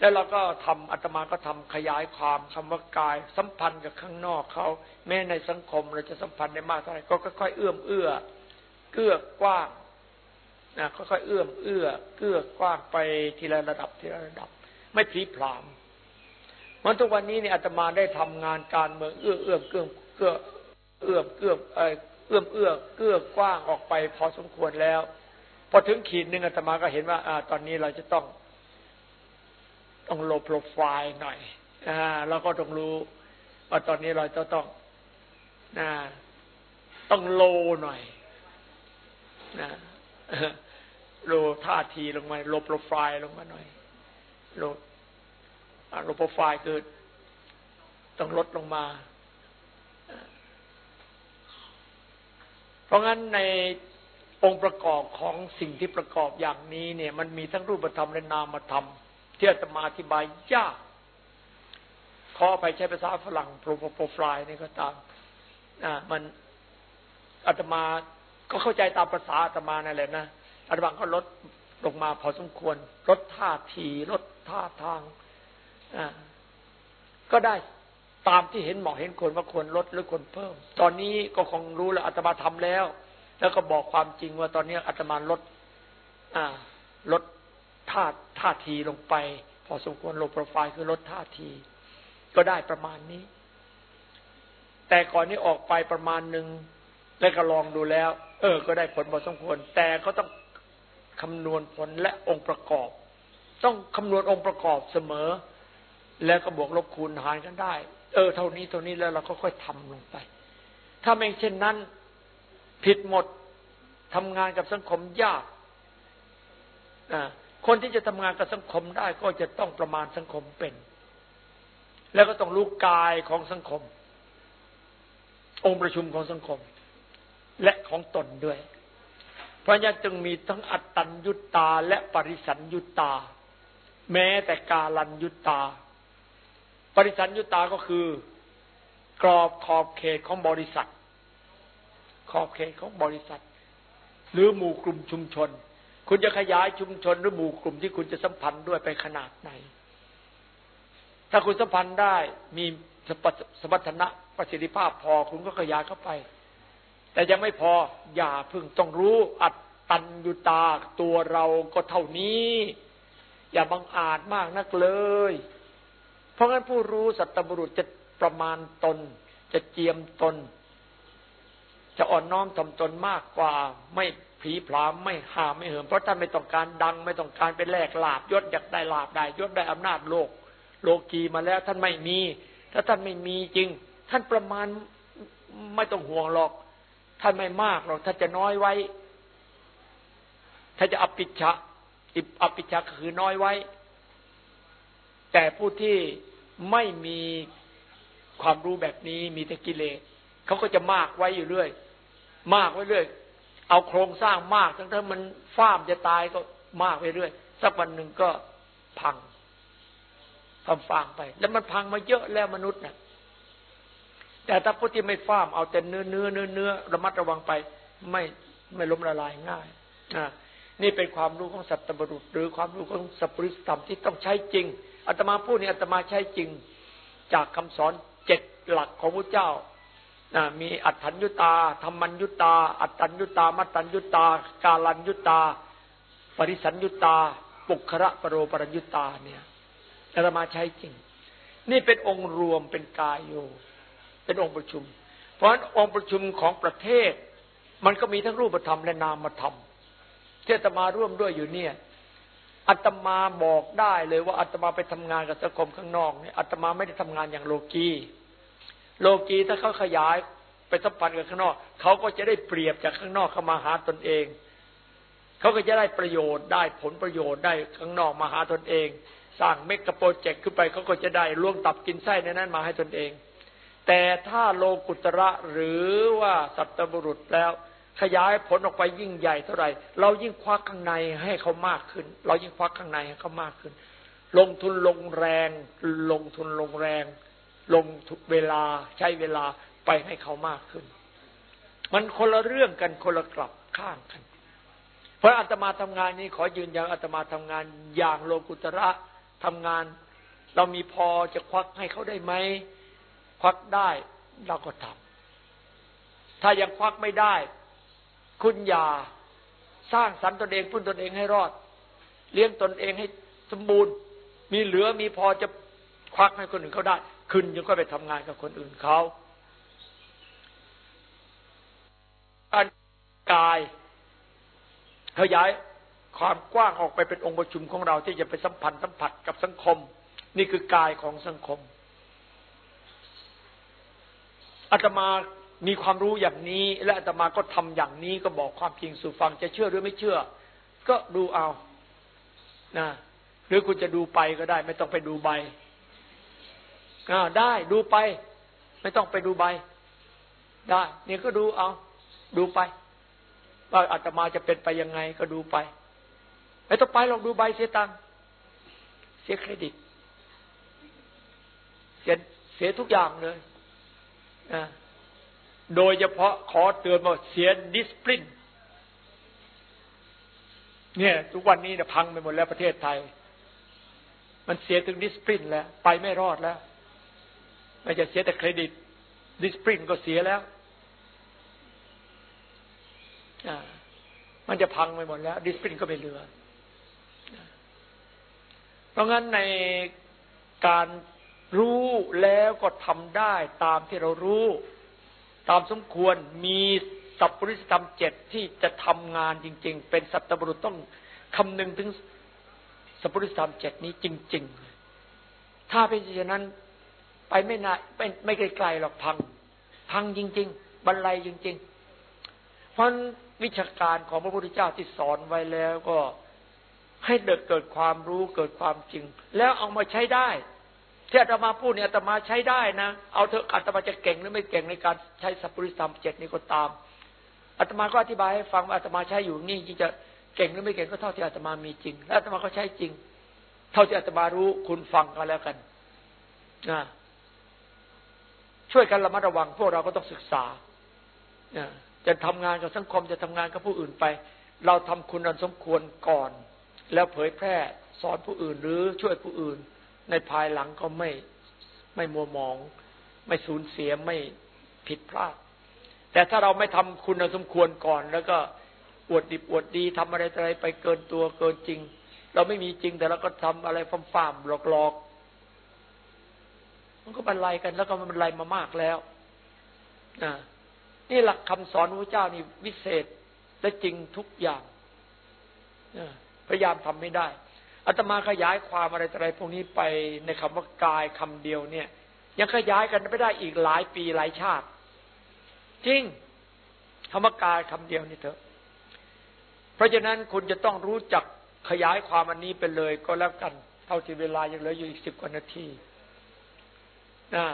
แล้วเราก็ทำอาตมาก็ทำขยายความคำว่ากาย สัมพันธ์กับข้างนอกเขาแม้ในสังคมเราจะสัมพันธ์ได้มากเท่าไหร่ก็ค่อยๆเอื้อมเอื้อเกื้อกว้างนะค่อยๆเอื้อมเอื้อเกื้อกว้างไปทีละระดับทีละระดับ ไม่พลีพรามมันทุกวันนี้เนี่ยอาตมาได้ทำงานการเมืองเอื้อเอื้อเกื้อเกื้อเอื้อเกื้อ เอื้อมเอื้อเกื้อกว้างออกไปพอสมควรแล้ว พอถึงขีดหนึ่งอาตมาก็เห็นว่าอ่า ตอนนี้เราจะต้อง ต้องโลโปรไฟล์หน่อยอ่าเราก็ต้องรู้ ว่าตอนนี้เราจะต้องนะต้องโลหน่อยนะโลท่าทีลงมาโลโปรไฟล์ลงมาหน่อยโลโลโปรไฟล์คือต้องลดลงมา เพราะงั้นในองค์ประกอบของสิ่งที่ประกอบอย่างนี้เนี่ย มันมีทั้งรูปธรรมและนามธรรมที่อาตมาอธิบายยากขอไปใช้ภาษาฝรั่งโปรโปรไฟล์นี่ก็ตามอ่ามันอาตมาก็เข้าใจตามภาษาอาตมานั่นแหละนะอาตมาก็ลดลงมาพอสมควร ลดท่าทีลดท่าทางอ่าก็ได้ ตามที่เห็นเหมาะเห็นควรว่าควรลดหรือควรเพิ่ม ตอนนี้ก็คงรู้แล้วอาตมาทำแล้ว แล้วก็บอกความจริงว่าตอนนี้อาตมาลด อ่า ลดท่าท่าทีลงไป พอสมควรโลโปรไฟล์คือลดท่าที ก็ได้ประมาณนี้ แต่ก่อนนี้ออกไปประมาณหนึ่งแล้วก็ลองดูแล้ว เออ ก็ได้ผลพอสมควร แต่ก็ต้องคำนวณผลและองค์ประกอบ ต้องคำนวณองค์ประกอบเสมอ แล้วก็บวกลบคูณหารกันได้ เออเท่านี้เท่านี้แล้วเราก็ค่อยทำลงไป ถ้าไม่เช่นนั้น ผิดหมดทำงานกับสังคมยากคนที่จะทำงานกับสังคมได้ก็จะต้องประมาณสังคมเป็น แล้วก็ต้องรู้กายของสังคม องค์ประชุมของสังคม และของตนด้วย เพราะงั้นจึงมีทั้งอัตตัญยุตตา และปริสัญยุตตา แม้แต่กาลัญยุตตา ปริสัญยุตาก็คือ กรอบขอบเขตของบริษัท ขอบเขตของบริษัท หรือหมู่กลุ่มชุมชน คุณจะขยายชุมชนหรือหมู่กลุ่มที่คุณจะสัมพันธ์ด้วยไปขนาดไหน ถ้าคุณสัมพันธ์ได้มีสมรรถนะประสิทธิภาพพอคุณก็ขยายเข้าไป แต่ยังไม่พออย่าพึ่งต้องรู้อัตตัญญุตาตัวเราก็เท่านี้ อย่าบังอาจมากนักเลย เพราะงั้นผู้รู้สัตบุรุษจะประมาณตน จะเจียมตน จะอ่อนน้อมถ่อมตนมากกว่าไม่ผีพรามไม่หาไม่เหิมเพราะท่านไม่ต้องการดัง ไม่ต้องการไปแลกลาบยศอยากได้ลาบได้ยศได้อำนาจโลก โลกีมาแล้วท่านไม่มี ถ้าท่านไม่มีจริง ท่านประมาณไม่ต้องห่วงหรอก ท่านไม่มากหรอกถ้านจะน้อยไว้ถ้าจะอภิชะอิอภิชะคือน้อยไว้ แต่ผู้ที่ ไม่มีความรู้แบบนี้มีแต่กิเลสเขาก็จะมากไว้อยู่เรื่อย มากไว้เรื่อย เอาโครงสร้างมากทั้งที่มันฟ้ามจะตายก็มากไปเรื่อย สักวันหนึ่งก็พังทำฟางไป แล้วมันพังมาเยอะแล้วมนุษย์นะ่ะ แต่ถ้าผู้ที่ไม่ฟ้ามเอาแต่เนื้อเนื้อเนื้อเนื้อระมัดระวังไป ไม่ไม่ล้มละลายง่ายนะนี่เป็นความรู้ของสัตบุรุษ หรือความรู้ของสัพพุริสธรรมที่ต้องใช้จริง อาตมาพูดนี่อาตมาใช้จริง จากคำสอนเจ็ดหลักของพระเจ้ามีอัตถัญญุตาธรรมัญญุตา อัตตัญญุตา มัตตัญญุตา กาลัญญุตา ปริสัญญุตา ปุคระปรโรปรัญญุตาเนี่ยอาตมาใช้จริง นี่เป็นองค์รวมเป็นกายโยเป็นองค์ประชุม เพราะฉะนั้นองค์ประชุมของประเทศ มันก็มีทั้งรูปธรรมและนามธรรมที่อาตมาร่วมด้วยอยู่เนี่ย อาตมาบอกได้เลยว่าอาตมาไปทำงานกับสังคมข้างนอกเนี่ยอาตมาไม่ได้ทำงานอย่างโลกีโลกีถ้าเขาขยายไปสัมพันธ์กับข้างนอกเขาก็จะได้เปรียบจากข้างนอกเข้ามาหาตนเองเขาก็จะได้ประโยชน์ได้ผลประโยชน์ได้ข้างนอกมาหาตนเอง สร้างเมกะโปรเจกต์ขึ้นไปเขาก็จะได้ล่วงตับกินไส้ในนั้นมาให้ตนเอง แต่ถ้าโลกุตระหรือว่าสัตบุรุษแล้ว ขยายผลออกไปยิ่งใหญ่เท่าไหร่ เรายิ่งควักข้างในให้เขามากขึ้น เรายิ่งควักข้างในให้เขามากขึ้น ลงทุนลงแรง ลงทุนลงแรง ลงทุกเวลาใช้เวลาไปให้เขามากขึ้น มันคนละเรื่องกันคนละกลับข้างกัน เพราะอาตมาทำงานนี้ขอยืนยันอาตมาทำงานอย่างโลกุตระทำงาน เรามีพอจะควักให้เขาได้ไหมควักได้เราก็ทำถ้ายังควักไม่ได้ คุณอย่าสร้างสรรตนเองพุ่นตนเองให้รอด เลี้ยงตนเองให้สมบูรณ์ มีเหลือมีพอจะควักให้คนอื่นเขาได้ขึ้นยังก็ไปทำงานกับคนอื่นเขาการกายขยายความกว้างออกไปเป็นองค์ประชุมของเราที่จะไปสัมพันธ์สัมผัสกับสังคม นี่คือกายของสังคมอาตมา มีความรู้อย่างนี้ และอาตมาก็ทำอย่างนี้ก็บอกความจริงสู่ฟังจะเชื่อหรือไม่เชื่อ ก็ดูเอานะหรือคุณจะดูไปก็ได้ ไม่ต้องไปดูใบอ่าได้ดูไป ไม่ต้องไปดูใบ ได้เนี่ยก็ดูเอา ดูไป ว่าอาตมาจะเป็นไปยังไงก็ดูไป ไม่ต้องไปลองดูใบเสียตังเสียเครดิต เสียเสียทุกอย่างเลยอ่า โดยเฉพาะขอเตือนว่าเสียดิสปลินเนี่ย ทุกวันนี้เนี่ยพังไปหมดแล้วประเทศไทย มันเสียถึงดิสปลินแล้ว ไปไม่รอดแล้วไม่จะเสียแต่เครดิต ดิสปลินก็เสียแล้วมันจะพังไปหมดแล้ว ดิสปลินก็ไม่เหลือ เพราะงั้นในการรู้แล้วก็ทำได้ตามที่เรารู้ ตามสมควรมีสัพปริสธรรมเจ็ดที่จะทำงานจริง ๆ เป็นสัตบุรุษต้องคำนึงถึงสัพปริสธรรมเจ็ดนี้จริง ๆ ถ้าเป็นเช่นนั้นไปไม่นานไม่ไม่ไกลๆหรอกพัง พังจริง ๆ บรรลัยจริง ๆ เพราะวิชาการของพระพุทธเจ้าที่สอนไว้แล้วก็ให้เกิดเกิดความรู้เกิดความจริง แล้วเอามาใช้ได้ ที่อาตมาพูดเนี่ยอาตมาใช้ได้นะ เอาเถอะอาตมาจะเก่งหรือไม่เก่งในการใช้สัพพุริสธรรมเจ็ดนี้ก็ตามอาตมาก็อธิบายให้ฟังว่าอาตมาใช้อยู่นี่จริงจะเก่งหรือไม่เก่งก็เท่าที่อาตมามีจริง และอาตมาก็ใช้จริง เท่าที่อาตมารู้คุณฟังกันแล้วกันนะช่วยกันระมัดระวัง พวกเราก็ต้องศึกษาจะทำงานกับสังคมจะทำงานกับผู้อื่นไป เราทำคุณอันสมควรก่อน แล้วเผยแพร่สอนผู้อื่นหรือช่วยผู้อื่น ในภายหลังก็ไม่ไม่มัวมอง ไม่สูญเสียไม่ผิดพลาด แต่ถ้าเราไม่ทำคุณสมควรก่อน แล้วก็อวดดิบอวดดีทำอะไรอะไรไปเกินตัวเกินจริง เราไม่มีจริงแต่เราก็ทำอะไรฟ้ามๆหลอกๆมันก็บรรลัยกัน แล้วก็มันบรรลัยมามากแล้วนะนี่หลักคำสอนพระเจ้านี่วิเศษและจริงทุกอย่างพยายามทำไม่ได้ อาตมาขยายความอะไรอะไรพวกนี้ไปในคำว่ากายคำเดียวเนี่ย ยังขยายกันไม่ได้อีกหลายปีหลายชาติ จริงคำว่ากายคำเดียวนี่เถอะ เพราะฉะนั้นคุณจะต้องรู้จักขยายความอันนี้ไปเลยก็แล้วกัน เท่าที่เวลายังเหลืออยู่อีกสิบกว่านาทีนะ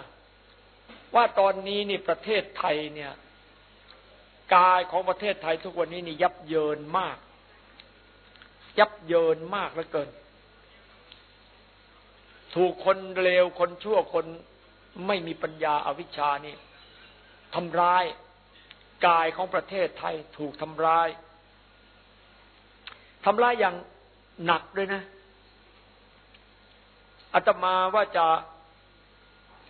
ว่าตอนนี้นี่ประเทศไทยเนี่ย กายของประเทศไทยทุกวันนี้นี่ยับเยินมาก ยับเยินมากเหลือเกิน ถูกคนเลวคนชั่วคนไม่มีปัญญาอาวิชชานี่ทำร้ายกายของประเทศไทยถูกทำร้ายทำร้ายอย่างหนักด้วยนะอาตมาว่าจะ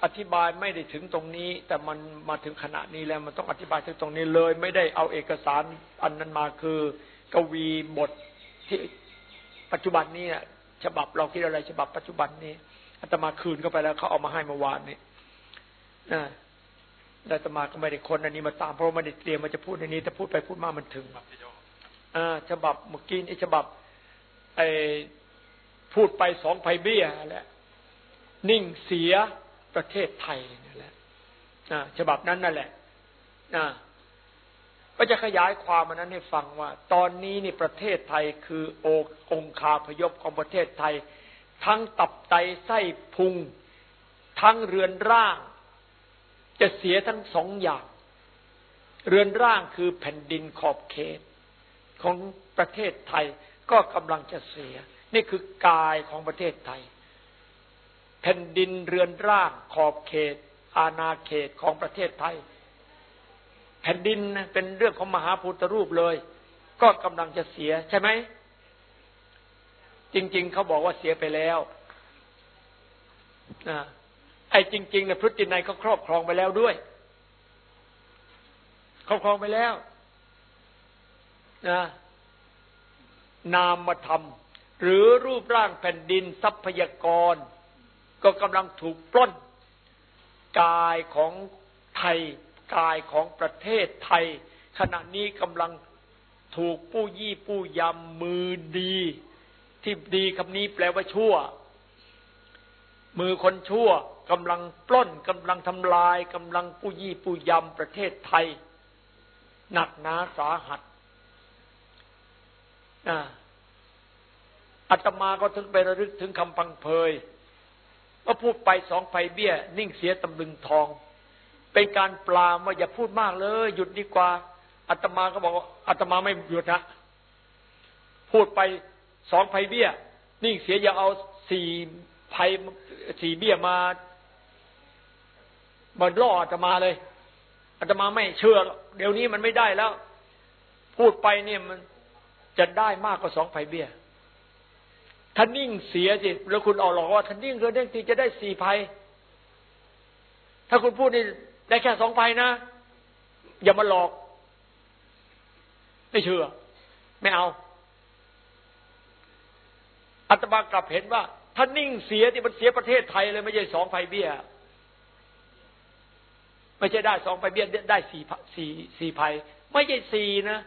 อธิบายไม่ได้ถึงตรงนี้ แต่มันมาถึงขณะนี้แล้ว มันต้องอธิบายถึงตรงนี้เลย ไม่ได้เอาเอกสารอันนั้นมาคือกวีบท ที่ปัจจุบันนี้ฉบับเราคิดอะไร ฉบับปัจจุบันนี้อาตมาคืนเข้าไปแล้วเขาเอามาให้เมื่อวานนี้นะอาตมาก็ไม่ได้คนอันนี้มาตามเพราะไม่ได้เตรียมมาจะพูดในนี้แต่พูดไปพูดมามันถึงอ่าฉบับเมื่อกี้นี่ฉบับไอ้พูดไปสองไพเบี้ยแหละนิ่งเสียประเทศไทยนั่นแหละฉบับนั้นนั่นแหละ ก็จะขยายความมันนั้นให้ฟังว่า ตอนนี้นี่ประเทศไทยคือโอองคาพยพของประเทศไทย ทั้งตับไตไส้พุง ทั้งเรือนร่าง จะเสียทั้งสองอย่าง เรือนร่างคือแผ่นดินขอบเขต ของประเทศไทยก็กำลังจะเสีย นี่คือกายของประเทศไทย แผ่นดินเรือนร่างขอบเขต อาณาเขตของประเทศไทย แผ่นดินเป็นเรื่องของมหาพุทธรูปเลย ก็กำลังจะเสียใช่ไหม จริง ๆ เขาบอกว่าเสียไปแล้วนะไอ้จริงๆเนี่ยพฤตินัยเขาครอบครองไปแล้วด้วยครอบครองไปแล้วนะนามธรรม หรือรูปร่างแผ่นดินทรัพยากร ก็กำลังถูกปล้น กายของไทย กายของประเทศไทย ขณะนี้กำลังถูกผู้ยี่ผู้ยำมือดี ที่ดีคำนี้แปลว่าชั่ว มือคนชั่วกำลังปล้นกำลังทำลายกำลังผู้ยี่ผู้ยำประเทศไทย หนักหนาสาหัสอาตมาก็ถึงไประลึกถึงคำพังเพยก็พูดไปสองไฟเบี้ย นิ่งเสียตำลึงทอง เป็นการปลามว่าอย่าพูดมากเลย หยุดดีกว่าอาตมาก็บอกอาตมาไม่หยุดนะพูดไปสองไฟเบี้ยนิ่งเสียอย่าเอาสี่ไฟสี่เบี้ยมามาล่ออาตมาเลยอาตมาไม่เชื่อ เดี๋ยวนี้มันไม่ได้แล้ว พูดไปเนี่ยมันจะได้มากกว่าสองไฟเบี้ยถ้านิ่งเสียสิแล้วคุณเอาหลอกว่าถ้านิ่งเรื่องที่จะได้สี่ภัยถ้าคุณพูดนี่ ได้แค่สองภัยนะ อย่ามาหลอก ไม่เชื่อ ไม่เอาอัตมากลับเห็นว่าถ้านิ่งเสียที่มันเสียประเทศไทยเลยไม่ใช่สองภัยเบี้ย ไม่ใช่ได้สองภัยเบี้ยได้สี่สี่สี่ภัยไม่ใช่สี่นะ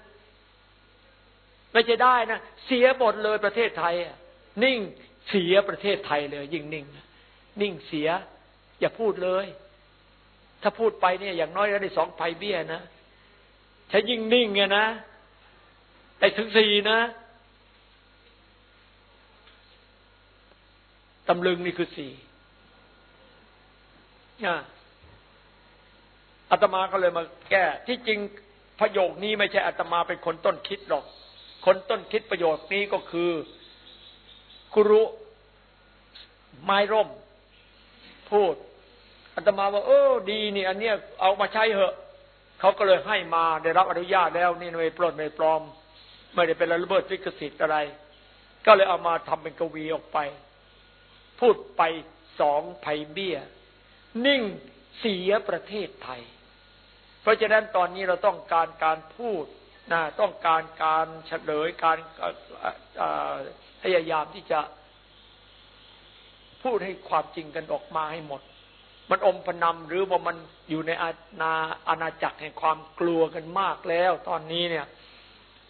ไม่ใช่ได้นะ เสียหมดเลยประเทศไทยนิ่งเสียประเทศไทยเลย ยิ่งนิ่ง นิ่งเสีย อย่าพูดเลย ถ้าพูดไปเนี่ยอย่างน้อยก็ได้สองไพเบี้ยนะถ้ายิ่งนิ่งไงนะได้ถึงสี่นะตำลึงนี่คือสี่อาตมาก็เลยมาแก้ ที่จริงประโยคนี้ไม่ใช่อาตมาเป็นคนต้นคิดหรอก คนต้นคิดประโยคนี้ก็คือครุไม้ร่ม พูด อาตมาว่าเออดีนี่อันเนี้ยเอามาใช้เหอะเขาก็เลยให้มาได้รับอนุญาตแล้ว นี่ไม่ปลดไม่ปลอม ไม่ได้เป็นระเบิดลิขสิทธิ์อะไร ก็เลยเอามาทำเป็นกวีออกไป พูดไปสองไผ่เบี้ย นิ่งเสียประเทศไทย เพราะฉะนั้นตอนนี้เราต้องการการพูดนะต้องการการเฉลยการพยายามที่จะพูดให้ความจริงกันออกมาให้หมด มันอมพนำหรือว่ามันอยู่ในอาณาอาณาจักรแห่งความกลัวกันมากแล้ว ตอนนี้เนี่ย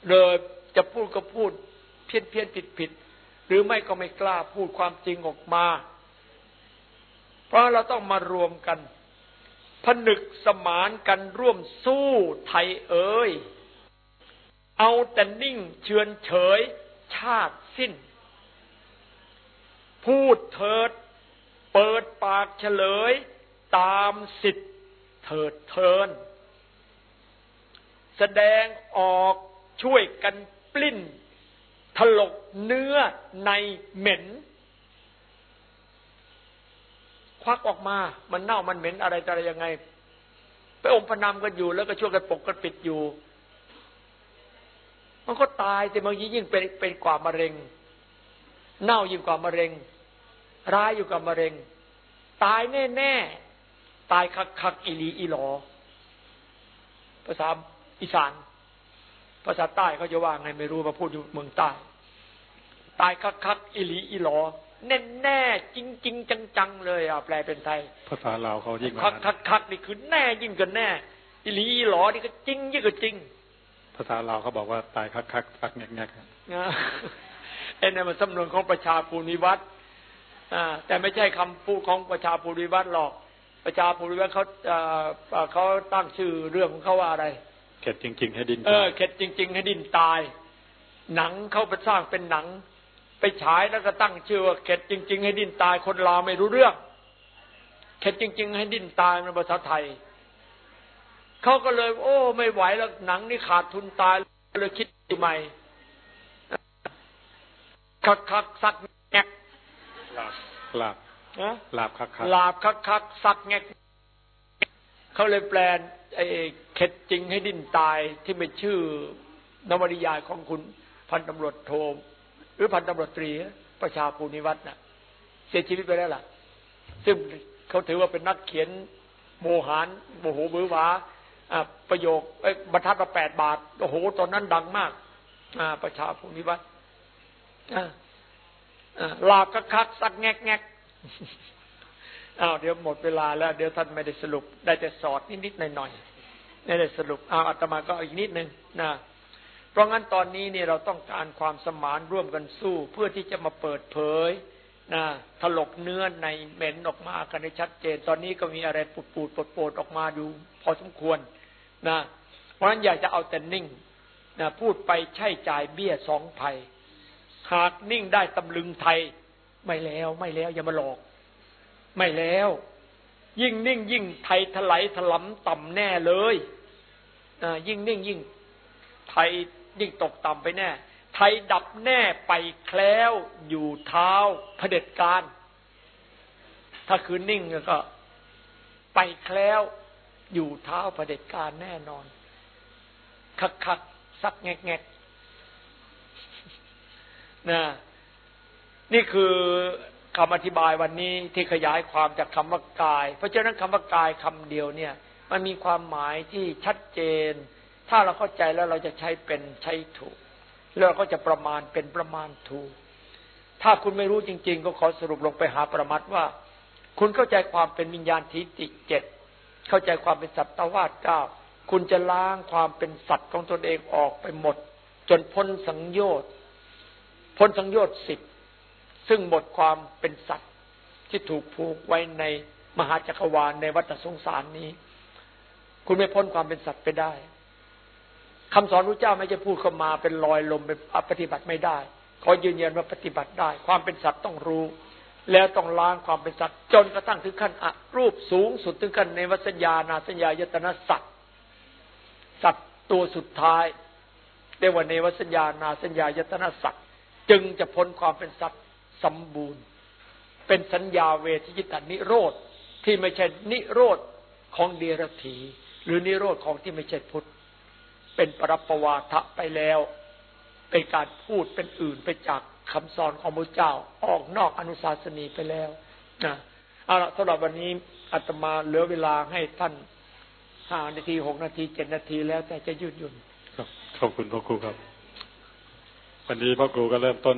เลยจะพูดก็พูดเพี้ยนเพี้ยนผิดผิดหรือไม่ก็ไม่กล้าพูดความจริงออกมา เพราะเราต้องมารวมกันผนึกสมานกันร่วมสู้ไทยเอ๋ยเอาแต่นิ่งเฉือนเฉยชาติสิ้น พูดเถิด เปิดปากเฉลย ตามสิทธิ์เถิดเทิน แสดงออกช่วยกันปลิ้น ถลกเนื้อในเหม็น ควักออกมา มันเน่ามันเหม็นอะไรอะไรยังไง ไปอมพนำกันอยู่ แล้วก็ช่วยกันปกกันปิดอยู่ มันก็ตายแต่บางทียิ่งเป็นเป็นกว่ามะเร็ง เน่ายิ่งกว่ามะเร็ง ร้ายอยู่กับมะเร็ง ตายแน่แน่ตายคักคักอีลีอีหลอ ภาษาอีสาน ภาษาใต้เขาจะว่าไงไม่รู้มาพูดอยู่เมืองใต้ ตายคักคักอีลีอีหลอแน่แน่จริงจริงจังจังเลยอะแปลเป็นไทย ภาษาลาวเขายิ่งคักคักคักนี่คือแน่ยิ่งกันแน่อีหลีอีหลอนี่ก็จริงยิ่งกว่าจริง ภาษาลาวเขาบอกว่าตายคักคักคักแงกแงกนะไอ้นั่นมันสำนวนของประชาภูนิวัตร แต่ไม่ใช่คำพูดของประชาภูริวัตรหรอก ประชาภูริวัตรเขาเขาตั้งชื่อเรื่องของเขาว่าอะไร เข็ดจริง ๆ ให้ดินเออเข็ดจริง ๆ ให้ดินตาย หนังเขาไปสร้างเป็นหนัง ไปฉายแล้วก็ตั้งชื่อว่าเข็ดจริง ๆ ให้ดินตาย คนลาวไม่รู้เรื่อง เข็ดจริง ๆ ให้ดินตายในภาษาไทยเขาก็เลย โอ้ ไม่ไหวแล้วหนังนี่ขาดทุนตายเลยคิดใหม่คักคักสักแงก ลาบลาบนะลาบคักคักลาบคักคักสักแงกเขาเลยแปลนไอ้เข็ดจริงให้ดิ้นตายที่เป็นชื่อนวนิยายของคุณพันตำรวจโทหรือพันตำรวจตรีประชาภูนิวัฒน์น่ะ เสียชีวิตไปแล้วล่ะ ซึ่งเขาถือว่าเป็นนักเขียนโมหารโมโหบือหวาอ่าประโยคเอ้ยบรรทัดละแปดบาท โอ้โห ตอนนั้นดังมากอ่าประชาภูนิวัฒน์ อ่าอ่าลาบคักคักสักแงกแงกอ้าวเดี๋ยวหมดเวลาแล้ว เดี๋ยวท่านไม่ได้สรุป ได้แต่สอดนิดๆหน่อยๆไม่ได้สรุปอ้าวอาตมาก็อีกนิดนึงนะเพราะงั้นตอนนี้เนี่ยเราต้องการความสมานร่วมกันสู้ เพื่อที่จะมาเปิดเผยนะถลกเนื้อในเหม็นออกมากันให้ชัดเจน ตอนนี้ก็มีอะไรปูดปูดปดปดออกมาอยู่พอสมควรนะเพราะฉะนั้นอยากจะเอาแต่นิ่งนะพูดไปใช่จ่ายเบี้ยสองภัย หากนิ่งได้ตำลึงไทย ไม่แล้วไม่แล้ว อย่ามาหลอก ไม่แล้ว ยิ่งนิ่ง ยิ่งไทยถลายถลำต่ำแน่เลยอ่ายิ่งนิ่งยิ่ง ไทยยิ่งตกต่ำไปแน่ ไทยดับแน่ไปแคล้วอยู่เท้าเผด็จการ ถ้าคือนิ่งก็ ไปแคล้วอยู่เท้าเผด็จการแน่นอน คักคักซักแงกแงก นะนี่คือคำอธิบายวันนี้ที่ขยายความจากคำว่ากาย เพราะฉะนั้นคำว่ากายคำเดียวเนี่ย มันมีความหมายที่ชัดเจน ถ้าเราเข้าใจแล้วเราจะใช้เป็นใช้ถูก แล้วเราก็จะประมาณเป็นประมาณถูก ถ้าคุณไม่รู้จริง ๆ ก็ขอสรุปลงไปหาประมัดว่า คุณเข้าใจความเป็นวิญญาณทิฏฐิเจ็ดเข้าใจความเป็นสัตวาสเก้าคุณจะล้างความเป็นสัตว์ของตนเองออกไปหมด จนพ้นสังโยชน์ พ้นสังโยชน์สิบซึ่งหมดความเป็นสัตว์ที่ถูกผูกไว้ในมหาจักรวาลในวัฏสงสารนี้ คุณไม่พ้นความเป็นสัตว์ไปได้คำสอนพระเจ้าไม่จะพูดเข้ามาเป็นลอยลมเป็นปฏิบัติไม่ได้ขอยืนยันว่าปฏิบัติได้ ความเป็นสัตว์ต้องรู้ แล้วต้องล้างความเป็นสัตว์ จนกระทั่งถึงขั้นอรูปสูงสุดถึงขั้นในวัสัญญานาสัญญายตนะสัตว์สัตว์ตัวสุดท้ายเรียกว่าในวัสัญญานาสัญญายตนะสัตว์ จึงจะพ้นความเป็นสัตว์สมบูรณ์ เป็นสัญญาเวทิจิตานิโรธที่ไม่ใช่นิโรธของเดรถี หรือนิโรธของที่ไม่ใช่พุทธ เป็นปรับประวาทะไปแล้ว เป็นการพูดเป็นอื่นไปจากคำสอนของพระเจ้าออกนอกอนุสาสนีไปแล้วนะเอาละสำหรับวันนี้อาตมาเหลือเวลาให้ท่านห้านาทีหกนาทีเจ็ดนาทีแล้วแต่จะยืดหยุ่นครับขอบคุณพ่อครูครับ วันนี้พ่อครูก็เริ่มต้น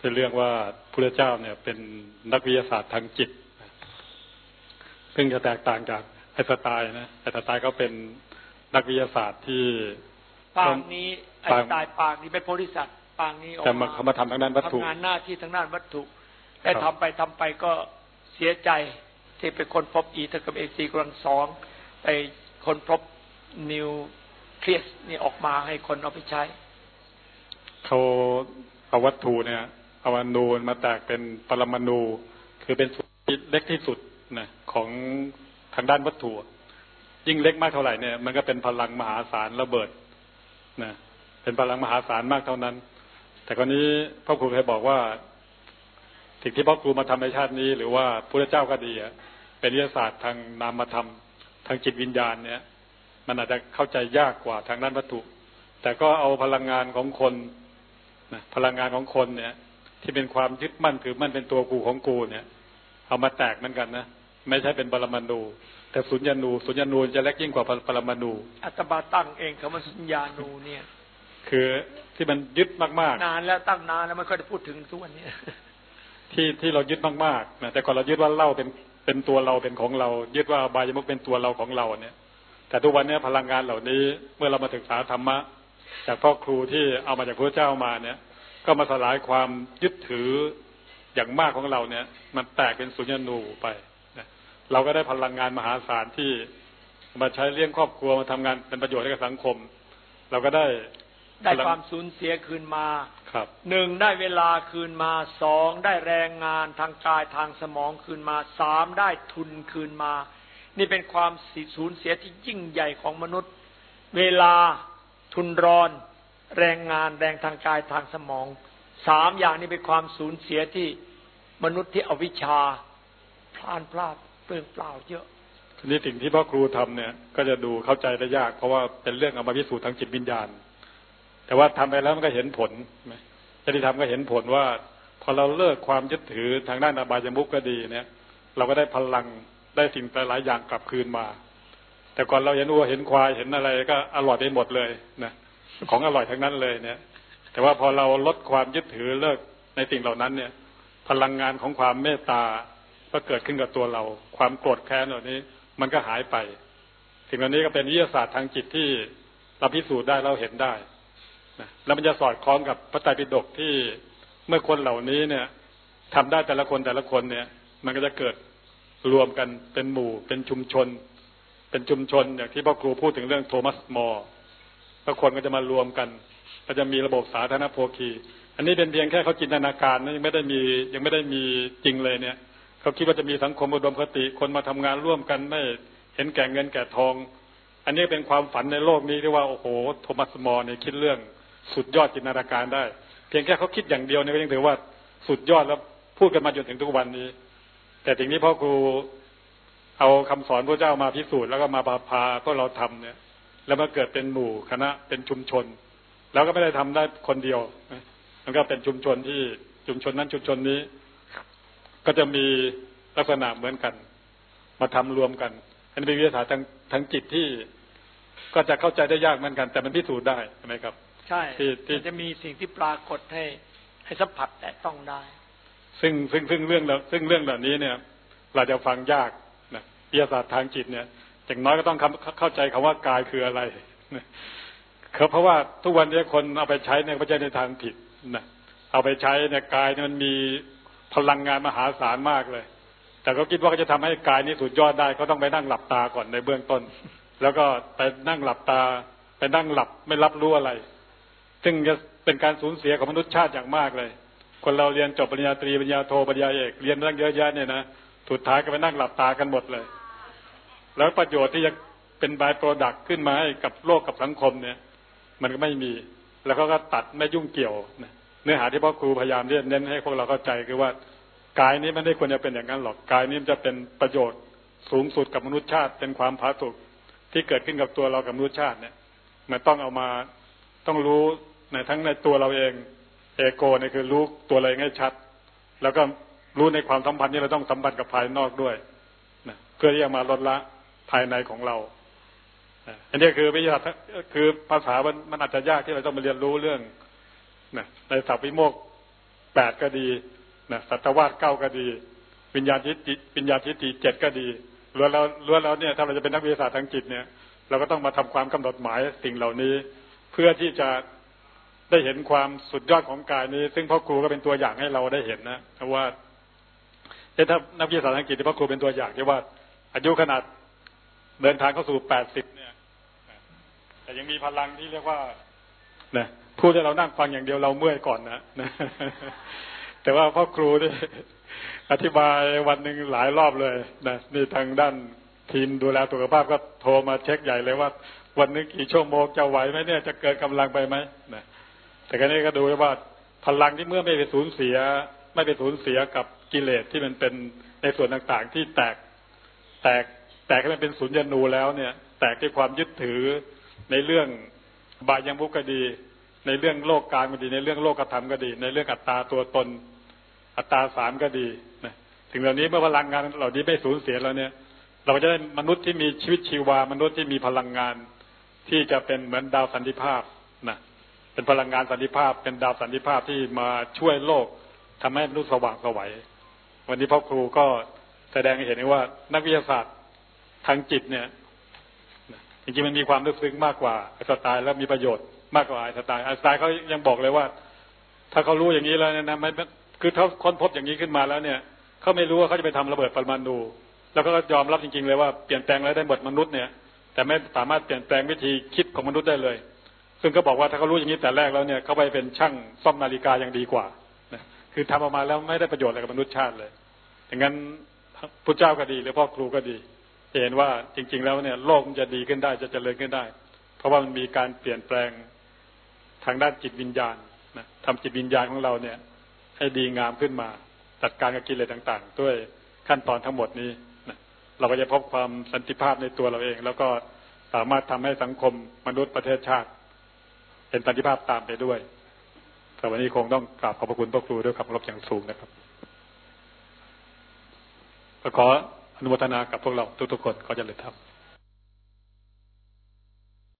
เป็นเรื่องว่าพระเจ้าเนี่ย เป็นนักวิทยาศาสตร์ทางจิต ซึ่งจะแตกต่างจากไอน์สไตล์นะไอน์สไตล์เขาเป็นนักวิทยาศาสตร์ที่ปางนี้ไอ้ปางตายปางนี้เป็นโพธิสัตว์ปางนี้ออกแต่มามาเขามาทำทางด้านวัตถุทำงานหน้าที่ทางด้านวัตถุ แต่คทำรับไปทำไปก็เสียใจที่เป็นคนพบอีเทากับเอซีกำลังสองไปคนพบนิวเคลียสนี่ออกมาให้คนเอาไปใช้ เขาเอาวัตถุเนี่ยเอาอนูมาแตกเป็นปรมาณูคือเป็นส่วนที่เล็กที่สุดนะของทางด้านวัตถุ ยิ่งเล็กมากเท่าไหร่เนี่ย มันก็เป็นพลังมหาศาลระเบิดนะเป็นพลังมหาศาลมากเท่านั้น แต่กรณีพ่อครูเคยบอกว่าสิ่งที่พ่อครูมาทำในชาตินี้ หรือว่าพระเจ้าก็ดีอะเป็นวิทยาศาสตร์ทางนามธรรมทางจิตวิญญาณเนี่ย มันอาจจะเข้าใจยากกว่าทางด้านวัตถุ แต่ก็เอาพลังงานของคน นะพลังงานของคนเนี่ย ที่เป็นความยึดมั่นถือมั่นเป็นตัวกูของกูเนี่ย เอามาแตกเหมือนกันนะไม่ใช่เป็นปรมาณูแต่สุญญานูสุญญานูจะเล็กยิ่งกว่าปรมาณูอัตบาตั้งเองคำว่าสุญญานูเนี่ย คือที่มันยึดมากๆนานแล้วตั้งนานแล้วไม่ค่อยได้พูดถึงทุกวันนี้ที่ที่เรายึดมากๆนะแต่ก่อนเรายึดว่าเล่าเป็นเป็นตัวเราเป็นของเรา ยึดว่าบายมุกเป็นตัวเราของเราเนี่ย แต่ทุกวันนี้พลังงานเหล่านี้ เมื่อเรามาศึกษาธรรมะ จากพ่อครูที่เอามาจากพระเจ้ามาเนี่ย ก็มาสลายความยึดถืออย่างมากของเราเนี่ย มันแตกเป็นสุญญนูไปเราก็ได้พลังงานมหาศาลที่มาใช้เลี้ยงครอบครัวมาทำงานเป็นประโยชน์ให้กับสังคม เราก็ได้ได้ความสูญเสียคืนมา ครับ หนึ่งได้เวลาคืนมา สองได้แรงงานทางกายทางสมองคืนมา สามได้ทุนคืนมา นี่เป็นความสูญเสียที่ยิ่งใหญ่ของมนุษย์ เวลา ทุนร้อน แรงงานแรงทางกายทางสมองสามอย่างนี้เป็นความสูญเสียที่มนุษย์ที่อวิชชาพลานพลาดเปลืองเปล่าเยอะทีนี้สิ่งที่พ่อครูทำเนี่ย ก็จะดูเข้าใจได้ยาก เพราะว่าเป็นเรื่องเอามาพิสูจน์ทางจิตวิญญาณ แต่ว่าทำไปแล้วมันก็เห็นผลไหมจะที่ทำก็เห็นผลว่า พอเราเลิกความยึดถือทางด้านอบายมุกก็ดีเนี่ย เราก็ได้พลังได้สิ่งหลายอย่างกลับคืนมา แต่ก่อนเราเห็นวัวเห็นควายเห็นอะไรก็อร่อยไปหมดเลยนะของอร่อยทั้งนั้นเลยเนี่ย แต่ว่าพอเราลดความยึดถือเลิกในสิ่งเหล่านั้นเนี่ย พลังงานของความเมตตาก็เกิดขึ้นกับตัวเรา ความโกรธแค้นเหล่านี้ มันก็หายไปสิ่งเหล่านี้ก็เป็นวิทยาศาสตร์ทางจิตที่เราพิสูจน์ได้เราเห็นได้นะแล้วมันจะสอดคล้องกับพระไตรปิฎกที่เมื่อคนเหล่านี้เนี่ยทำได้แต่ละคนแต่ละคนเนี่ย มันก็จะเกิดรวมกันเป็นหมู่เป็นชุมชน เป็นชุมชนอย่างที่พ่อครูพูดถึงเรื่องโทมัสมอร์แล้วคนก็จะมารวมกันก็จะมีระบบสาธารณโภคี อันนี้เป็นเพียงแค่เขาจินตนาการนะยังไม่ได้มียังไม่ได้มีจริงเลยเนี่ย เขาคิดว่าจะมีสังคมอุดมคติ คนมาทำงานร่วมกันไม่เห็นแก่เงินแก่ทอง อันนี้เป็นความฝันในโลกนี้ที่ว่าโอ้โหโทมัสมอร์เนี่ยคิดเรื่องสุดยอดจินตนาการได้ เพียงแค่เขาคิดอย่างเดียวเนี่ยก็ยังถือว่าสุดยอดแล้วพูดกันมาจนถึงทุกวันนี้ แต่ถึงนี้พ่อครู เอาคำสอนพระเจ้ามาพิสูจน์แล้วก็มาพาพาพวกเราทำเนี่ย แล้วมาเกิดเป็นหมู่คณะเป็นชุมชน แล้วก็ไม่ได้ทำได้คนเดียวมันก็เป็นชุมชนที่ชุมชนนั้นชุมชนนี้ก็จะมีลักษณะเหมือนกัน มาทำรวมกันอันนี้เป็นวิทยาศาสตร์ทางทางจิตที่ก็จะเข้าใจได้ยากเหมือนกัน แต่มันพิสูจน์ได้ใช่ไหมครับ ใช่ที่จะมีสิ่งที่ปรากฏให้ให้สัมผัสแต่ต้องได้ ซึ่งซึ่งซึ่งเรื่องซึ่งเรื่องเหล่านี้เนี่ย เราจะฟังยากนะ วิทยาศาสตร์ทางจิตเนี่ยอย่างน้อยก็ต้องเข้าใจคำว่ากายคืออะไรเพราะว่าทุกวันนี้คนเอาไปใช้ในพระเจ้าในทางผิดนะเอาไปใช้ในกายมันมีพลังงานมหาศาลมากเลย แต่ก็คิดว่าจะทำให้กายนี้สุดยอดได้ก็ต้องไปนั่งหลับตาก่อนในเบื้องต้น แล้วก็ไปนั่งหลับตา ไปนั่งหลับไม่รับรู้อะไร ซึ่งจะเป็นการสูญเสียของมนุษยชาติอย่างมากเลย คนเราเรียนจบปริญญาตรีปริญญาโทปริญญาเอกเรียนตั้งเยอะแยะเนี่ยนะสุดท้ายก็ไปนั่งหลับตากันหมดเลย แล้วประโยชน์ที่จะเป็น by-product ขึ้นมาให้กับโลกกับสังคมเนี่ย มันก็ไม่มี แล้วเขาก็ตัดไม่ยุ่งเกี่ยวเนื้อหาที่พ่อครูพยายามที่จะเน้นให้พวกเราเข้าใจคือว่ากายนี้มันไม่ควรจะเป็นอย่างนั้นหรอกกายนี้มันจะเป็นประโยชน์สูงสุดกับมนุษยชาติ เป็นความผาสุกที่เกิดขึ้นกับตัวเรากับมนุษยชาติเนี่ย มันต้องเอามาต้องรู้ในทั้งในตัวเราเอง เอโกเนี่ยคือรู้ตัวเราเองให้ชัด แล้วก็รู้ในความสัมพันธ์นี้เราต้องสัมพันธ์กับภายนอกด้วยนะเพื่อที่จะมาลดละ ภายในของเราอันนี้คือวิทยาคือภาษามันมันอาจจะยากที่เราต้องมาเรียนรู้เรื่องนะในสัพวิโมกแปดก็ดีนะสัตวาสเก้าก็ดีวิญญาณทิฏฐิวิญญาณทิฏฐิเจ็ดก็ดีล้วนแล้วล้วนแล้วเนี่ย ถ้าเราจะเป็นนักวิทยาศาสตร์ทางจิตเนี่ย เราก็ต้องมาทำความกำหนดหมายสิ่งเหล่านี้ เพื่อที่จะได้เห็นความสุดยอดของกายนี้ ซึ่งพ่อครูก็เป็นตัวอย่างให้เราได้เห็นนะว่าถ้านักวิทยาศาสตร์ทางจิตที่พ่อครูเป็นตัวอย่างที่ว่าอายุขนาด เดินทางเข้าสู่แปดสิบเนี่ยแต่ยังมีพลังที่เรียกว่านี่ยพูดให้เรานั่งฟังอย่างเดียวเราเมื่อยก่อนนะนะแต่ว่าพ่อครูนี่อธิบายวันหนึ่งหลายรอบเลยนะนี่ทางด้านทีมดูแลสุขภาพก็โทรมาเช็คใหญ่เลยว่า วันนึงกี่ชั่วโมงจะไหวไหมเนี่ยจะเกิดกำลังไปไหมนะแต่กรนี้ก็ดูว่าพลังที่เมื่อไม่ไปสูญเสีย ไม่ไปสูญเสียกับกิเลสที่มันเป็นในส่วนต่างๆที่แตกแตก แตกให้มันเป็นสุญญานูแล้วเนี่ย แตกด้วยความยึดถือในเรื่องบายังบุกก็ดี ในเรื่องโลกการก็ดี ในเรื่องโลกธรรมก็ดี ในเรื่องอัตตาตัวตน อัตตาสามก็ดีนะถึงเหล่านี้เมื่อพลังงานเหล่านี้ไม่สูญเสียแล้วเนี่ย เราก็จะได้มนุษย์ที่มีชีวิตชีวามนุษย์ที่มีพลังงาน ที่จะเป็นเหมือนดาวสันติภาพนะเป็นพลังงานสันติภาพ เป็นดาวสันติภาพที่มาช่วยโลกทำให้มนุษย์สว่างสวัยวันนี้พ่อครูก็แสดงให้เห็นว่านักวิทยาศาสตร์ ทางจิตเนี่ยจริงๆมันมีความลึกซึ้งมากกว่าไอสไตล์แล้วมีประโยชน์มากกว่าไอสไตล์ไอสไตล์เขายังบอกเลยว่า ถ้าเขารู้อย่างนี้แล้วเนี่ยนะไม่คือเขาค้นพบอย่างนี้ขึ้นมาแล้วเนี่ยเขาไม่รู้ว่าเขาจะไปทำระเบิดปรมาณูแล้วก็ยอมรับจริง ๆ เลยว่าเปลี่ยนแปลงอะไรได้หมดมนุษย์เนี่ย แต่ไม่สามารถเปลี่ยนแปลงวิธีคิดของมนุษย์ได้เลย ซึ่งก็บอกว่าถ้าเขารู้อย่างนี้แต่แรกแล้วเนี่ยเขาไปเป็นช่างซ่อมนาฬิกายังดีกว่านะคือทำออกมาแล้วไม่ได้ประโยชน์อะไรกับมนุษย์ชาติเลยอย่างนั้นพระเจ้าก็ดีหรือพ่อครูก็ดี เห็นว่าจริง ๆ แล้วเนี่ยโลกมันจะดีขึ้นได้จะเจริญขึ้นได้ เพราะว่ามันมีการเปลี่ยนแปลงทางด้านจิตวิญญาณนะทำจิตวิญญาณของเราเนี่ย ให้ดีงามขึ้นมาจัดการกับกิเลสต่าง ๆ ด้วยขั้นตอนทั้งหมดนี้นะเราก็จะพบความสันติภาพในตัวเราเอง แล้วก็สามารถทำให้สังคมมนุษย์ประเทศชาติ เป็นสันติภาพตามไปด้วยแต่วันนี้คงต้องกราบขอบพระคุณพ่อครูด้วยคำรบอย่างสูงนะครับขอ อนุโมทนากับพวกเราทุกๆคนขอเจริญธรรม